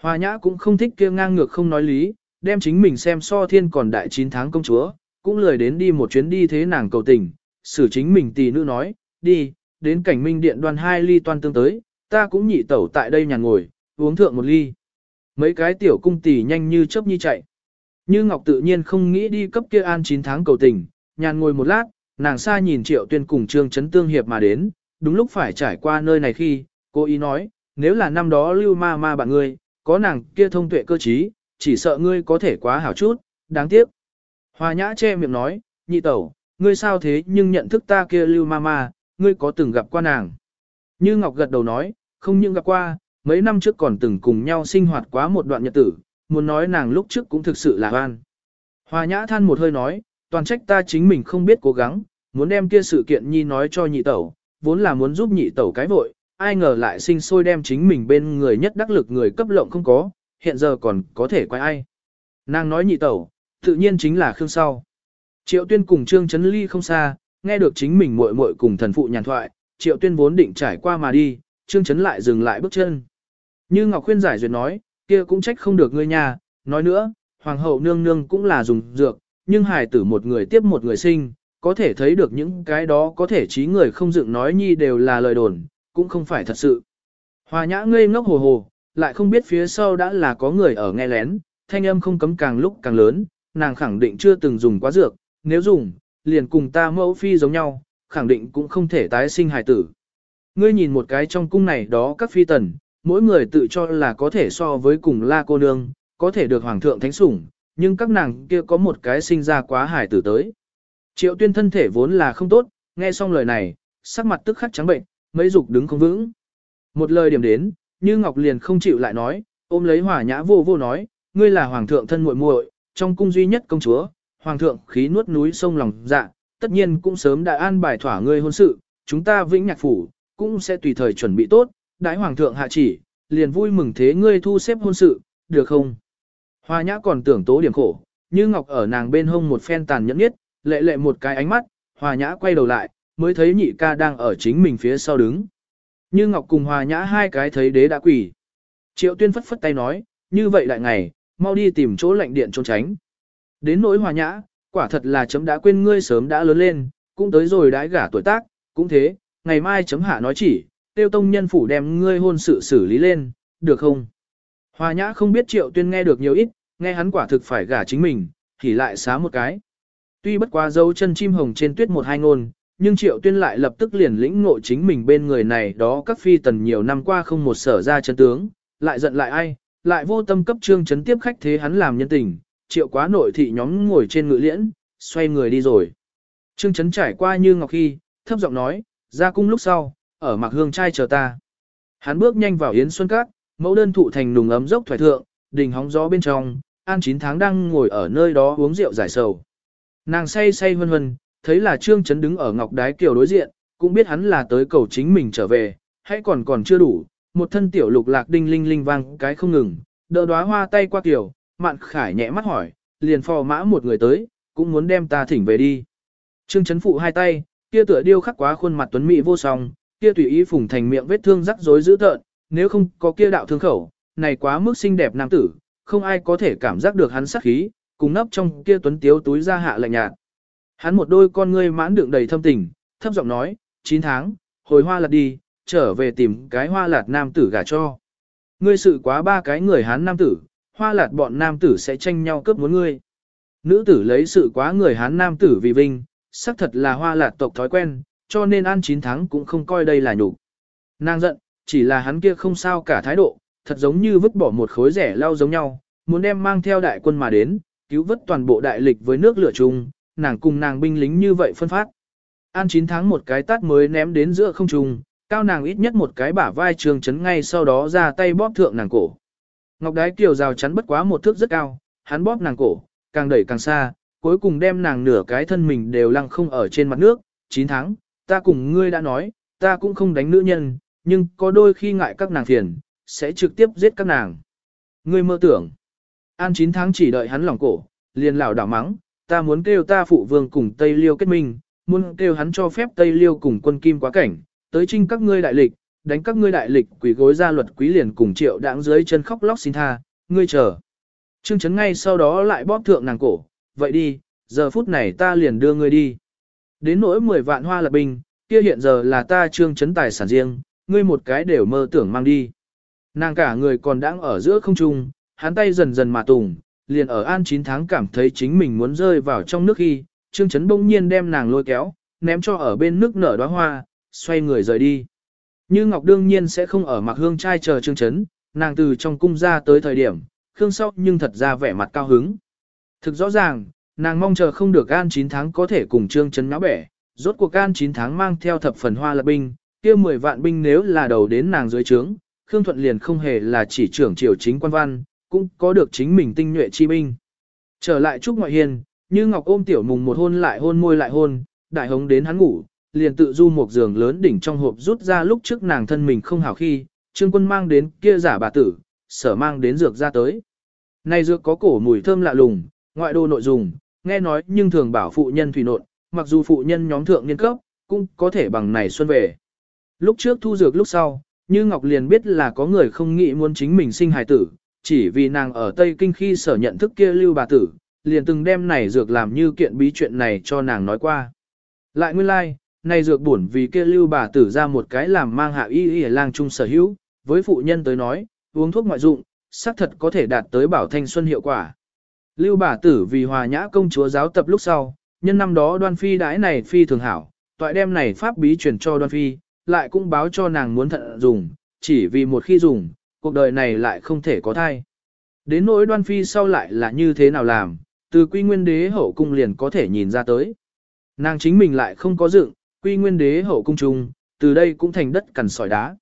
Hoa nhã cũng không thích kia ngang ngược không nói lý, đem chính mình xem so thiên còn đại 9 tháng công chúa, cũng lười đến đi một chuyến đi thế nàng cầu tình, xử chính mình tỷ nữ nói, đi, đến cảnh minh điện đoàn hai ly toan tương tới, ta cũng nhị tẩu tại đây nhà ngồi, uống thượng một ly. Mấy cái tiểu cung tỷ nhanh như chớp nhi chạy. Như Ngọc tự nhiên không nghĩ đi cấp kia an 9 tháng cầu tình, nhàn ngồi một lát, nàng xa nhìn triệu tuyên cùng trương chấn tương hiệp mà đến, đúng lúc phải trải qua nơi này khi, cô ý nói, nếu là năm đó lưu ma ma bạn ngươi, có nàng kia thông tuệ cơ trí, chỉ sợ ngươi có thể quá hảo chút, đáng tiếc. Hòa nhã che miệng nói, nhị tẩu, ngươi sao thế nhưng nhận thức ta kia lưu ma ma, ngươi có từng gặp qua nàng. Như Ngọc gật đầu nói, không những gặp qua, mấy năm trước còn từng cùng nhau sinh hoạt quá một đoạn nhật tử, muốn nói nàng lúc trước cũng thực sự là oan. Hòa nhã than một hơi nói, toàn trách ta chính mình không biết cố gắng, muốn đem kia sự kiện nhi nói cho nhị tẩu, vốn là muốn giúp nhị tẩu cái vội, ai ngờ lại sinh sôi đem chính mình bên người nhất đắc lực người cấp lộng không có, hiện giờ còn có thể quay ai. Nàng nói nhị tẩu, tự nhiên chính là Khương sau. Triệu tuyên cùng Trương Trấn Ly không xa, nghe được chính mình muội muội cùng thần phụ nhàn thoại, Triệu tuyên vốn định trải qua mà đi, Trương Trấn lại dừng lại bước chân. Như Ngọc Khuyên giải duyệt nói, kia cũng trách không được ngươi nhà, nói nữa, hoàng hậu nương nương cũng là dùng dược, nhưng hài tử một người tiếp một người sinh, có thể thấy được những cái đó có thể trí người không dựng nói nhi đều là lời đồn, cũng không phải thật sự. Hòa nhã ngây ngốc hồ hồ, lại không biết phía sau đã là có người ở nghe lén, thanh âm không cấm càng lúc càng lớn, nàng khẳng định chưa từng dùng quá dược, nếu dùng, liền cùng ta mẫu phi giống nhau, khẳng định cũng không thể tái sinh hài tử. Ngươi nhìn một cái trong cung này đó các phi tần, mỗi người tự cho là có thể so với cùng la cô nương, có thể được hoàng thượng thánh sủng, nhưng các nàng kia có một cái sinh ra quá hài tử tới. Triệu tuyên thân thể vốn là không tốt, nghe xong lời này, sắc mặt tức khắc trắng bệnh, mấy dục đứng không vững. Một lời điểm đến, như Ngọc liền không chịu lại nói, ôm lấy hỏa nhã vô vô nói, ngươi là hoàng thượng thân muội muội, trong cung duy nhất công chúa, hoàng thượng khí nuốt núi sông lòng dạ, tất nhiên cũng sớm đã an bài thỏa ngươi hôn sự, chúng ta vĩnh nhạc phủ, cũng sẽ tùy thời chuẩn bị tốt, đãi hoàng thượng hạ chỉ, liền vui mừng thế ngươi thu xếp hôn sự, được không? Hoa nhã còn tưởng tố điểm khổ, như ngọc ở nàng bên hông một phen tàn nhẫn nhất, lệ lệ một cái ánh mắt, Hoa nhã quay đầu lại, mới thấy nhị ca đang ở chính mình phía sau đứng. Như ngọc cùng Hoa nhã hai cái thấy đế đã quỷ. Triệu tuyên phất phất tay nói, như vậy lại ngày, mau đi tìm chỗ lạnh điện trốn tránh. Đến nỗi Hoa nhã, quả thật là chấm đã quên ngươi sớm đã lớn lên, cũng tới rồi đãi gả tuổi tác, cũng thế, ngày mai chấm hạ nói chỉ, tiêu tông nhân phủ đem ngươi hôn sự xử lý lên, được không? Hòa nhã không biết triệu tuyên nghe được nhiều ít, nghe hắn quả thực phải gả chính mình, thì lại xá một cái. Tuy bất quá dấu chân chim hồng trên tuyết một hai ngôn, nhưng triệu tuyên lại lập tức liền lĩnh ngộ chính mình bên người này đó các phi tần nhiều năm qua không một sở ra chân tướng, lại giận lại ai, lại vô tâm cấp trương chấn tiếp khách thế hắn làm nhân tình, triệu quá nội thị nhóm ngồi trên ngự liễn, xoay người đi rồi. Trương chấn trải qua như ngọc khi, thấp giọng nói, ra cung lúc sau, ở mặc hương trai chờ ta. Hắn bước nhanh vào yến xuân các, mẫu đơn thụ thành nùng ấm dốc thoải thượng, đình hóng gió bên trong, an 9 tháng đang ngồi ở nơi đó uống rượu giải sầu. Nàng say say hân hân, thấy là Trương Chấn đứng ở ngọc đái kiều đối diện, cũng biết hắn là tới cầu chính mình trở về, hay còn còn chưa đủ, một thân tiểu lục lạc đinh linh linh vang cái không ngừng, đỡ đóa hoa tay qua kiều, mạn khải nhẹ mắt hỏi, liền phò mã một người tới, cũng muốn đem ta thỉnh về đi. Trương Chấn phụ hai tay, kia tựa điêu khắc quá khuôn mặt tuấn mỹ vô song, kia tùy ý phùng thành miệng vết thương rắc rối dữ tợn, nếu không có kia đạo thương khẩu, này quá mức xinh đẹp nam tử, không ai có thể cảm giác được hắn sát khí, cùng nấp trong kia tuấn tiếu túi ra hạ lạnh nhạt. Hắn một đôi con ngươi mãn đựng đầy thâm tình, thấp giọng nói, 9 tháng, hồi hoa lạt đi, trở về tìm cái hoa lạt nam tử gả cho. Ngươi sự quá ba cái người hán nam tử, hoa lạt bọn nam tử sẽ tranh nhau cướp muốn ngươi. Nữ tử lấy sự quá người hán nam tử vì vinh, xác thật là hoa lạt tộc thói quen, cho nên ăn 9 tháng cũng không coi đây là nhục. Nàng giận, chỉ là hắn kia không sao cả thái độ, thật giống như vứt bỏ một khối rẻ lao giống nhau, muốn đem mang theo đại quân mà đến, cứu vớt toàn bộ đại lịch với nước lửa chung, nàng cùng nàng binh lính như vậy phân phát. An 9 tháng một cái tát mới ném đến giữa không trung, cao nàng ít nhất một cái bả vai trường chấn ngay sau đó ra tay bóp thượng nàng cổ. Ngọc đái kiều rào chắn bất quá một thước rất cao, hắn bóp nàng cổ, càng đẩy càng xa, cuối cùng đem nàng nửa cái thân mình đều lăng không ở trên mặt nước. 9 tháng, ta cùng ngươi đã nói, ta cũng không đánh nữ nhân, nhưng có đôi khi ngại các nàng phiền, sẽ trực tiếp giết các nàng. Ngươi mơ tưởng. An 9 tháng chỉ đợi hắn lòng cổ, liền lảo đảo mắng, ta muốn kêu ta phụ vương cùng Tây Liêu kết minh, muốn kêu hắn cho phép Tây Liêu cùng quân kim quá cảnh, tới trinh các ngươi đại lịch, đánh các ngươi đại lịch quỷ gối ra luật quý liền cùng triệu đáng dưới chân khóc lóc xin tha, ngươi chờ. Trương Trấn ngay sau đó lại bóp thượng nàng cổ, vậy đi, giờ phút này ta liền đưa ngươi đi. Đến nỗi 10 vạn hoa lập bình kia hiện giờ là ta Trương Chấn tài sản riêng, ngươi một cái đều mơ tưởng mang đi. Nàng cả người còn đang ở giữa không trung, hắn tay dần dần mà tùng, liền ở an 9 tháng cảm thấy chính mình muốn rơi vào trong nước khi, Trương Chấn bỗng nhiên đem nàng lôi kéo, ném cho ở bên nước nở đóa hoa, xoay người rời đi. Như Ngọc đương nhiên sẽ không ở mặc hương trai chờ Trương Chấn, nàng từ trong cung ra tới thời điểm, Khương sau nhưng thật ra vẻ mặt cao hứng. Thực rõ ràng, nàng mong chờ không được an 9 tháng có thể cùng Trương Chấn náo bẻ, rốt cuộc an 9 tháng mang theo thập phần hoa lập binh, kia 10 vạn binh nếu là đầu đến nàng dưới trướng, Khương Thuận liền không hề là chỉ trưởng triều chính quan văn, cũng có được chính mình tinh nhuệ chi binh. Trở lại Trúc Ngoại Hiền, như Ngọc ôm tiểu mùng một hôn lại hôn môi lại hôn, đại hống đến hắn ngủ, liền tự du một giường lớn đỉnh trong hộp rút ra lúc trước nàng thân mình không hảo khi, trương quân mang đến kia giả bà tử, sở mang đến dược ra tới. Này dược có cổ mùi thơm lạ lùng, ngoại đô nội dùng, nghe nói nhưng thường bảo phụ nhân thủy nộn, mặc dù phụ nhân nhóm thượng niên cấp, cũng có thể bằng này xuân về. Lúc trước thu dược lúc sau, như Ngọc liền biết là có người không nghĩ muốn chính mình sinh hài tử, chỉ vì nàng ở Tây Kinh khi sở nhận thức kia lưu bà tử, liền từng đem này dược làm như kiện bí chuyện này cho nàng nói qua. Lại nguyên lai, like, này dược buồn vì kia lưu bà tử ra một cái làm mang hạ y y lang trung sở hữu, với phụ nhân tới nói, uống thuốc ngoại dụng, xác thật có thể đạt tới bảo thanh xuân hiệu quả. Lưu bà tử vì hòa nhã công chúa giáo tập lúc sau, nhân năm đó đoan phi đãi này phi thường hảo, toại đem này pháp bí truyền cho đoan phi, lại cũng báo cho nàng muốn thận dùng, chỉ vì một khi dùng, cuộc đời này lại không thể có thai. Đến nỗi đoan phi sau lại là như thế nào làm, từ quy nguyên đế hậu cung liền có thể nhìn ra tới. Nàng chính mình lại không có dựng, quy nguyên đế hậu cung trung, từ đây cũng thành đất cằn sỏi đá.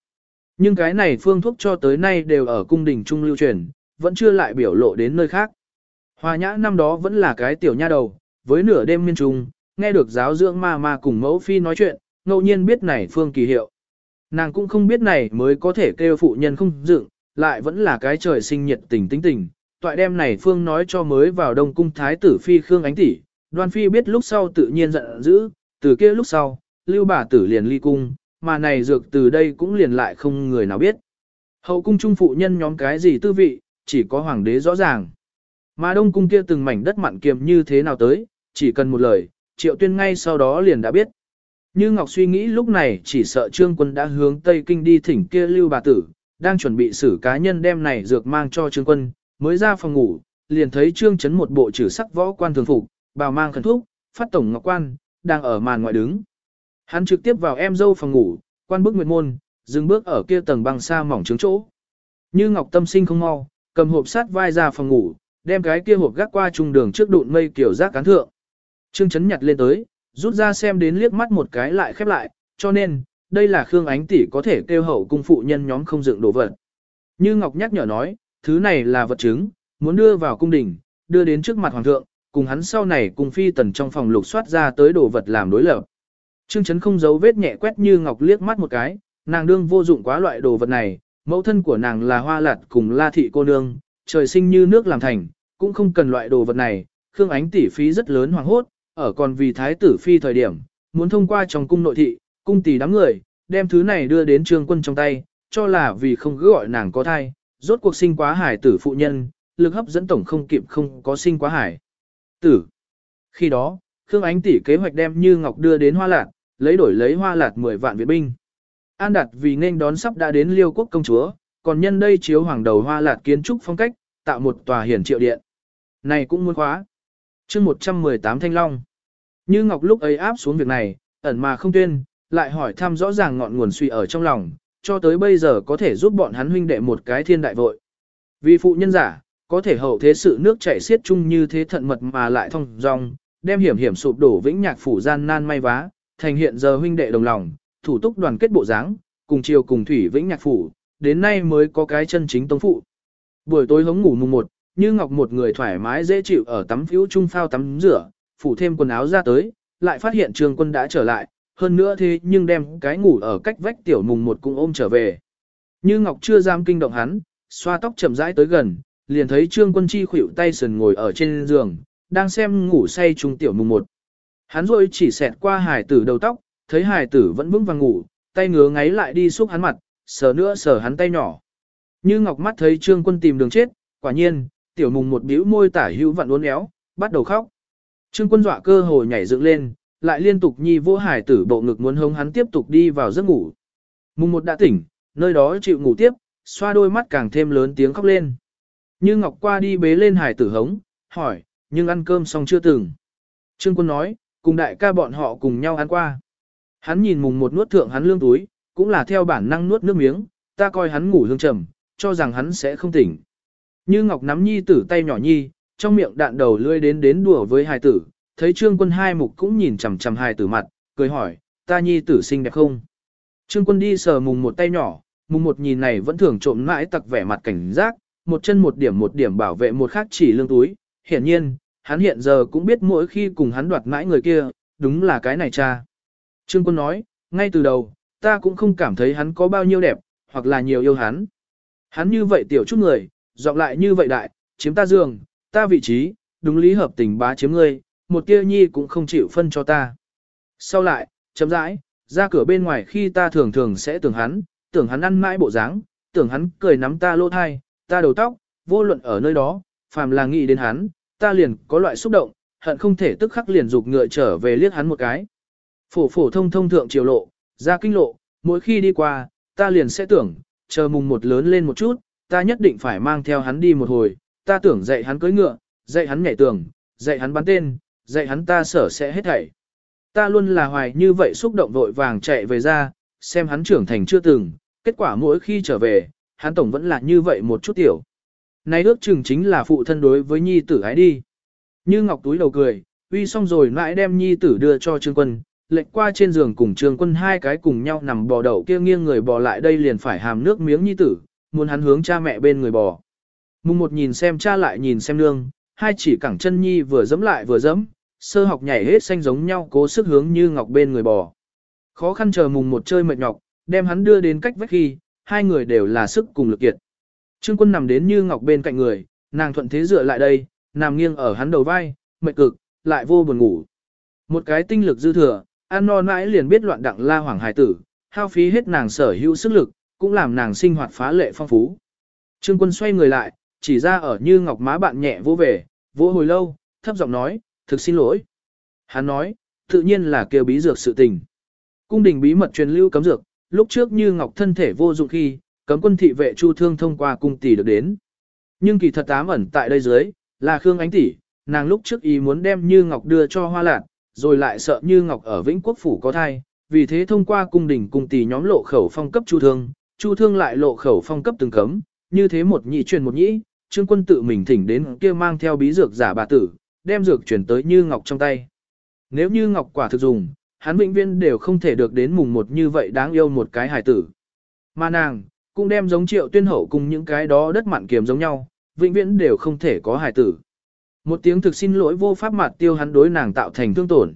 Nhưng cái này phương thuốc cho tới nay đều ở cung đình trung lưu truyền, vẫn chưa lại biểu lộ đến nơi khác. Hòa nhã năm đó vẫn là cái tiểu nha đầu, với nửa đêm miên trung, nghe được giáo dưỡng ma ma cùng mẫu phi nói chuyện, ngẫu nhiên biết này phương kỳ hiệu. Nàng cũng không biết này mới có thể kêu phụ nhân không dựng, lại vẫn là cái trời sinh nhiệt tình tính tình. Toại đem này phương nói cho mới vào đông cung thái tử phi Khương Ánh tỷ, đoan phi biết lúc sau tự nhiên giận dữ, từ kia lúc sau, lưu bà tử liền ly cung, mà này dược từ đây cũng liền lại không người nào biết. Hậu cung trung phụ nhân nhóm cái gì tư vị, chỉ có hoàng đế rõ ràng. Mà đông cung kia từng mảnh đất mặn kiềm như thế nào tới, chỉ cần một lời, triệu tuyên ngay sau đó liền đã biết. Như Ngọc suy nghĩ lúc này chỉ sợ trương quân đã hướng Tây Kinh đi thỉnh kia lưu bà tử, đang chuẩn bị xử cá nhân đem này dược mang cho trương quân, mới ra phòng ngủ, liền thấy trương chấn một bộ trừ sắc võ quan thường phục, bào mang khẩn thúc, phát tổng ngọc quan, đang ở màn ngoại đứng. Hắn trực tiếp vào em dâu phòng ngủ, quan bước nguyệt môn, dừng bước ở kia tầng băng xa mỏng trướng chỗ. Như Ngọc tâm sinh không mau, cầm hộp sát vai ra phòng ngủ, đem cái kia hộp gác qua trung đường trước đụn mây kiểu rác cán thượng. Trương chấn nhặt lên tới, rút ra xem đến liếc mắt một cái lại khép lại, cho nên, đây là Khương Ánh tỷ có thể kêu hậu cung phụ nhân nhóm không dựng đồ vật. Như Ngọc nhắc nhở nói, thứ này là vật chứng, muốn đưa vào cung đình, đưa đến trước mặt hoàng thượng, cùng hắn sau này cùng phi tần trong phòng lục soát ra tới đồ vật làm đối lập. Trương Chấn không giấu vết nhẹ quét Như Ngọc liếc mắt một cái, nàng đương vô dụng quá loại đồ vật này, mẫu thân của nàng là hoa lạt cùng la thị cô nương, trời sinh như nước làm thành, cũng không cần loại đồ vật này, Khương Ánh tỷ phí rất lớn hoàng hốt, ở còn vì thái tử phi thời điểm, muốn thông qua trong cung nội thị, cung tỷ đám người, đem thứ này đưa đến trương quân trong tay, cho là vì không cứ gọi nàng có thai, rốt cuộc sinh quá hải tử phụ nhân, lực hấp dẫn tổng không kịp không có sinh quá hải tử. Khi đó, Khương Ánh tỷ kế hoạch đem Như Ngọc đưa đến Hoa Lạc, lấy đổi lấy Hoa Lạc 10 vạn viện binh. An đặt vì nên đón sắp đã đến Liêu quốc công chúa, còn nhân đây chiếu hoàng đầu Hoa lạt kiến trúc phong cách, tạo một tòa hiển triệu điện. Này cũng muốn khóa. chương 118 Thanh Long. Như Ngọc lúc ấy áp xuống việc này, ẩn mà không tuyên, lại hỏi thăm rõ ràng ngọn nguồn suy ở trong lòng, cho tới bây giờ có thể giúp bọn hắn huynh đệ một cái thiên đại vội. Vì phụ nhân giả, có thể hậu thế sự nước chảy xiết chung như thế thận mật mà lại thông dong, đem hiểm hiểm sụp đổ vĩnh nhạc phủ gian nan may vá, thành hiện giờ huynh đệ đồng lòng, thủ túc đoàn kết bộ dáng, cùng chiều cùng thủy vĩnh nhạc phủ, đến nay mới có cái chân chính tông phụ. Buổi tối hống ngủ mùng một, như ngọc một người thoải mái dễ chịu ở tắm phiếu trung phao tắm rửa, phủ thêm quần áo ra tới, lại phát hiện trường quân đã trở lại, hơn nữa thế nhưng đem cái ngủ ở cách vách tiểu mùng một cũng ôm trở về. Như ngọc chưa dám kinh động hắn, xoa tóc chậm rãi tới gần, liền thấy trương quân chi khuỵu tay sườn ngồi ở trên giường, đang xem ngủ say trung tiểu mùng một. Hắn rồi chỉ xẹt qua hải tử đầu tóc, thấy hải tử vẫn vững vàng ngủ, tay ngứa ngáy lại đi xúc hắn mặt, sờ nữa sờ hắn tay nhỏ. Như ngọc mắt thấy trương quân tìm đường chết, quả nhiên, tiểu mùng một bĩu môi tả hữu vặn uốn éo, bắt đầu khóc. Trương quân dọa cơ hồ nhảy dựng lên, lại liên tục nhi vô hải tử bộ ngực muốn hống hắn tiếp tục đi vào giấc ngủ. Mùng một đã tỉnh, nơi đó chịu ngủ tiếp, xoa đôi mắt càng thêm lớn tiếng khóc lên. Như Ngọc qua đi bế lên hải tử hống, hỏi, nhưng ăn cơm xong chưa từng. Trương quân nói, cùng đại ca bọn họ cùng nhau ăn qua. Hắn nhìn mùng một nuốt thượng hắn lương túi, cũng là theo bản năng nuốt nước miếng, ta coi hắn ngủ hương trầm, cho rằng hắn sẽ không tỉnh. Như Ngọc nắm nhi tử tay nhỏ nhi, trong miệng đạn đầu lươi đến đến đùa với hài tử, thấy trương quân hai mục cũng nhìn chằm chằm hài tử mặt, cười hỏi, ta nhi tử xinh đẹp không? Trương quân đi sờ mùng một tay nhỏ, mùng một nhìn này vẫn thường trộm mãi tặc vẻ mặt cảnh giác, một chân một điểm một điểm bảo vệ một khác chỉ lương túi. Hiển nhiên, hắn hiện giờ cũng biết mỗi khi cùng hắn đoạt mãi người kia, đúng là cái này cha. Trương quân nói, ngay từ đầu, ta cũng không cảm thấy hắn có bao nhiêu đẹp, hoặc là nhiều yêu hắn. Hắn như vậy tiểu chút người, dọc lại như vậy đại, chiếm ta giường, ta vị trí, đúng lý hợp tình bá chiếm ngươi, một tia nhi cũng không chịu phân cho ta. Sau lại, chấm rãi, ra cửa bên ngoài khi ta thường thường sẽ tưởng hắn, tưởng hắn ăn mãi bộ dáng, tưởng hắn cười nắm ta lô thai, ta đầu tóc, vô luận ở nơi đó, phàm là nghĩ đến hắn, ta liền có loại xúc động, hận không thể tức khắc liền dục ngựa trở về liếc hắn một cái. Phổ phổ thông thông thượng triều lộ, ra kinh lộ, mỗi khi đi qua, ta liền sẽ tưởng, chờ mùng một lớn lên một chút, ta nhất định phải mang theo hắn đi một hồi, ta tưởng dạy hắn cưỡi ngựa, dạy hắn nhảy tường, dạy hắn bắn tên, dạy hắn ta sở sẽ hết thảy. Ta luôn là hoài như vậy xúc động vội vàng chạy về ra, xem hắn trưởng thành chưa từng, kết quả mỗi khi trở về, hắn tổng vẫn là như vậy một chút tiểu. nay ước chừng chính là phụ thân đối với nhi tử ái đi. Như ngọc túi đầu cười, uy xong rồi lại đem nhi tử đưa cho trương quân, lệnh qua trên giường cùng trương quân hai cái cùng nhau nằm bò đậu kia nghiêng người bò lại đây liền phải hàm nước miếng nhi tử, muốn hắn hướng cha mẹ bên người bò. Mùng một nhìn xem cha lại nhìn xem nương, hai chỉ cẳng chân nhi vừa dẫm lại vừa dẫm, sơ học nhảy hết xanh giống nhau cố sức hướng như ngọc bên người bò. Khó khăn chờ mùng một chơi mệt nhọc, đem hắn đưa đến cách vách khi, hai người đều là sức cùng lực kiệt. Trương quân nằm đến như ngọc bên cạnh người, nàng thuận thế dựa lại đây, nằm nghiêng ở hắn đầu vai, mệt cực, lại vô buồn ngủ. Một cái tinh lực dư thừa, ăn no mãi liền biết loạn đặng la hoàng hài tử, hao phí hết nàng sở hữu sức lực, cũng làm nàng sinh hoạt phá lệ phong phú. Trương quân xoay người lại, chỉ ra ở như ngọc má bạn nhẹ vô về, vỗ hồi lâu, thấp giọng nói, thực xin lỗi. Hắn nói, tự nhiên là kêu bí dược sự tình. Cung đình bí mật truyền lưu cấm dược, lúc trước như ngọc thân thể vô dụng khi, cấm quân thị vệ chu thương thông qua cung tỷ được đến. Nhưng kỳ thật ám ẩn tại đây dưới, là Khương Ánh tỷ, nàng lúc trước ý muốn đem Như Ngọc đưa cho Hoa Lạc, rồi lại sợ Như Ngọc ở Vĩnh Quốc phủ có thai, vì thế thông qua cung đình cung tỷ nhóm lộ khẩu phong cấp Chu Thương, Chu Thương lại lộ khẩu phong cấp từng cấm, như thế một nhị truyền một nhĩ, Trương Quân tự mình thỉnh đến kia mang theo bí dược giả bà tử, đem dược chuyển tới Như Ngọc trong tay. Nếu Như Ngọc quả thực dùng, hắn vĩnh viên đều không thể được đến mùng một như vậy đáng yêu một cái hài tử. Mà nàng, cũng đem giống triệu tuyên hậu cùng những cái đó đất mặn kiềm giống nhau, vĩnh viễn đều không thể có hài tử. Một tiếng thực xin lỗi vô pháp mặt tiêu hắn đối nàng tạo thành thương tổn.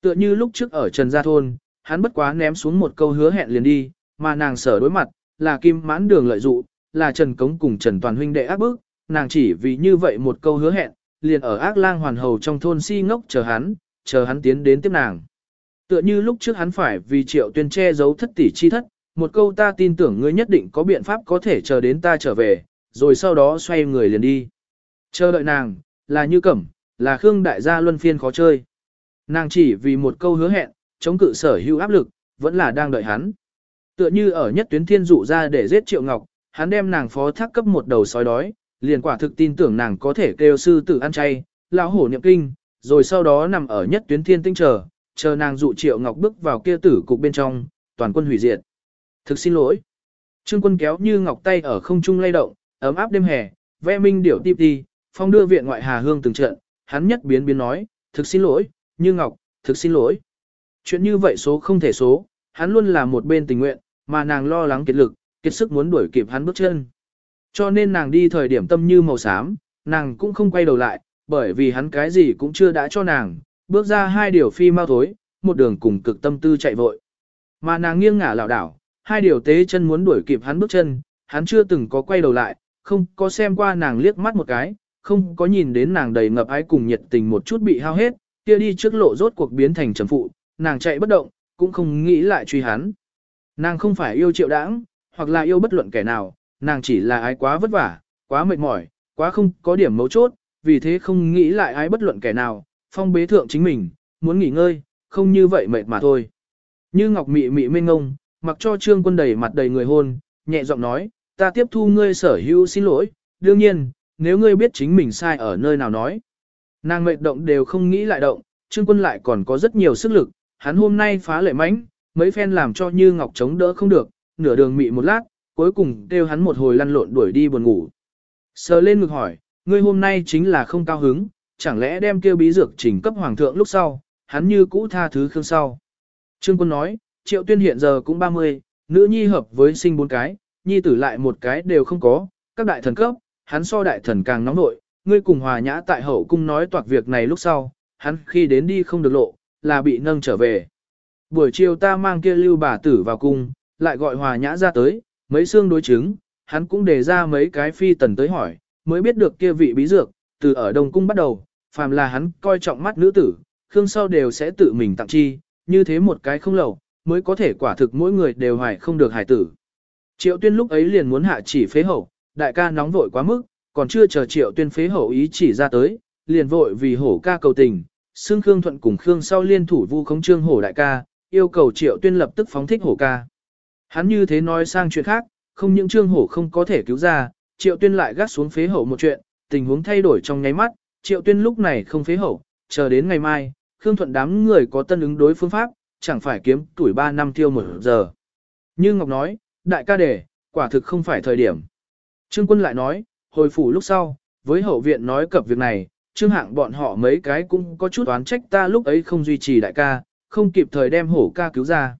Tựa như lúc trước ở Trần Gia Thôn, hắn bất quá ném xuống một câu hứa hẹn liền đi, mà nàng sở đối mặt, là kim mãn đường lợi dụ, là Trần Cống cùng Trần Toàn huynh đệ ác bức, nàng chỉ vì như vậy một câu hứa hẹn, liền ở ác lang hoàn hầu trong thôn si ngốc chờ hắn, chờ hắn tiến đến tiếp nàng. Tựa như lúc trước hắn phải vì triệu tuyên che giấu thất tỷ chi thất, một câu ta tin tưởng ngươi nhất định có biện pháp có thể chờ đến ta trở về, rồi sau đó xoay người liền đi. Chờ đợi nàng, là như cẩm, là Khương đại gia luân phiên khó chơi. Nàng chỉ vì một câu hứa hẹn, chống cự sở hữu áp lực, vẫn là đang đợi hắn. Tựa như ở nhất tuyến thiên dụ ra để giết Triệu Ngọc, hắn đem nàng phó thác cấp một đầu sói đói, liền quả thực tin tưởng nàng có thể kêu sư tử ăn chay, lão hổ niệm kinh, rồi sau đó nằm ở nhất tuyến thiên tinh chờ, chờ nàng dụ Triệu Ngọc bước vào kia tử cục bên trong, toàn quân hủy diệt. Thực xin lỗi. Trương quân kéo như ngọc tay ở không trung lay động, ấm áp đêm hè, ve minh điểu tiếp đi, phong đưa viện ngoại hà hương từng trận, hắn nhất biến biến nói, thực xin lỗi, như ngọc, thực xin lỗi. Chuyện như vậy số không thể số, hắn luôn là một bên tình nguyện, mà nàng lo lắng kiệt lực, kiệt sức muốn đuổi kịp hắn bước chân. Cho nên nàng đi thời điểm tâm như màu xám, nàng cũng không quay đầu lại, bởi vì hắn cái gì cũng chưa đã cho nàng, bước ra hai điều phi mau thối, một đường cùng cực tâm tư chạy vội. Mà nàng nghiêng ngả lảo đảo, hai điều tế chân muốn đuổi kịp hắn bước chân, hắn chưa từng có quay đầu lại, không có xem qua nàng liếc mắt một cái, không có nhìn đến nàng đầy ngập ái cùng nhiệt tình một chút bị hao hết, kia đi trước lộ rốt cuộc biến thành trầm phụ, nàng chạy bất động, cũng không nghĩ lại truy hắn. Nàng không phải yêu triệu đãng, hoặc là yêu bất luận kẻ nào, nàng chỉ là ái quá vất vả, quá mệt mỏi, quá không có điểm mấu chốt, vì thế không nghĩ lại ái bất luận kẻ nào, phong bế thượng chính mình, muốn nghỉ ngơi, không như vậy mệt mà thôi. Như ngọc mị mị mênh ngông, mặc cho trương quân đầy mặt đầy người hôn, nhẹ giọng nói, ta tiếp thu ngươi sở hữu xin lỗi, đương nhiên, nếu ngươi biết chính mình sai ở nơi nào nói. Nàng mệt động đều không nghĩ lại động, trương quân lại còn có rất nhiều sức lực, hắn hôm nay phá lệ mãnh, mấy phen làm cho như ngọc chống đỡ không được, nửa đường mị một lát, cuối cùng kêu hắn một hồi lăn lộn đuổi đi buồn ngủ. Sờ lên ngực hỏi, ngươi hôm nay chính là không cao hứng, chẳng lẽ đem kêu bí dược trình cấp hoàng thượng lúc sau, hắn như cũ tha thứ khương sau. Trương quân nói, triệu tuyên hiện giờ cũng 30, nữ nhi hợp với sinh bốn cái, nhi tử lại một cái đều không có, các đại thần cấp, hắn so đại thần càng nóng nội, ngươi cùng hòa nhã tại hậu cung nói toạc việc này lúc sau, hắn khi đến đi không được lộ, là bị nâng trở về. Buổi chiều ta mang kia lưu bà tử vào cung, lại gọi hòa nhã ra tới, mấy xương đối chứng, hắn cũng đề ra mấy cái phi tần tới hỏi, mới biết được kia vị bí dược, từ ở đông cung bắt đầu, phàm là hắn coi trọng mắt nữ tử, khương sau đều sẽ tự mình tặng chi, như thế một cái không lầu, mới có thể quả thực mỗi người đều hoài không được hài tử. Triệu tuyên lúc ấy liền muốn hạ chỉ phế hậu, đại ca nóng vội quá mức, còn chưa chờ triệu tuyên phế hậu ý chỉ ra tới, liền vội vì hổ ca cầu tình, xương Khương Thuận cùng Khương sau liên thủ vu khống trương hổ đại ca, yêu cầu triệu tuyên lập tức phóng thích hổ ca. Hắn như thế nói sang chuyện khác, không những trương hổ không có thể cứu ra, triệu tuyên lại gác xuống phế hậu một chuyện, tình huống thay đổi trong nháy mắt, triệu tuyên lúc này không phế hậu, chờ đến ngày mai, Khương Thuận đám người có tân ứng đối phương pháp, chẳng phải kiếm tuổi 3 năm tiêu một giờ. Như Ngọc nói, đại ca đề, quả thực không phải thời điểm. Trương quân lại nói, hồi phủ lúc sau, với hậu viện nói cập việc này, trương hạng bọn họ mấy cái cũng có chút oán trách ta lúc ấy không duy trì đại ca, không kịp thời đem hổ ca cứu ra.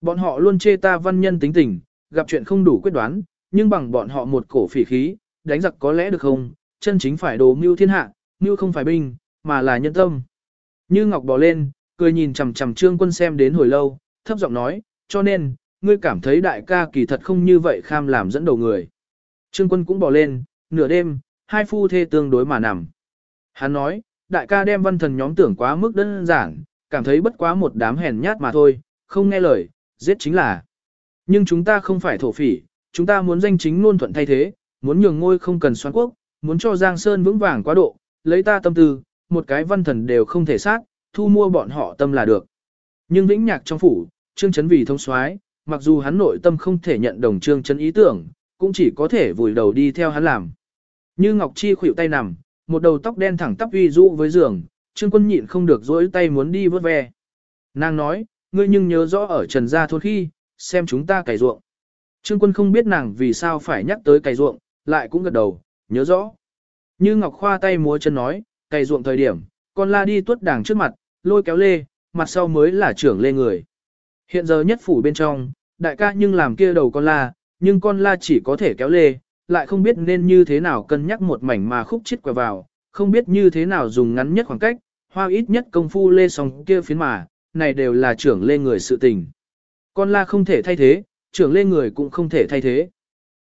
Bọn họ luôn chê ta văn nhân tính tình, gặp chuyện không đủ quyết đoán, nhưng bằng bọn họ một cổ phỉ khí, đánh giặc có lẽ được không, chân chính phải đồ mưu thiên hạ, mưu không phải binh, mà là nhân tâm. Như Ngọc bò lên, cười nhìn chằm chằm trương quân xem đến hồi lâu, thấp giọng nói, cho nên, ngươi cảm thấy đại ca kỳ thật không như vậy kham làm dẫn đầu người. Trương quân cũng bò lên, nửa đêm, hai phu thê tương đối mà nằm. Hắn nói, đại ca đem văn thần nhóm tưởng quá mức đơn giản, cảm thấy bất quá một đám hèn nhát mà thôi, không nghe lời, giết chính là. Nhưng chúng ta không phải thổ phỉ, chúng ta muốn danh chính luôn thuận thay thế, muốn nhường ngôi không cần xoán quốc, muốn cho Giang Sơn vững vàng quá độ, lấy ta tâm tư, một cái văn thần đều không thể sát, thu mua bọn họ tâm là được. Nhưng vĩnh nhạc trong phủ, Trương Chấn vì thông soái, mặc dù hắn nội tâm không thể nhận đồng Trương Chấn ý tưởng, cũng chỉ có thể vùi đầu đi theo hắn làm. Như Ngọc Chi khuỵu tay nằm, một đầu tóc đen thẳng tắp uy dụ với giường, Trương Quân nhịn không được dỗi tay muốn đi vớt ve. Nàng nói, ngươi nhưng nhớ rõ ở Trần Gia thôn khi, xem chúng ta cày ruộng. Trương Quân không biết nàng vì sao phải nhắc tới cày ruộng, lại cũng gật đầu, nhớ rõ. Như Ngọc Khoa tay múa chân nói, cày ruộng thời điểm, con la đi tuất đảng trước mặt, lôi kéo lê, mặt sau mới là trưởng lê người. Hiện giờ nhất phủ bên trong, đại ca nhưng làm kia đầu con la, nhưng con la chỉ có thể kéo lê, lại không biết nên như thế nào cân nhắc một mảnh mà khúc chết quẹo vào, không biết như thế nào dùng ngắn nhất khoảng cách, hoa ít nhất công phu lê song kia phiến mà, này đều là trưởng lê người sự tình. Con la không thể thay thế, trưởng lê người cũng không thể thay thế.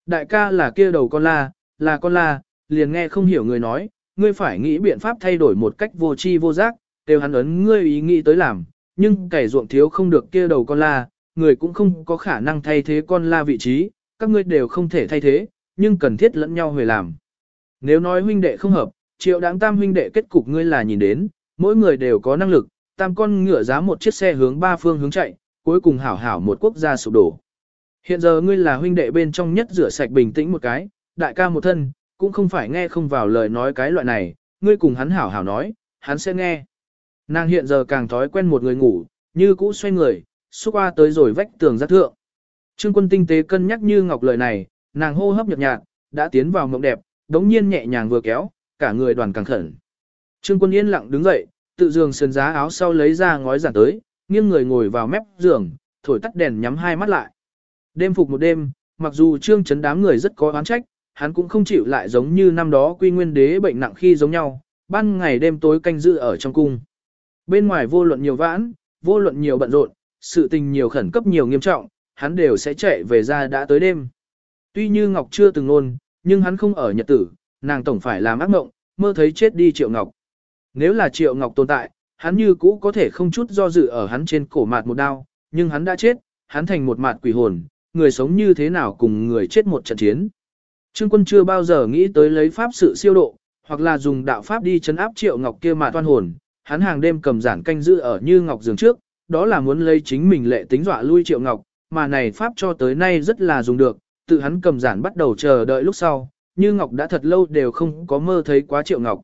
Đại ca là kia đầu con la, là con la, liền nghe không hiểu người nói, ngươi phải nghĩ biện pháp thay đổi một cách vô tri vô giác, đều hắn ấn ngươi ý nghĩ tới làm, nhưng cày ruộng thiếu không được kia đầu con la, người cũng không có khả năng thay thế con la vị trí, các ngươi đều không thể thay thế, nhưng cần thiết lẫn nhau hồi làm. Nếu nói huynh đệ không hợp, triệu đáng tam huynh đệ kết cục ngươi là nhìn đến, mỗi người đều có năng lực, tam con ngựa giá một chiếc xe hướng ba phương hướng chạy, cuối cùng hảo hảo một quốc gia sụp đổ. Hiện giờ ngươi là huynh đệ bên trong nhất rửa sạch bình tĩnh một cái, đại ca một thân, cũng không phải nghe không vào lời nói cái loại này, ngươi cùng hắn hảo hảo nói, hắn sẽ nghe. Nàng hiện giờ càng thói quen một người ngủ, như cũ xoay người, xúc qua tới rồi vách tường giác thượng. Trương quân tinh tế cân nhắc như ngọc lời này, nàng hô hấp nhợt nhạt, đã tiến vào mộng đẹp, đống nhiên nhẹ nhàng vừa kéo, cả người đoàn càng khẩn. Trương quân yên lặng đứng dậy, tự giường sườn giá áo sau lấy ra ngói giản tới, nghiêng người ngồi vào mép giường, thổi tắt đèn nhắm hai mắt lại. Đêm phục một đêm, mặc dù trương chấn đám người rất có oán trách, hắn cũng không chịu lại giống như năm đó quy nguyên đế bệnh nặng khi giống nhau, ban ngày đêm tối canh giữ ở trong cung. Bên ngoài vô luận nhiều vãn, vô luận nhiều bận rộn, sự tình nhiều khẩn cấp nhiều nghiêm trọng, hắn đều sẽ chạy về ra đã tới đêm. Tuy như Ngọc chưa từng nôn, nhưng hắn không ở nhật tử, nàng tổng phải làm ác mộng, mơ thấy chết đi Triệu Ngọc. Nếu là Triệu Ngọc tồn tại, hắn như cũ có thể không chút do dự ở hắn trên cổ mạt một đao, nhưng hắn đã chết, hắn thành một mạt quỷ hồn, người sống như thế nào cùng người chết một trận chiến. Trương quân chưa bao giờ nghĩ tới lấy pháp sự siêu độ, hoặc là dùng đạo pháp đi chấn áp Triệu Ngọc kia mà toan hồn, hắn hàng đêm cầm giản canh giữ ở như Ngọc giường trước, đó là muốn lấy chính mình lệ tính dọa lui Triệu Ngọc, mà này pháp cho tới nay rất là dùng được, tự hắn cầm giản bắt đầu chờ đợi lúc sau, như Ngọc đã thật lâu đều không có mơ thấy quá Triệu Ngọc.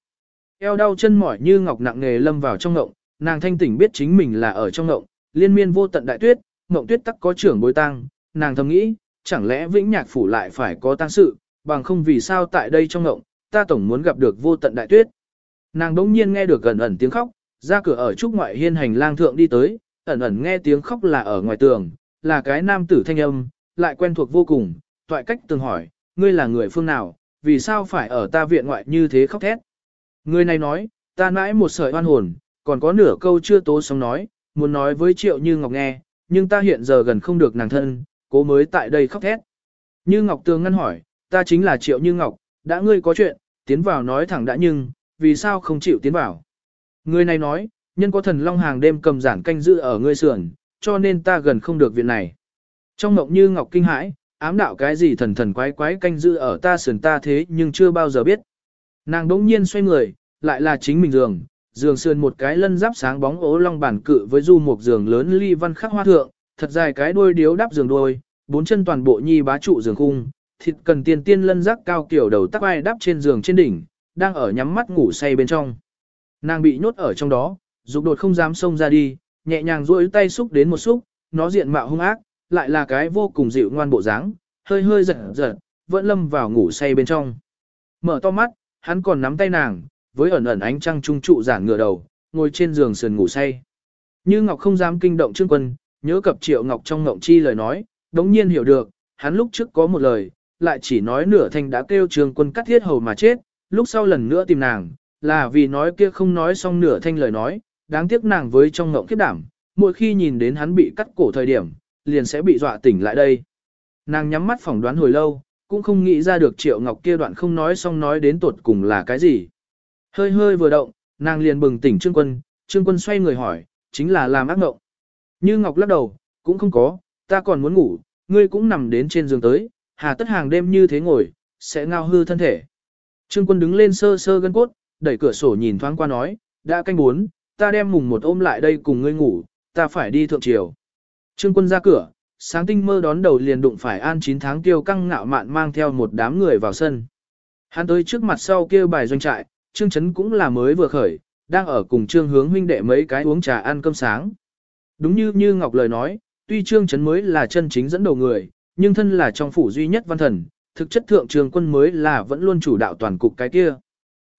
Eo đau chân mỏi như Ngọc nặng nghề lâm vào trong ngộng, nàng thanh tỉnh biết chính mình là ở trong ngộng, liên miên vô tận đại tuyết, ngộng tuyết tắc có trưởng bối tăng, nàng thầm nghĩ, chẳng lẽ vĩnh nhạc phủ lại phải có tăng sự, bằng không vì sao tại đây trong ngộng, ta tổng muốn gặp được vô tận đại tuyết. Nàng đống nhiên nghe được gần ẩn tiếng khóc, ra cửa ở trúc ngoại hiên hành lang thượng đi tới, ẩn ẩn nghe tiếng khóc là ở ngoài tường, là cái nam tử thanh âm, lại quen thuộc vô cùng, toại cách từng hỏi, ngươi là người phương nào, vì sao phải ở ta viện ngoại như thế khóc thét. Người này nói, ta nãi một sợi oan hồn, còn có nửa câu chưa tố sống nói, muốn nói với triệu như ngọc nghe, nhưng ta hiện giờ gần không được nàng thân, cố mới tại đây khóc thét. Như ngọc tường ngăn hỏi, ta chính là triệu như ngọc, đã ngươi có chuyện, tiến vào nói thẳng đã nhưng, vì sao không chịu tiến vào. Người này nói, nhân có thần long hàng đêm cầm giản canh giữ ở ngươi sườn, cho nên ta gần không được viện này. Trong mộng như ngọc kinh hãi, ám đạo cái gì thần thần quái quái canh giữ ở ta sườn ta thế nhưng chưa bao giờ biết. Nàng đỗng nhiên xoay người, lại là chính mình giường, giường sườn một cái lân giáp sáng bóng ố long bản cự với du một giường lớn ly văn khắc hoa thượng, thật dài cái đuôi điếu đắp giường đuôi, bốn chân toàn bộ nhi bá trụ giường khung, thịt cần tiên tiên lân giác cao kiểu đầu tắc ai đắp trên giường trên đỉnh, đang ở nhắm mắt ngủ say bên trong. Nàng bị nhốt ở trong đó, dục đột không dám xông ra đi, nhẹ nhàng duỗi tay xúc đến một xúc, nó diện mạo hung ác, lại là cái vô cùng dịu ngoan bộ dáng, hơi hơi giật giật, vẫn lâm vào ngủ say bên trong. Mở to mắt, hắn còn nắm tay nàng, với ẩn ẩn ánh trăng trung trụ giản ngửa đầu, ngồi trên giường sườn ngủ say. Như Ngọc không dám kinh động Trương Quân, nhớ cập Triệu Ngọc trong ngộng chi lời nói, đống nhiên hiểu được, hắn lúc trước có một lời, lại chỉ nói nửa thành đã kêu Trương Quân cắt thiết hầu mà chết, lúc sau lần nữa tìm nàng, là vì nói kia không nói xong nửa thanh lời nói, đáng tiếc nàng với trong ngộng kiếp đảm, mỗi khi nhìn đến hắn bị cắt cổ thời điểm, liền sẽ bị dọa tỉnh lại đây. Nàng nhắm mắt phỏng đoán hồi lâu, cũng không nghĩ ra được Triệu Ngọc kia đoạn không nói xong nói đến tuột cùng là cái gì. Hơi hơi vừa động, nàng liền bừng tỉnh Trương Quân, Trương Quân xoay người hỏi, chính là làm ác ngộng. Như Ngọc lắc đầu, cũng không có, ta còn muốn ngủ, ngươi cũng nằm đến trên giường tới, hà tất hàng đêm như thế ngồi, sẽ ngao hư thân thể. Trương Quân đứng lên sơ sơ gân cốt, đẩy cửa sổ nhìn thoáng qua nói, đã canh bốn, ta đem mùng một ôm lại đây cùng ngươi ngủ, ta phải đi thượng triều. Trương Quân ra cửa, sáng tinh mơ đón đầu liền đụng phải an 9 tháng tiêu căng ngạo mạn mang theo một đám người vào sân. Hắn tới trước mặt sau kêu bài doanh trại, Trương Chấn cũng là mới vừa khởi, đang ở cùng Trương Hướng huynh đệ mấy cái uống trà ăn cơm sáng. Đúng như như Ngọc lời nói, tuy Trương Chấn mới là chân chính dẫn đầu người, nhưng thân là trong phủ duy nhất văn thần, thực chất thượng trường quân mới là vẫn luôn chủ đạo toàn cục cái kia.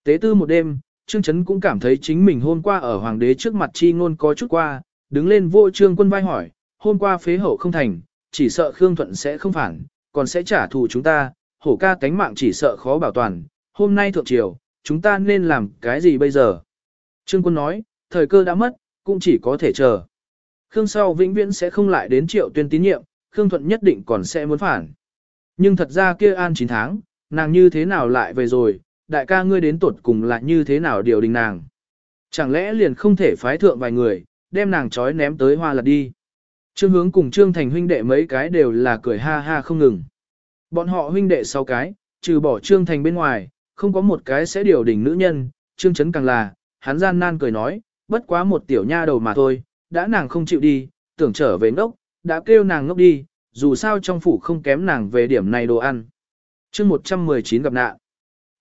Tế tư một đêm, Trương Chấn cũng cảm thấy chính mình hôm qua ở hoàng đế trước mặt chi ngôn có chút qua, đứng lên vô trương quân vai hỏi, hôm qua phế hậu không thành, chỉ sợ Khương Thuận sẽ không phản, còn sẽ trả thù chúng ta, hổ ca cánh mạng chỉ sợ khó bảo toàn, hôm nay thượng triều, chúng ta nên làm cái gì bây giờ? Trương quân nói, thời cơ đã mất, cũng chỉ có thể chờ. Khương sau vĩnh viễn sẽ không lại đến triệu tuyên tín nhiệm, Khương Thuận nhất định còn sẽ muốn phản. Nhưng thật ra kia an 9 tháng, nàng như thế nào lại về rồi, đại ca ngươi đến tuột cùng là như thế nào điều đình nàng. Chẳng lẽ liền không thể phái thượng vài người, đem nàng trói ném tới hoa lật đi. Trương hướng cùng Trương Thành huynh đệ mấy cái đều là cười ha ha không ngừng. Bọn họ huynh đệ sáu cái, trừ bỏ Trương Thành bên ngoài, không có một cái sẽ điều đình nữ nhân, Trương Trấn càng là, hắn gian nan cười nói, bất quá một tiểu nha đầu mà thôi, đã nàng không chịu đi, tưởng trở về ngốc, đã kêu nàng ngốc đi, dù sao trong phủ không kém nàng về điểm này đồ ăn. chương 119 gặp nạn.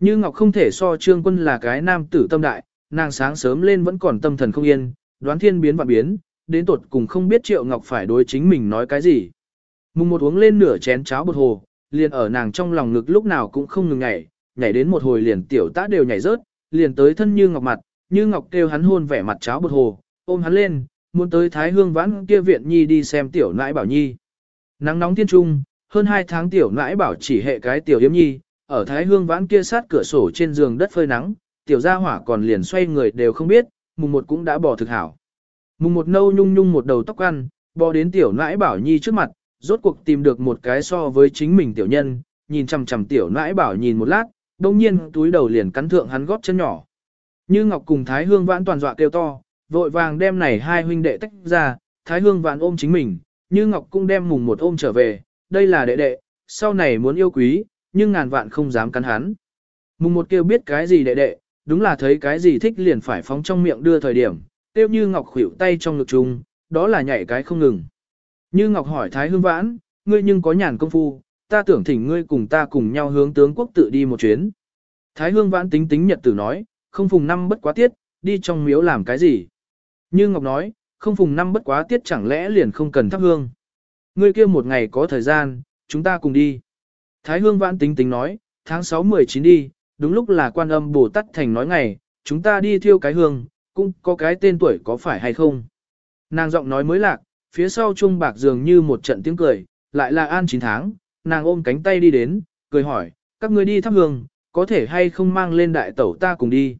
Như Ngọc không thể so trương quân là cái nam tử tâm đại, nàng sáng sớm lên vẫn còn tâm thần không yên, đoán thiên biến và biến, đến tột cùng không biết triệu Ngọc phải đối chính mình nói cái gì. Mùng một uống lên nửa chén cháo bột hồ, liền ở nàng trong lòng ngực lúc nào cũng không ngừng nhảy, nhảy đến một hồi liền tiểu tá đều nhảy rớt, liền tới thân Như Ngọc mặt, Như Ngọc kêu hắn hôn vẻ mặt cháo bột hồ, ôm hắn lên, muốn tới Thái Hương vãn kia viện nhi đi xem tiểu nãi bảo nhi. Nắng nóng thiên trung, hơn hai tháng tiểu nãi bảo chỉ hệ cái tiểu yếm nhi, ở Thái Hương vãn kia sát cửa sổ trên giường đất phơi nắng, tiểu gia hỏa còn liền xoay người đều không biết, mùng một cũng đã bỏ thực hảo. Mùng một nâu nhung nhung một đầu tóc ăn, bò đến tiểu nãi bảo nhi trước mặt, rốt cuộc tìm được một cái so với chính mình tiểu nhân, nhìn chằm chằm tiểu nãi bảo nhìn một lát, đồng nhiên túi đầu liền cắn thượng hắn gót chân nhỏ. Như Ngọc cùng Thái Hương vãn toàn dọa kêu to, vội vàng đem này hai huynh đệ tách ra, Thái Hương vãn ôm chính mình, Như Ngọc cũng đem mùng một ôm trở về, đây là đệ đệ, sau này muốn yêu quý, nhưng ngàn vạn không dám cắn hắn. Mùng một kêu biết cái gì đệ đệ, đúng là thấy cái gì thích liền phải phóng trong miệng đưa thời điểm, tiêu như Ngọc khuỷu tay trong ngực chung, đó là nhảy cái không ngừng. Như Ngọc hỏi Thái Hương vãn, ngươi nhưng có nhàn công phu, ta tưởng thỉnh ngươi cùng ta cùng nhau hướng tướng quốc tự đi một chuyến. Thái Hương vãn tính tính nhật tử nói, không phùng năm bất quá tiết, đi trong miếu làm cái gì. Như Ngọc nói, không phùng năm bất quá tiết chẳng lẽ liền không cần thắp hương. Ngươi kia một ngày có thời gian, chúng ta cùng đi. Thái Hương Vãn tính tính nói, tháng 6-19 đi, đúng lúc là quan âm Bồ Tát Thành nói ngày, chúng ta đi thiêu cái hương, cũng có cái tên tuổi có phải hay không. Nàng giọng nói mới lạc, phía sau trung bạc dường như một trận tiếng cười, lại là an 9 tháng, nàng ôm cánh tay đi đến, cười hỏi, các ngươi đi thắp hương, có thể hay không mang lên đại tẩu ta cùng đi.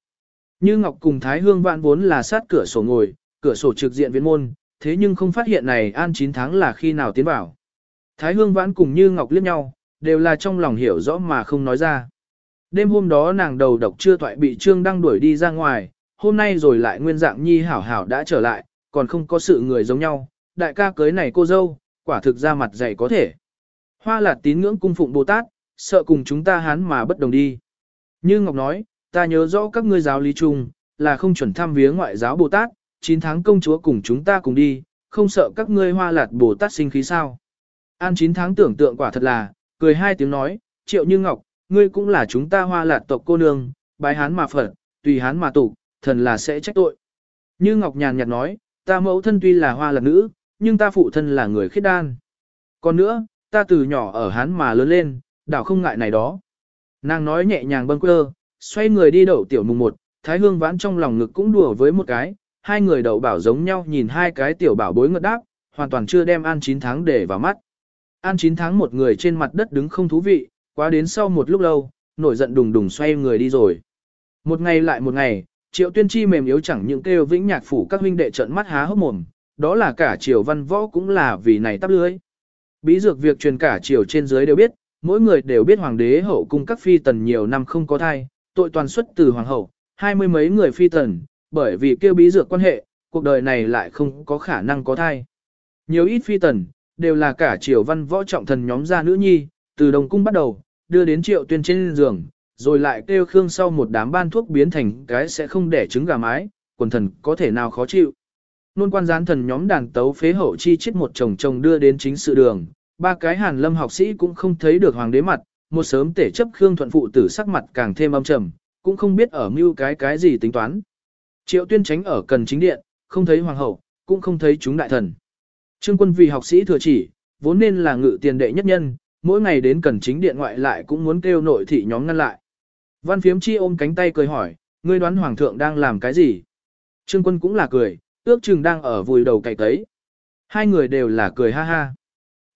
Như Ngọc cùng Thái Hương Vãn vốn là sát cửa sổ ngồi, cửa sổ trực diện viện môn, thế nhưng không phát hiện này an 9 tháng là khi nào tiến vào. Thái Hương Vãn cùng Như Ngọc liếc nhau, đều là trong lòng hiểu rõ mà không nói ra. Đêm hôm đó nàng đầu độc chưa toại bị Trương Đăng đuổi đi ra ngoài, hôm nay rồi lại nguyên dạng nhi hảo hảo đã trở lại, còn không có sự người giống nhau, đại ca cưới này cô dâu, quả thực ra mặt dày có thể. Hoa lạt tín ngưỡng cung phụng Bồ Tát, sợ cùng chúng ta hán mà bất đồng đi. Như Ngọc nói, ta nhớ rõ các ngươi giáo lý chung, là không chuẩn tham viếng ngoại giáo Bồ Tát, 9 tháng công chúa cùng chúng ta cùng đi, không sợ các ngươi hoa lạt Bồ Tát sinh khí sao. An 9 tháng tưởng tượng quả thật là, cười hai tiếng nói, triệu như Ngọc, ngươi cũng là chúng ta hoa lạt tộc cô nương, bái hán mà phật, tùy hán mà tụ, thần là sẽ trách tội. Như Ngọc nhàn nhạt nói, ta mẫu thân tuy là hoa lạt nữ, nhưng ta phụ thân là người khiết đan. Còn nữa, ta từ nhỏ ở hán mà lớn lên, đảo không ngại này đó. Nàng nói nhẹ nhàng bâng quơ, xoay người đi đậu tiểu mùng một, thái hương vãn trong lòng ngực cũng đùa với một cái, hai người đậu bảo giống nhau nhìn hai cái tiểu bảo bối ngợt đáp, hoàn toàn chưa đem an 9 tháng để vào mắt. An 9 tháng một người trên mặt đất đứng không thú vị, quá đến sau một lúc lâu, nổi giận đùng đùng xoay người đi rồi. Một ngày lại một ngày, triệu tuyên chi mềm yếu chẳng những kêu vĩnh nhạc phủ các huynh đệ trợn mắt há hốc mồm, đó là cả triều văn võ cũng là vì này tắp lưới. Bí dược việc truyền cả triều trên dưới đều biết, mỗi người đều biết hoàng đế hậu cung các phi tần nhiều năm không có thai, tội toàn xuất từ hoàng hậu, hai mươi mấy người phi tần, bởi vì kêu bí dược quan hệ, cuộc đời này lại không có khả năng có thai. Nhiều ít phi tần, đều là cả triều văn võ trọng thần nhóm gia nữ nhi, từ đồng cung bắt đầu, đưa đến triệu tuyên trên giường, rồi lại kêu khương sau một đám ban thuốc biến thành cái sẽ không đẻ trứng gà mái, quần thần có thể nào khó chịu. Nôn quan gián thần nhóm đàn tấu phế hậu chi chết một chồng chồng đưa đến chính sự đường, ba cái hàn lâm học sĩ cũng không thấy được hoàng đế mặt, một sớm tể chấp khương thuận phụ tử sắc mặt càng thêm âm trầm, cũng không biết ở mưu cái cái gì tính toán. Triệu tuyên tránh ở cần chính điện, không thấy hoàng hậu, cũng không thấy chúng đại thần. Trương quân vì học sĩ thừa chỉ, vốn nên là ngự tiền đệ nhất nhân, mỗi ngày đến cần chính điện ngoại lại cũng muốn kêu nội thị nhóm ngăn lại. Văn phiếm chi ôm cánh tay cười hỏi, ngươi đoán hoàng thượng đang làm cái gì? Trương quân cũng là cười, ước chừng đang ở vùi đầu cày tấy. Hai người đều là cười ha ha.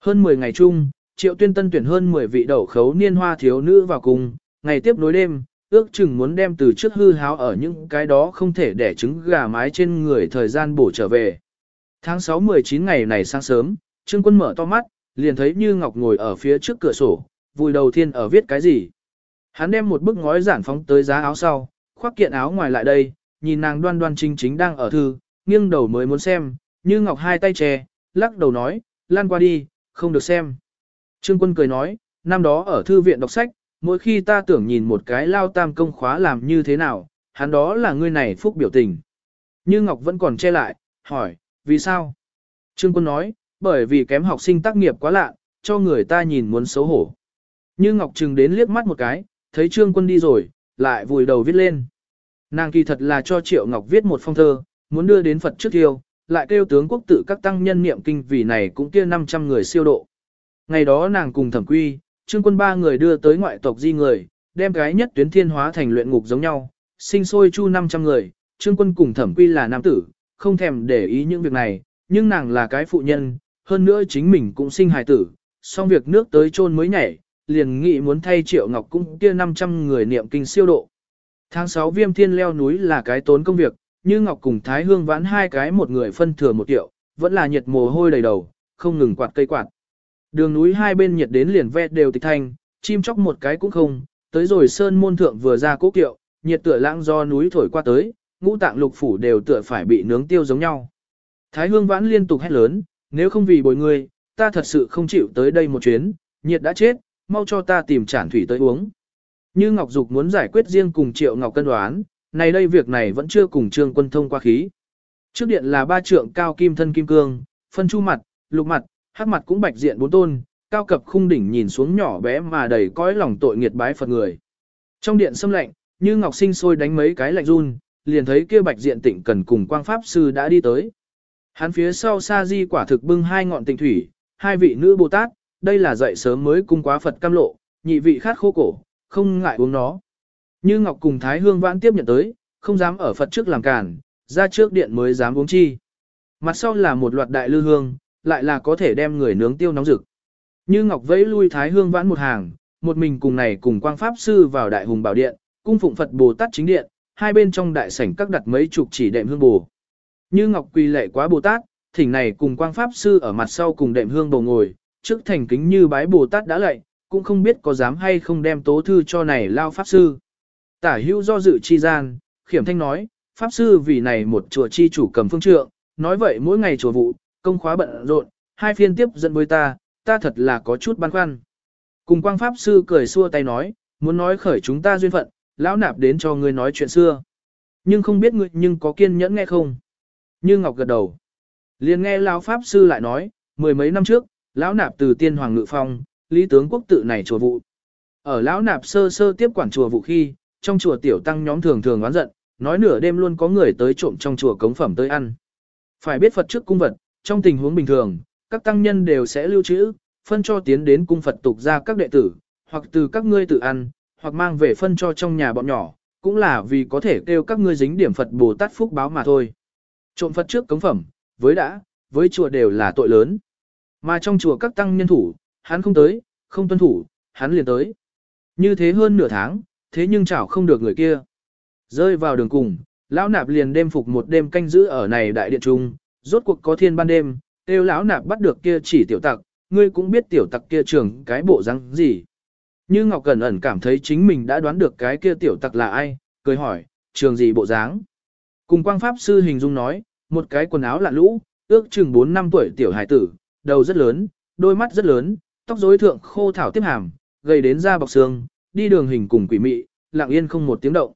Hơn 10 ngày chung, triệu tuyên tân tuyển hơn 10 vị đậu khấu niên hoa thiếu nữ vào cùng, ngày tiếp nối đêm, ước chừng muốn đem từ trước hư háo ở những cái đó không thể để trứng gà mái trên người thời gian bổ trở về. Tháng 6-19 ngày này sáng sớm, Trương Quân mở to mắt, liền thấy Như Ngọc ngồi ở phía trước cửa sổ, vùi đầu thiên ở viết cái gì. Hắn đem một bức ngói giản phóng tới giá áo sau, khoác kiện áo ngoài lại đây, nhìn nàng đoan đoan chính chính đang ở thư, nghiêng đầu mới muốn xem, Như Ngọc hai tay che, lắc đầu nói, lan qua đi, không được xem. Trương Quân cười nói, năm đó ở thư viện đọc sách, mỗi khi ta tưởng nhìn một cái lao tam công khóa làm như thế nào, hắn đó là ngươi này phúc biểu tình. Như Ngọc vẫn còn che lại, hỏi, vì sao? Trương Quân nói, bởi vì kém học sinh tác nghiệp quá lạ, cho người ta nhìn muốn xấu hổ. Như Ngọc Trừng đến liếc mắt một cái, thấy Trương Quân đi rồi, lại vùi đầu viết lên. Nàng kỳ thật là cho Triệu Ngọc viết một phong thơ, muốn đưa đến Phật trước thiêu, lại kêu tướng quốc tự các tăng nhân niệm kinh vì này cũng kia 500 người siêu độ. Ngày đó nàng cùng thẩm quy, trương quân ba người đưa tới ngoại tộc di người, đem gái nhất tuyến thiên hóa thành luyện ngục giống nhau, sinh sôi chu 500 người, trương quân cùng thẩm quy là nam tử, không thèm để ý những việc này, nhưng nàng là cái phụ nhân, hơn nữa chính mình cũng sinh hài tử, xong việc nước tới chôn mới nhảy, liền nghĩ muốn thay triệu ngọc cũng kia 500 người niệm kinh siêu độ. Tháng 6 viêm thiên leo núi là cái tốn công việc, như Ngọc cùng Thái Hương vãn hai cái một người phân thừa một triệu, vẫn là nhiệt mồ hôi đầy đầu, không ngừng quạt cây quạt. Đường núi hai bên nhiệt đến liền ve đều tịch thanh, chim chóc một cái cũng không, tới rồi sơn môn thượng vừa ra cố kiệu, nhiệt tựa lãng do núi thổi qua tới, ngũ tạng lục phủ đều tựa phải bị nướng tiêu giống nhau. Thái Hương vãn liên tục hét lớn, nếu không vì bồi người, ta thật sự không chịu tới đây một chuyến, nhiệt đã chết, mau cho ta tìm chản thủy tới uống. Như Ngọc Dục muốn giải quyết riêng cùng Triệu Ngọc cân đoán, này đây việc này vẫn chưa cùng trương quân thông qua khí. Trước điện là ba trượng cao kim thân kim cương, phân chu mặt, lục mặt, hắc mặt cũng bạch diện bốn tôn, cao cập khung đỉnh nhìn xuống nhỏ bé mà đầy cõi lòng tội nghiệt bái Phật người. Trong điện xâm lạnh, như ngọc sinh sôi đánh mấy cái lạnh run, liền thấy kia bạch diện tịnh cần cùng quang pháp sư đã đi tới. Hắn phía sau sa di quả thực bưng hai ngọn tịnh thủy, hai vị nữ Bồ Tát, đây là dậy sớm mới cung quá Phật cam lộ, nhị vị khát khô cổ, không ngại uống nó. Như Ngọc cùng Thái Hương vãn tiếp nhận tới, không dám ở Phật trước làm cản, ra trước điện mới dám uống chi. Mặt sau là một loạt đại lư hương, lại là có thể đem người nướng tiêu nóng rực. Như Ngọc vẫy lui Thái Hương vãn một hàng, một mình cùng này cùng quang pháp sư vào đại hùng bảo điện, cung phụng Phật Bồ Tát chính điện, hai bên trong đại sảnh các đặt mấy chục chỉ đệm hương bồ. Như Ngọc quỳ lệ quá Bồ Tát, thỉnh này cùng quang pháp sư ở mặt sau cùng đệm hương bồ ngồi, trước thành kính như bái Bồ Tát đã lệ, cũng không biết có dám hay không đem tố thư cho này lao pháp sư. Tả hữu do dự chi gian, khiểm thanh nói, Pháp sư vì này một chùa chi chủ cầm phương trượng, nói vậy mỗi ngày chùa vụ, công khóa bận rộn, hai phiên tiếp dẫn với ta, ta thật là có chút băn khoăn. Cùng quang pháp sư cười xua tay nói, muốn nói khởi chúng ta duyên phận, lão nạp đến cho ngươi nói chuyện xưa. Nhưng không biết ngươi nhưng có kiên nhẫn nghe không? Như Ngọc gật đầu. liền nghe lão pháp sư lại nói, mười mấy năm trước, lão nạp từ tiên hoàng ngự phong, lý tướng quốc tự này chùa vụ. Ở lão nạp sơ sơ tiếp quản chùa vụ khi, trong chùa tiểu tăng nhóm thường thường oán giận, nói nửa đêm luôn có người tới trộm trong chùa cống phẩm tới ăn. Phải biết Phật trước cung vật, trong tình huống bình thường, các tăng nhân đều sẽ lưu trữ, phân cho tiến đến cung Phật tục ra các đệ tử, hoặc từ các ngươi tự ăn, hoặc mang về phân cho trong nhà bọn nhỏ, cũng là vì có thể kêu các ngươi dính điểm Phật Bồ Tát phúc báo mà thôi. Trộm Phật trước cống phẩm, với đã, với chùa đều là tội lớn. Mà trong chùa các tăng nhân thủ, hắn không tới, không tuân thủ, hắn liền tới. Như thế hơn nửa tháng, thế nhưng chảo không được người kia. Rơi vào đường cùng, lão nạp liền đêm phục một đêm canh giữ ở này đại điện trung, rốt cuộc có thiên ban đêm, kêu lão nạp bắt được kia chỉ tiểu tặc, ngươi cũng biết tiểu tặc kia trưởng cái bộ răng gì. Như Ngọc Cẩn ẩn cảm thấy chính mình đã đoán được cái kia tiểu tặc là ai, cười hỏi, trường gì bộ dáng. Cùng quang pháp sư hình dung nói, một cái quần áo lạ lũ, ước chừng 4 năm tuổi tiểu hải tử, đầu rất lớn, đôi mắt rất lớn, tóc rối thượng khô thảo tiếp hàm, gầy đến da bọc xương, đi đường hình cùng quỷ mị, lặng yên không một tiếng động.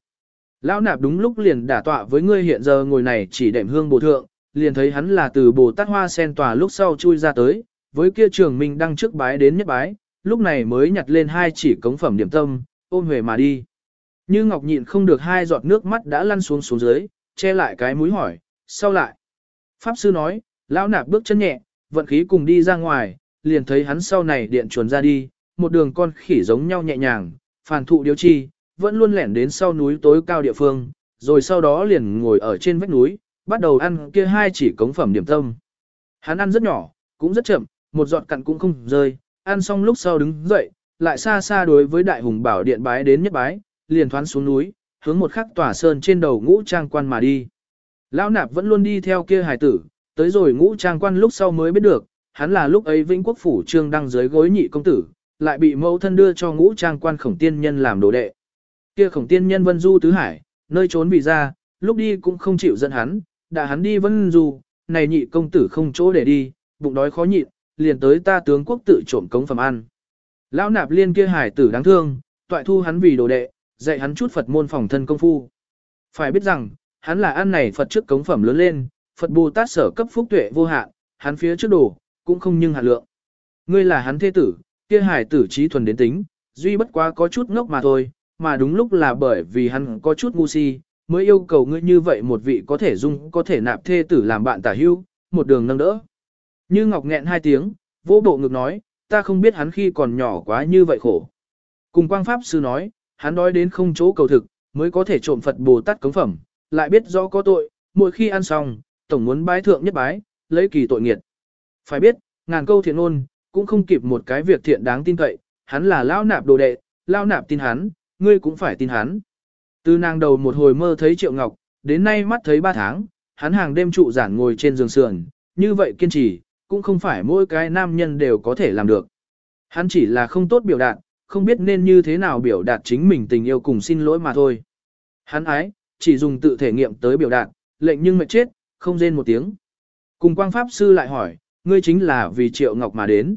Lão nạp đúng lúc liền đả tọa với ngươi hiện giờ ngồi này chỉ đệm hương bồ thượng, liền thấy hắn là từ bồ tát hoa sen tòa lúc sau chui ra tới, với kia trường minh đang trước bái đến nhất bái, lúc này mới nhặt lên hai chỉ cống phẩm điểm tâm, ôm về mà đi. Như Ngọc nhịn không được hai giọt nước mắt đã lăn xuống xuống dưới, che lại cái mũi hỏi, sau lại. Pháp sư nói, lão nạp bước chân nhẹ, vận khí cùng đi ra ngoài, liền thấy hắn sau này điện chuồn ra đi, một đường con khỉ giống nhau nhẹ nhàng, phản thụ điều chi, vẫn luôn lẻn đến sau núi tối cao địa phương, rồi sau đó liền ngồi ở trên vách núi, bắt đầu ăn kia hai chỉ cống phẩm điểm tâm. Hắn ăn rất nhỏ, cũng rất chậm, một giọt cặn cũng không rơi, ăn xong lúc sau đứng dậy, lại xa xa đối với đại hùng bảo điện bái đến nhất bái, liền thoán xuống núi, hướng một khắc tỏa sơn trên đầu ngũ trang quan mà đi. Lão nạp vẫn luôn đi theo kia hài tử, tới rồi ngũ trang quan lúc sau mới biết được, hắn là lúc ấy vĩnh quốc phủ trương đang dưới gối nhị công tử, lại bị mẫu thân đưa cho ngũ trang quan khổng tiên nhân làm đồ đệ. Kia khổng tiên nhân vân du tứ hải, nơi trốn vì ra, lúc đi cũng không chịu dẫn hắn, đã hắn đi vân du, này nhị công tử không chỗ để đi, bụng đói khó nhịn, liền tới ta tướng quốc tự trộm cống phẩm ăn. Lão nạp liên kia hải tử đáng thương, toại thu hắn vì đồ đệ, dạy hắn chút Phật môn phòng thân công phu. Phải biết rằng, hắn là ăn này Phật trước cống phẩm lớn lên, Phật Bồ Tát sở cấp phúc tuệ vô hạn, hắn phía trước đồ, cũng không nhưng hạ lượng. Ngươi là hắn thế tử, kia hải tử trí thuần đến tính, duy bất quá có chút ngốc mà thôi, mà đúng lúc là bởi vì hắn có chút ngu si, mới yêu cầu ngươi như vậy một vị có thể dung có thể nạp thê tử làm bạn tả hữu, một đường nâng đỡ. Như Ngọc nghẹn hai tiếng, vỗ bộ ngực nói, ta không biết hắn khi còn nhỏ quá như vậy khổ. Cùng quang pháp sư nói, hắn đói đến không chỗ cầu thực, mới có thể trộm Phật Bồ Tát cống phẩm, lại biết rõ có tội, mỗi khi ăn xong, tổng muốn bái thượng nhất bái, lấy kỳ tội nghiệt. Phải biết, ngàn câu thiện ôn, cũng không kịp một cái việc thiện đáng tin cậy, hắn là lao nạp đồ đệ, lao nạp tin hắn, ngươi cũng phải tin hắn. Từ nàng đầu một hồi mơ thấy Triệu Ngọc, đến nay mắt thấy ba tháng, hắn hàng đêm trụ giản ngồi trên giường sườn, như vậy kiên trì, cũng không phải mỗi cái nam nhân đều có thể làm được. Hắn chỉ là không tốt biểu đạt, không biết nên như thế nào biểu đạt chính mình tình yêu cùng xin lỗi mà thôi. Hắn ái, chỉ dùng tự thể nghiệm tới biểu đạt, lệnh nhưng mệt chết, không rên một tiếng. Cùng quang pháp sư lại hỏi, ngươi chính là vì Triệu Ngọc mà đến.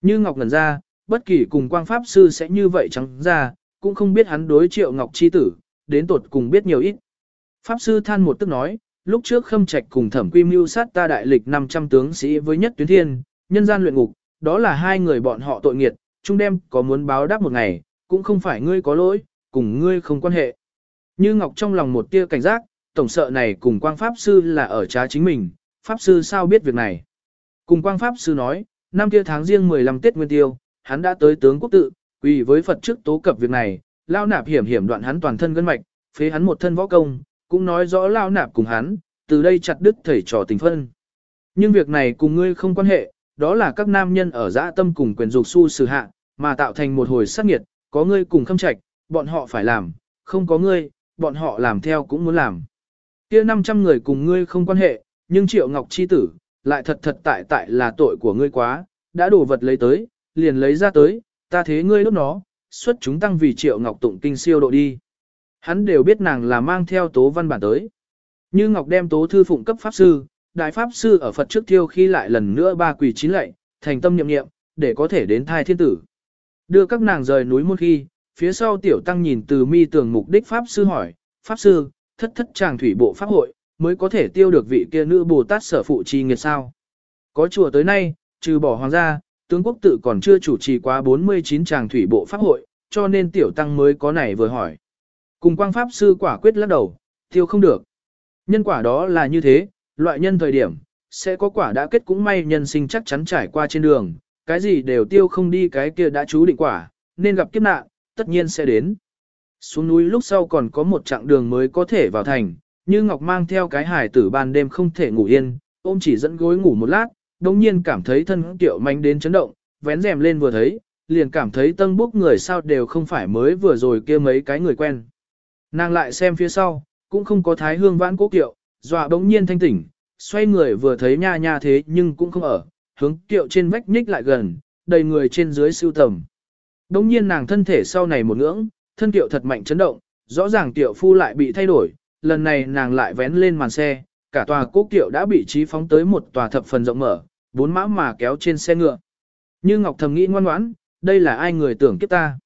Như Ngọc ngần ra, bất kỳ cùng quang pháp sư sẽ như vậy trắng ra, cũng không biết hắn đối Triệu Ngọc chi tử, đến tột cùng biết nhiều ít. Pháp sư than một tức nói, lúc trước khâm trạch cùng thẩm quy mưu sát ta đại lịch 500 tướng sĩ với nhất tuyến thiên, nhân gian luyện ngục, đó là hai người bọn họ tội nghiệt, chung đem có muốn báo đáp một ngày, cũng không phải ngươi có lỗi, cùng ngươi không quan hệ. Như Ngọc trong lòng một tia cảnh giác, tổng sợ này cùng quang pháp sư là ở trá chính mình, pháp sư sao biết việc này. Cùng quang pháp sư nói, năm kia tháng riêng 15 Tết Nguyên Tiêu, hắn đã tới tướng quốc tự, quỳ với Phật trước tố cập việc này, lao nạp hiểm hiểm đoạn hắn toàn thân gân mạch, phế hắn một thân võ công, cũng nói rõ lao nạp cùng hắn, từ đây chặt đứt thầy trò tình phân. Nhưng việc này cùng ngươi không quan hệ, đó là các nam nhân ở dã tâm cùng quyền dục su xử hạ, mà tạo thành một hồi sát nghiệt, có ngươi cùng khâm trạch, bọn họ phải làm, không có ngươi, bọn họ làm theo cũng muốn làm. Kia 500 người cùng ngươi không quan hệ, nhưng Triệu Ngọc chi tử, lại thật thật tại tại là tội của ngươi quá, đã đổ vật lấy tới, liền lấy ra tới, ta thế ngươi đốt nó, xuất chúng tăng vì Triệu Ngọc tụng kinh siêu độ đi. Hắn đều biết nàng là mang theo tố văn bản tới. Như Ngọc đem tố thư phụng cấp pháp sư, đại pháp sư ở Phật trước thiêu khi lại lần nữa ba quỳ chín lạy, thành tâm niệm niệm để có thể đến thai thiên tử. Đưa các nàng rời núi một khi, phía sau tiểu tăng nhìn từ mi tường mục đích Pháp sư hỏi, Pháp sư, thất thất chàng thủy bộ Pháp hội, mới có thể tiêu được vị kia nữ Bồ Tát sở phụ trì nghiệt sao. Có chùa tới nay, trừ bỏ hoàng gia, tướng quốc tự còn chưa chủ trì quá 49 chàng thủy bộ Pháp hội, cho nên tiểu tăng mới có này vừa hỏi. Cùng quang Pháp sư quả quyết lắc đầu, tiêu không được. Nhân quả đó là như thế, loại nhân thời điểm, sẽ có quả đã kết cũng may nhân sinh chắc chắn trải qua trên đường, cái gì đều tiêu không đi cái kia đã chú định quả, nên gặp kiếp nạn, tất nhiên sẽ đến. Xuống núi lúc sau còn có một chặng đường mới có thể vào thành, như Ngọc mang theo cái hải tử ban đêm không thể ngủ yên, ôm chỉ dẫn gối ngủ một lát, đồng nhiên cảm thấy thân tiểu manh đến chấn động, vén rèm lên vừa thấy, liền cảm thấy tân bốc người sao đều không phải mới vừa rồi kia mấy cái người quen. Nàng lại xem phía sau, cũng không có thái hương vãn cố kiệu, dọa bỗng nhiên thanh tỉnh, xoay người vừa thấy nha nha thế nhưng cũng không ở, hướng kiệu trên vách nhích lại gần, đầy người trên dưới siêu tầm. Bỗng nhiên nàng thân thể sau này một ngưỡng, thân kiệu thật mạnh chấn động, rõ ràng tiểu phu lại bị thay đổi, lần này nàng lại vén lên màn xe, cả tòa cố kiệu đã bị trí phóng tới một tòa thập phần rộng mở, bốn mã mà kéo trên xe ngựa. Như Ngọc thầm nghĩ ngoan ngoãn, đây là ai người tưởng kiếp ta.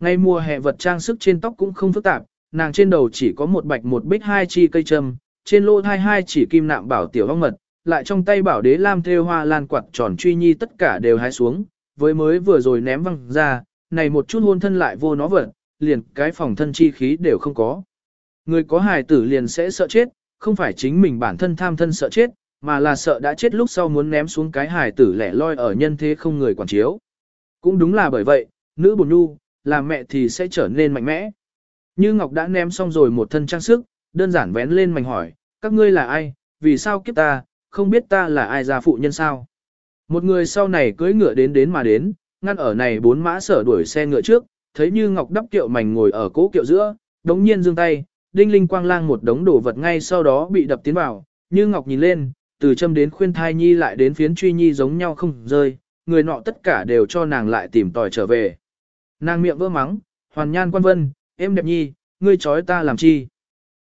Ngay mùa hè vật trang sức trên tóc cũng không phức tạp, nàng trên đầu chỉ có một bạch một bích hai chi cây châm, trên lô thai hai chỉ kim nạm bảo tiểu ong mật, lại trong tay bảo đế lam thêu hoa lan quạt tròn truy nhi tất cả đều hái xuống, với mới vừa rồi ném văng ra, này một chút hôn thân lại vô nó vật, liền cái phòng thân chi khí đều không có. Người có hài tử liền sẽ sợ chết, không phải chính mình bản thân tham thân sợ chết, mà là sợ đã chết lúc sau muốn ném xuống cái hài tử lẻ loi ở nhân thế không người quản chiếu. Cũng đúng là bởi vậy, nữ bồn nu, làm mẹ thì sẽ trở nên mạnh mẽ. Như Ngọc đã ném xong rồi một thân trang sức, đơn giản vén lên mảnh hỏi, các ngươi là ai, vì sao kiếp ta, không biết ta là ai ra phụ nhân sao. Một người sau này cưỡi ngựa đến đến mà đến, ngăn ở này bốn mã sở đuổi xe ngựa trước, thấy như Ngọc đắp kiệu mảnh ngồi ở cố kiệu giữa, đống nhiên giương tay, đinh linh quang lang một đống đồ vật ngay sau đó bị đập tiến vào, như Ngọc nhìn lên, từ châm đến khuyên thai nhi lại đến phiến truy nhi giống nhau không rơi, người nọ tất cả đều cho nàng lại tìm tòi trở về. Nàng miệng vỡ mắng, hoàn nhan quan vân, em đẹp nhi, ngươi trói ta làm chi.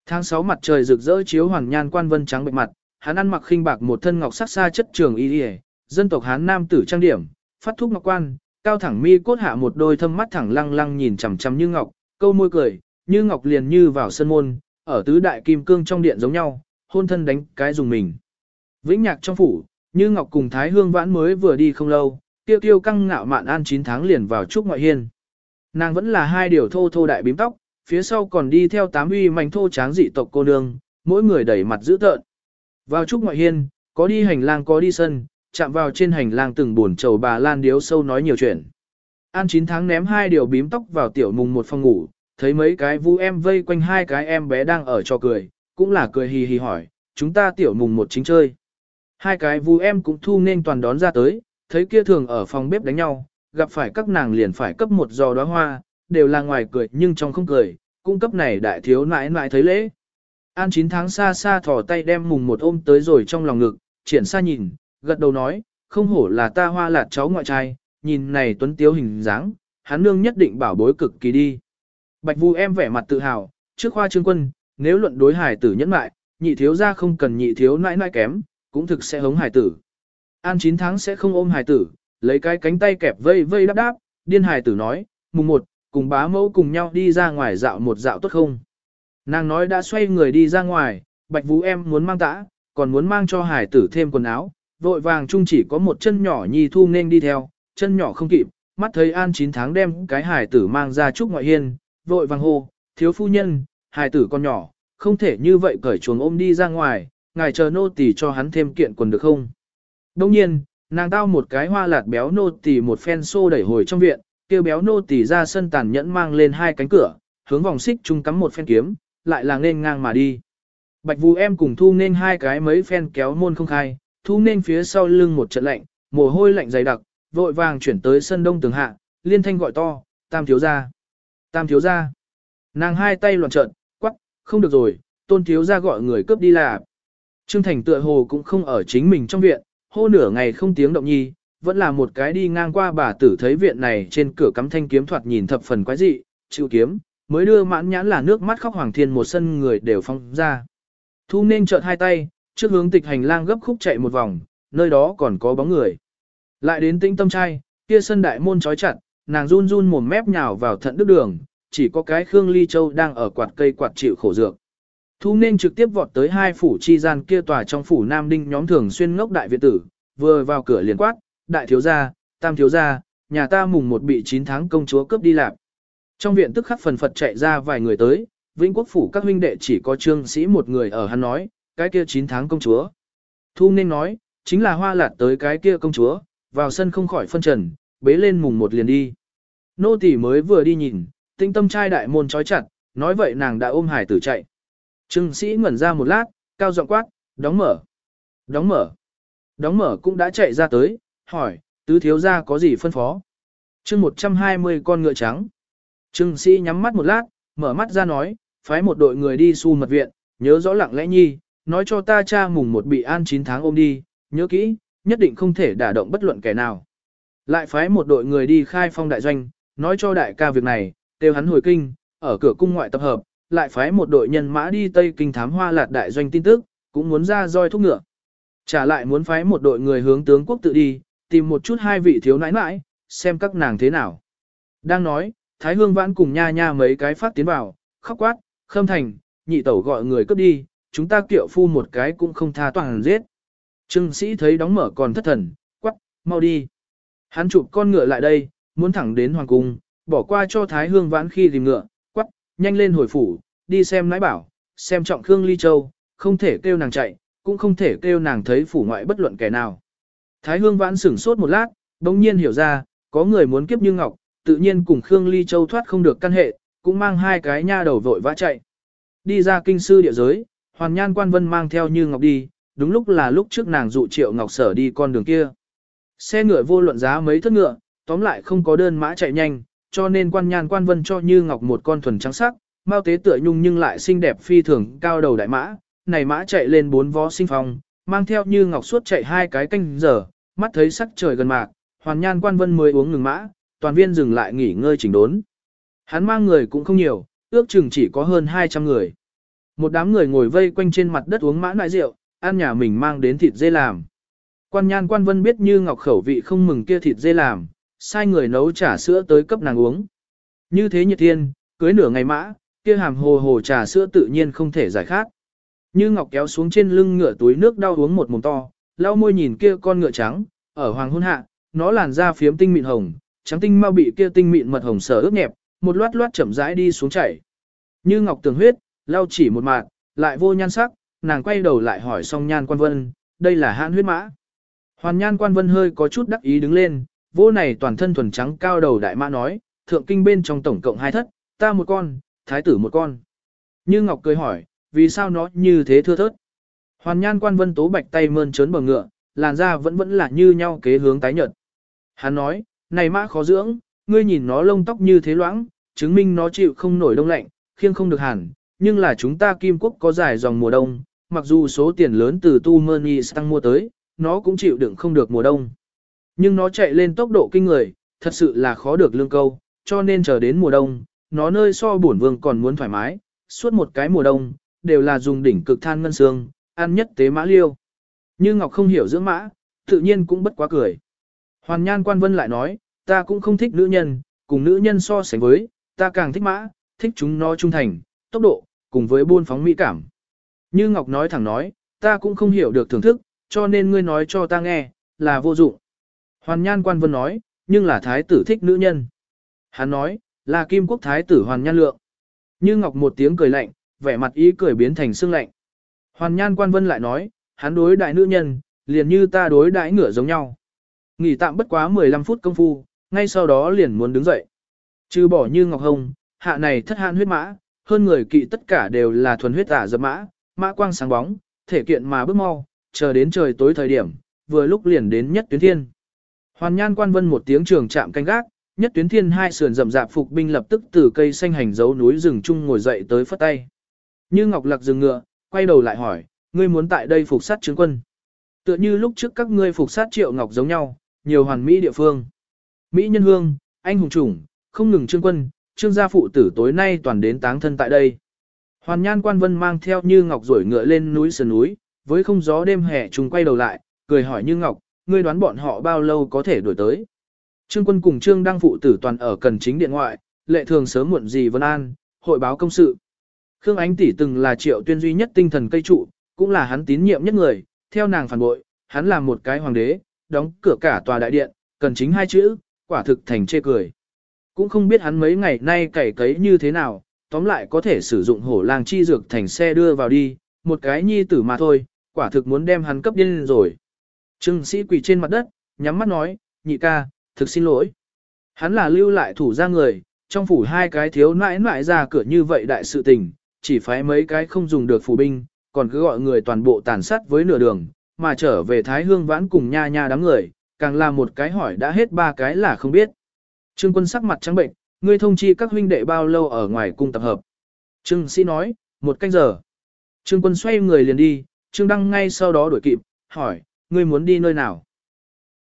Tháng 6 mặt trời rực rỡ chiếu hoàng nhan quan vân trắng bệnh mặt, hắn ăn mặc khinh bạc một thân ngọc sắc xa chất trường y y, dân tộc Hán nam tử trang điểm, phát thúc ngọc quan, cao thẳng mi cốt hạ một đôi thâm mắt thẳng lăng lăng nhìn chằm chằm như ngọc, câu môi cười, như ngọc liền như vào sân môn, ở tứ đại kim cương trong điện giống nhau, hôn thân đánh cái dùng mình. Vĩnh nhạc trong phủ, như ngọc cùng thái hương vãn mới vừa đi không lâu, tiêu tiêu căng ngạo mạn an 9 tháng liền vào trúc ngoại hiên. Nàng vẫn là hai điều thô thô đại bím tóc, phía sau còn đi theo tám uy mảnh thô tráng dị tộc cô nương, mỗi người đẩy mặt dữ tợn. Vào trúc ngoại hiên, có đi hành lang có đi sân, chạm vào trên hành lang từng buồn trầu bà Lan điếu sâu nói nhiều chuyện. An 9 tháng ném hai điều bím tóc vào tiểu mùng một phòng ngủ, thấy mấy cái vũ em vây quanh hai cái em bé đang ở cho cười, cũng là cười hì hì hỏi, chúng ta tiểu mùng một chính chơi. Hai cái vũ em cũng thu nên toàn đón ra tới, thấy kia thường ở phòng bếp đánh nhau, gặp phải các nàng liền phải cấp một giò đóa hoa, đều là ngoài cười nhưng trong không cười, cung cấp này đại thiếu nãi nãi thấy lễ. An 9 tháng xa xa thò tay đem mùng một ôm tới rồi trong lòng ngực, triển xa nhìn, gật đầu nói, không hổ là ta hoa lạt cháu ngoại trai, nhìn này tuấn tiếu hình dáng, hắn nương nhất định bảo bối cực kỳ đi. Bạch Vu em vẻ mặt tự hào, trước khoa trương quân, nếu luận đối hải tử nhẫn mại, nhị thiếu ra không cần nhị thiếu nãi nãi kém, cũng thực sẽ hống hải tử. An 9 tháng sẽ không ôm hải tử, lấy cái cánh tay kẹp vây vây đáp đáp, điên hải tử nói, mùng một, cùng bá mẫu cùng nhau đi ra ngoài dạo một dạo tốt không. Nàng nói đã xoay người đi ra ngoài, bạch vũ em muốn mang tã, còn muốn mang cho hải tử thêm quần áo, vội vàng chung chỉ có một chân nhỏ nhi thu nên đi theo, chân nhỏ không kịp, mắt thấy an 9 tháng đem cái hải tử mang ra trúc ngoại hiên, vội vàng hô, thiếu phu nhân, hải tử con nhỏ, không thể như vậy cởi chuồng ôm đi ra ngoài, ngài chờ nô tỳ cho hắn thêm kiện quần được không? Đông nhiên, nàng tao một cái hoa lạt béo nô tỳ một phen xô đẩy hồi trong viện, kêu béo nô tỳ ra sân tàn nhẫn mang lên hai cánh cửa, hướng vòng xích chung cắm một phen kiếm, lại là nên ngang mà đi. Bạch Vũ em cùng thu nên hai cái mấy phen kéo môn không khai, thu nên phía sau lưng một trận lạnh, mồ hôi lạnh dày đặc, vội vàng chuyển tới sân đông tường hạ, liên thanh gọi to, tam thiếu gia, tam thiếu gia. Nàng hai tay loạn trận, quắc, không được rồi, tôn thiếu gia gọi người cướp đi là. Trương Thành tựa hồ cũng không ở chính mình trong viện, hô nửa ngày không tiếng động nhi, vẫn là một cái đi ngang qua bà tử thấy viện này trên cửa cắm thanh kiếm thoạt nhìn thập phần quái dị, chịu kiếm, mới đưa mãn nhãn là nước mắt khóc hoàng thiên một sân người đều phong ra. Thu nên trợn hai tay, trước hướng tịch hành lang gấp khúc chạy một vòng, nơi đó còn có bóng người. Lại đến tinh tâm trai, Kia sân đại môn trói chặt, nàng run run mồm mép nhào vào thận đức đường, chỉ có cái Khương Ly Châu đang ở quạt cây quạt chịu khổ dược. Thu nên trực tiếp vọt tới hai phủ chi gian kia tòa trong phủ Nam Đinh nhóm thường xuyên ngốc đại viện tử, vừa vào cửa liền quát, đại thiếu gia, tam thiếu gia, nhà ta mùng một bị 9 tháng công chúa cướp đi lạc. Trong viện tức khắc phần phật chạy ra vài người tới, Vĩnh Quốc phủ các huynh đệ chỉ có trương sĩ một người ở hắn nói, cái kia 9 tháng công chúa. Thu nên nói, chính là hoa lạt tới cái kia công chúa, vào sân không khỏi phân trần, bế lên mùng một liền đi. Nô tỳ mới vừa đi nhìn, tinh tâm trai đại môn trói chặt, nói vậy nàng đã ôm hải tử chạy. Trương sĩ ngẩn ra một lát, cao giọng quát, đóng mở. Đóng mở. Đóng mở cũng đã chạy ra tới, hỏi, tứ thiếu gia có gì phân phó. chương 120 con ngựa trắng. Trương sĩ nhắm mắt một lát, mở mắt ra nói, phái một đội người đi su mật viện, nhớ rõ lặng lẽ nhi, nói cho ta cha mùng một bị an 9 tháng ôm đi, nhớ kỹ, nhất định không thể đả động bất luận kẻ nào. Lại phái một đội người đi khai phong đại doanh, nói cho đại ca việc này, kêu hắn hồi kinh, ở cửa cung ngoại tập hợp, lại phái một đội nhân mã đi Tây Kinh thám hoa lạt đại doanh tin tức, cũng muốn ra roi thúc ngựa. Trả lại muốn phái một đội người hướng tướng quốc tự đi, tìm một chút hai vị thiếu nãi nãi, xem các nàng thế nào. Đang nói, Thái Hương Vãn cùng nha nha mấy cái phát tiến vào, khóc quát, khâm thành, nhị tẩu gọi người cướp đi, chúng ta kiệu phu một cái cũng không tha toàn giết. Trương sĩ thấy đóng mở còn thất thần, quắc, mau đi. Hắn chụp con ngựa lại đây, muốn thẳng đến hoàng cung, bỏ qua cho Thái Hương Vãn khi tìm ngựa, nhanh lên hồi phủ, đi xem nãi bảo, xem trọng Khương Ly Châu, không thể kêu nàng chạy, cũng không thể kêu nàng thấy phủ ngoại bất luận kẻ nào. Thái Hương Vãn sửng sốt một lát, đồng nhiên hiểu ra, có người muốn kiếp như ngọc, tự nhiên cùng Khương Ly Châu thoát không được căn hệ, cũng mang hai cái nha đầu vội vã chạy. Đi ra kinh sư địa giới, Hoàn Nhan Quan Vân mang theo Như Ngọc đi, đúng lúc là lúc trước nàng dụ Triệu Ngọc Sở đi con đường kia. Xe ngựa vô luận giá mấy thất ngựa, tóm lại không có đơn mã chạy nhanh, cho nên Quan Nhan Quan Vân cho Như Ngọc một con thuần trắng sắc, mao tế tựa nhung nhưng lại xinh đẹp phi thường cao đầu đại mã, này mã chạy lên bốn vó sinh phong, mang theo Như Ngọc suốt chạy hai cái canh giờ, mắt thấy sắc trời gần mạc, Hoàn Nhan Quan Vân mới uống ngừng mã, toàn viên dừng lại nghỉ ngơi chỉnh đốn. Hắn mang người cũng không nhiều, ước chừng chỉ có hơn 200 người. Một đám người ngồi vây quanh trên mặt đất uống mã nại rượu, ăn nhà mình mang đến thịt dê làm. Quan nhan quan vân biết như ngọc khẩu vị không mừng kia thịt dê làm, sai người nấu trà sữa tới cấp nàng uống. Như thế nhiệt thiên, cưới nửa ngày mã, kia hàm hồ hồ trà sữa tự nhiên không thể giải khát. Như ngọc kéo xuống trên lưng ngựa túi nước đau uống một mồm to, lau môi nhìn kia con ngựa trắng, ở hoàng hôn hạ, nó làn da phiếm tinh mịn hồng, trắng tinh mau bị kia tinh mịn mật hồng sở ướt nhẹp, một loát loát chậm rãi đi xuống chảy. Như ngọc tường huyết, lau chỉ một mạt, lại vô nhan sắc, nàng quay đầu lại hỏi song nhan quan vân, đây là hãn huyết mã. Hoàn nhan quan vân hơi có chút đắc ý đứng lên, vô này toàn thân thuần trắng cao đầu đại mã nói, thượng kinh bên trong tổng cộng hai thất, ta một con, thái tử một con. Như Ngọc cười hỏi, vì sao nó như thế thưa thớt? Hoàn nhan quan vân tố bạch tay mơn trớn bờ ngựa, làn da vẫn vẫn là như nhau kế hướng tái nhợt. Hắn nói, này mã khó dưỡng, ngươi nhìn nó lông tóc như thế loãng, chứng minh nó chịu không nổi đông lạnh, khiêng không được hẳn, nhưng là chúng ta Kim Quốc có dài dòng mùa đông, mặc dù số tiền lớn từ Tu mơ nhi tăng mua tới, nó cũng chịu đựng không được mùa đông. Nhưng nó chạy lên tốc độ kinh người, thật sự là khó được lương câu, cho nên chờ đến mùa đông, nó nơi so bổn vương còn muốn thoải mái, suốt một cái mùa đông, đều là dùng đỉnh cực than ngân xương, ăn nhất tế mã liêu. Như Ngọc không hiểu dưỡng mã, tự nhiên cũng bất quá cười. Hoàn Nhan Quan Vân lại nói, ta cũng không thích nữ nhân, cùng nữ nhân so sánh với, ta càng thích mã, thích chúng nó trung thành, tốc độ, cùng với buôn phóng mỹ cảm. Như Ngọc nói thẳng nói, ta cũng không hiểu được thưởng thức, cho nên ngươi nói cho ta nghe, là vô dụng. Hoàn Nhan Quan Vân nói, nhưng là thái tử thích nữ nhân. Hắn nói, là kim quốc thái tử Hoàn Nhan Lượng. Như Ngọc một tiếng cười lạnh, vẻ mặt ý cười biến thành sương lạnh. Hoàn Nhan Quan Vân lại nói, hắn đối đại nữ nhân, liền như ta đối đại ngựa giống nhau. Nghỉ tạm bất quá 15 phút công phu, ngay sau đó liền muốn đứng dậy. Trừ bỏ như Ngọc Hồng, hạ này thất hạn huyết mã, hơn người kỵ tất cả đều là thuần huyết tả dập mã, mã quang sáng bóng, thể kiện mà bước mau, chờ đến trời tối thời điểm, vừa lúc liền đến nhất tuyến thiên. Hoàn nhan quan vân một tiếng trường chạm canh gác, nhất tuyến thiên hai sườn rậm rạp phục binh lập tức từ cây xanh hành dấu núi rừng chung ngồi dậy tới phất tay. Như Ngọc Lạc dừng ngựa, quay đầu lại hỏi, ngươi muốn tại đây phục sát chứng quân. Tựa như lúc trước các ngươi phục sát triệu ngọc giống nhau, nhiều hoàn mỹ địa phương. Mỹ nhân hương, anh hùng chủng, không ngừng trương quân, trương gia phụ tử tối nay toàn đến táng thân tại đây. Hoàn nhan quan vân mang theo như ngọc rổi ngựa lên núi sườn núi, với không gió đêm hè trùng quay đầu lại, cười hỏi như ngọc, ngươi đoán bọn họ bao lâu có thể đổi tới. Trương quân cùng Trương đang phụ tử toàn ở cần chính điện ngoại, lệ thường sớm muộn gì vân an, hội báo công sự. Khương Ánh tỷ từng là triệu tuyên duy nhất tinh thần cây trụ, cũng là hắn tín nhiệm nhất người, theo nàng phản bội, hắn là một cái hoàng đế, đóng cửa cả tòa đại điện, cần chính hai chữ, quả thực thành chê cười. Cũng không biết hắn mấy ngày nay cày cấy như thế nào, tóm lại có thể sử dụng hổ lang chi dược thành xe đưa vào đi, một cái nhi tử mà thôi, quả thực muốn đem hắn cấp điên rồi. Trương sĩ quỳ trên mặt đất, nhắm mắt nói, nhị ca, thực xin lỗi. Hắn là lưu lại thủ ra người, trong phủ hai cái thiếu nãi nãi ra cửa như vậy đại sự tình, chỉ phái mấy cái không dùng được phủ binh, còn cứ gọi người toàn bộ tàn sát với nửa đường, mà trở về Thái Hương vãn cùng nha nha đám người, càng là một cái hỏi đã hết ba cái là không biết. Trương quân sắc mặt trắng bệnh, ngươi thông chi các huynh đệ bao lâu ở ngoài cung tập hợp. Trương sĩ nói, một canh giờ. Trương quân xoay người liền đi, Trương đăng ngay sau đó đuổi kịp, hỏi, ngươi muốn đi nơi nào?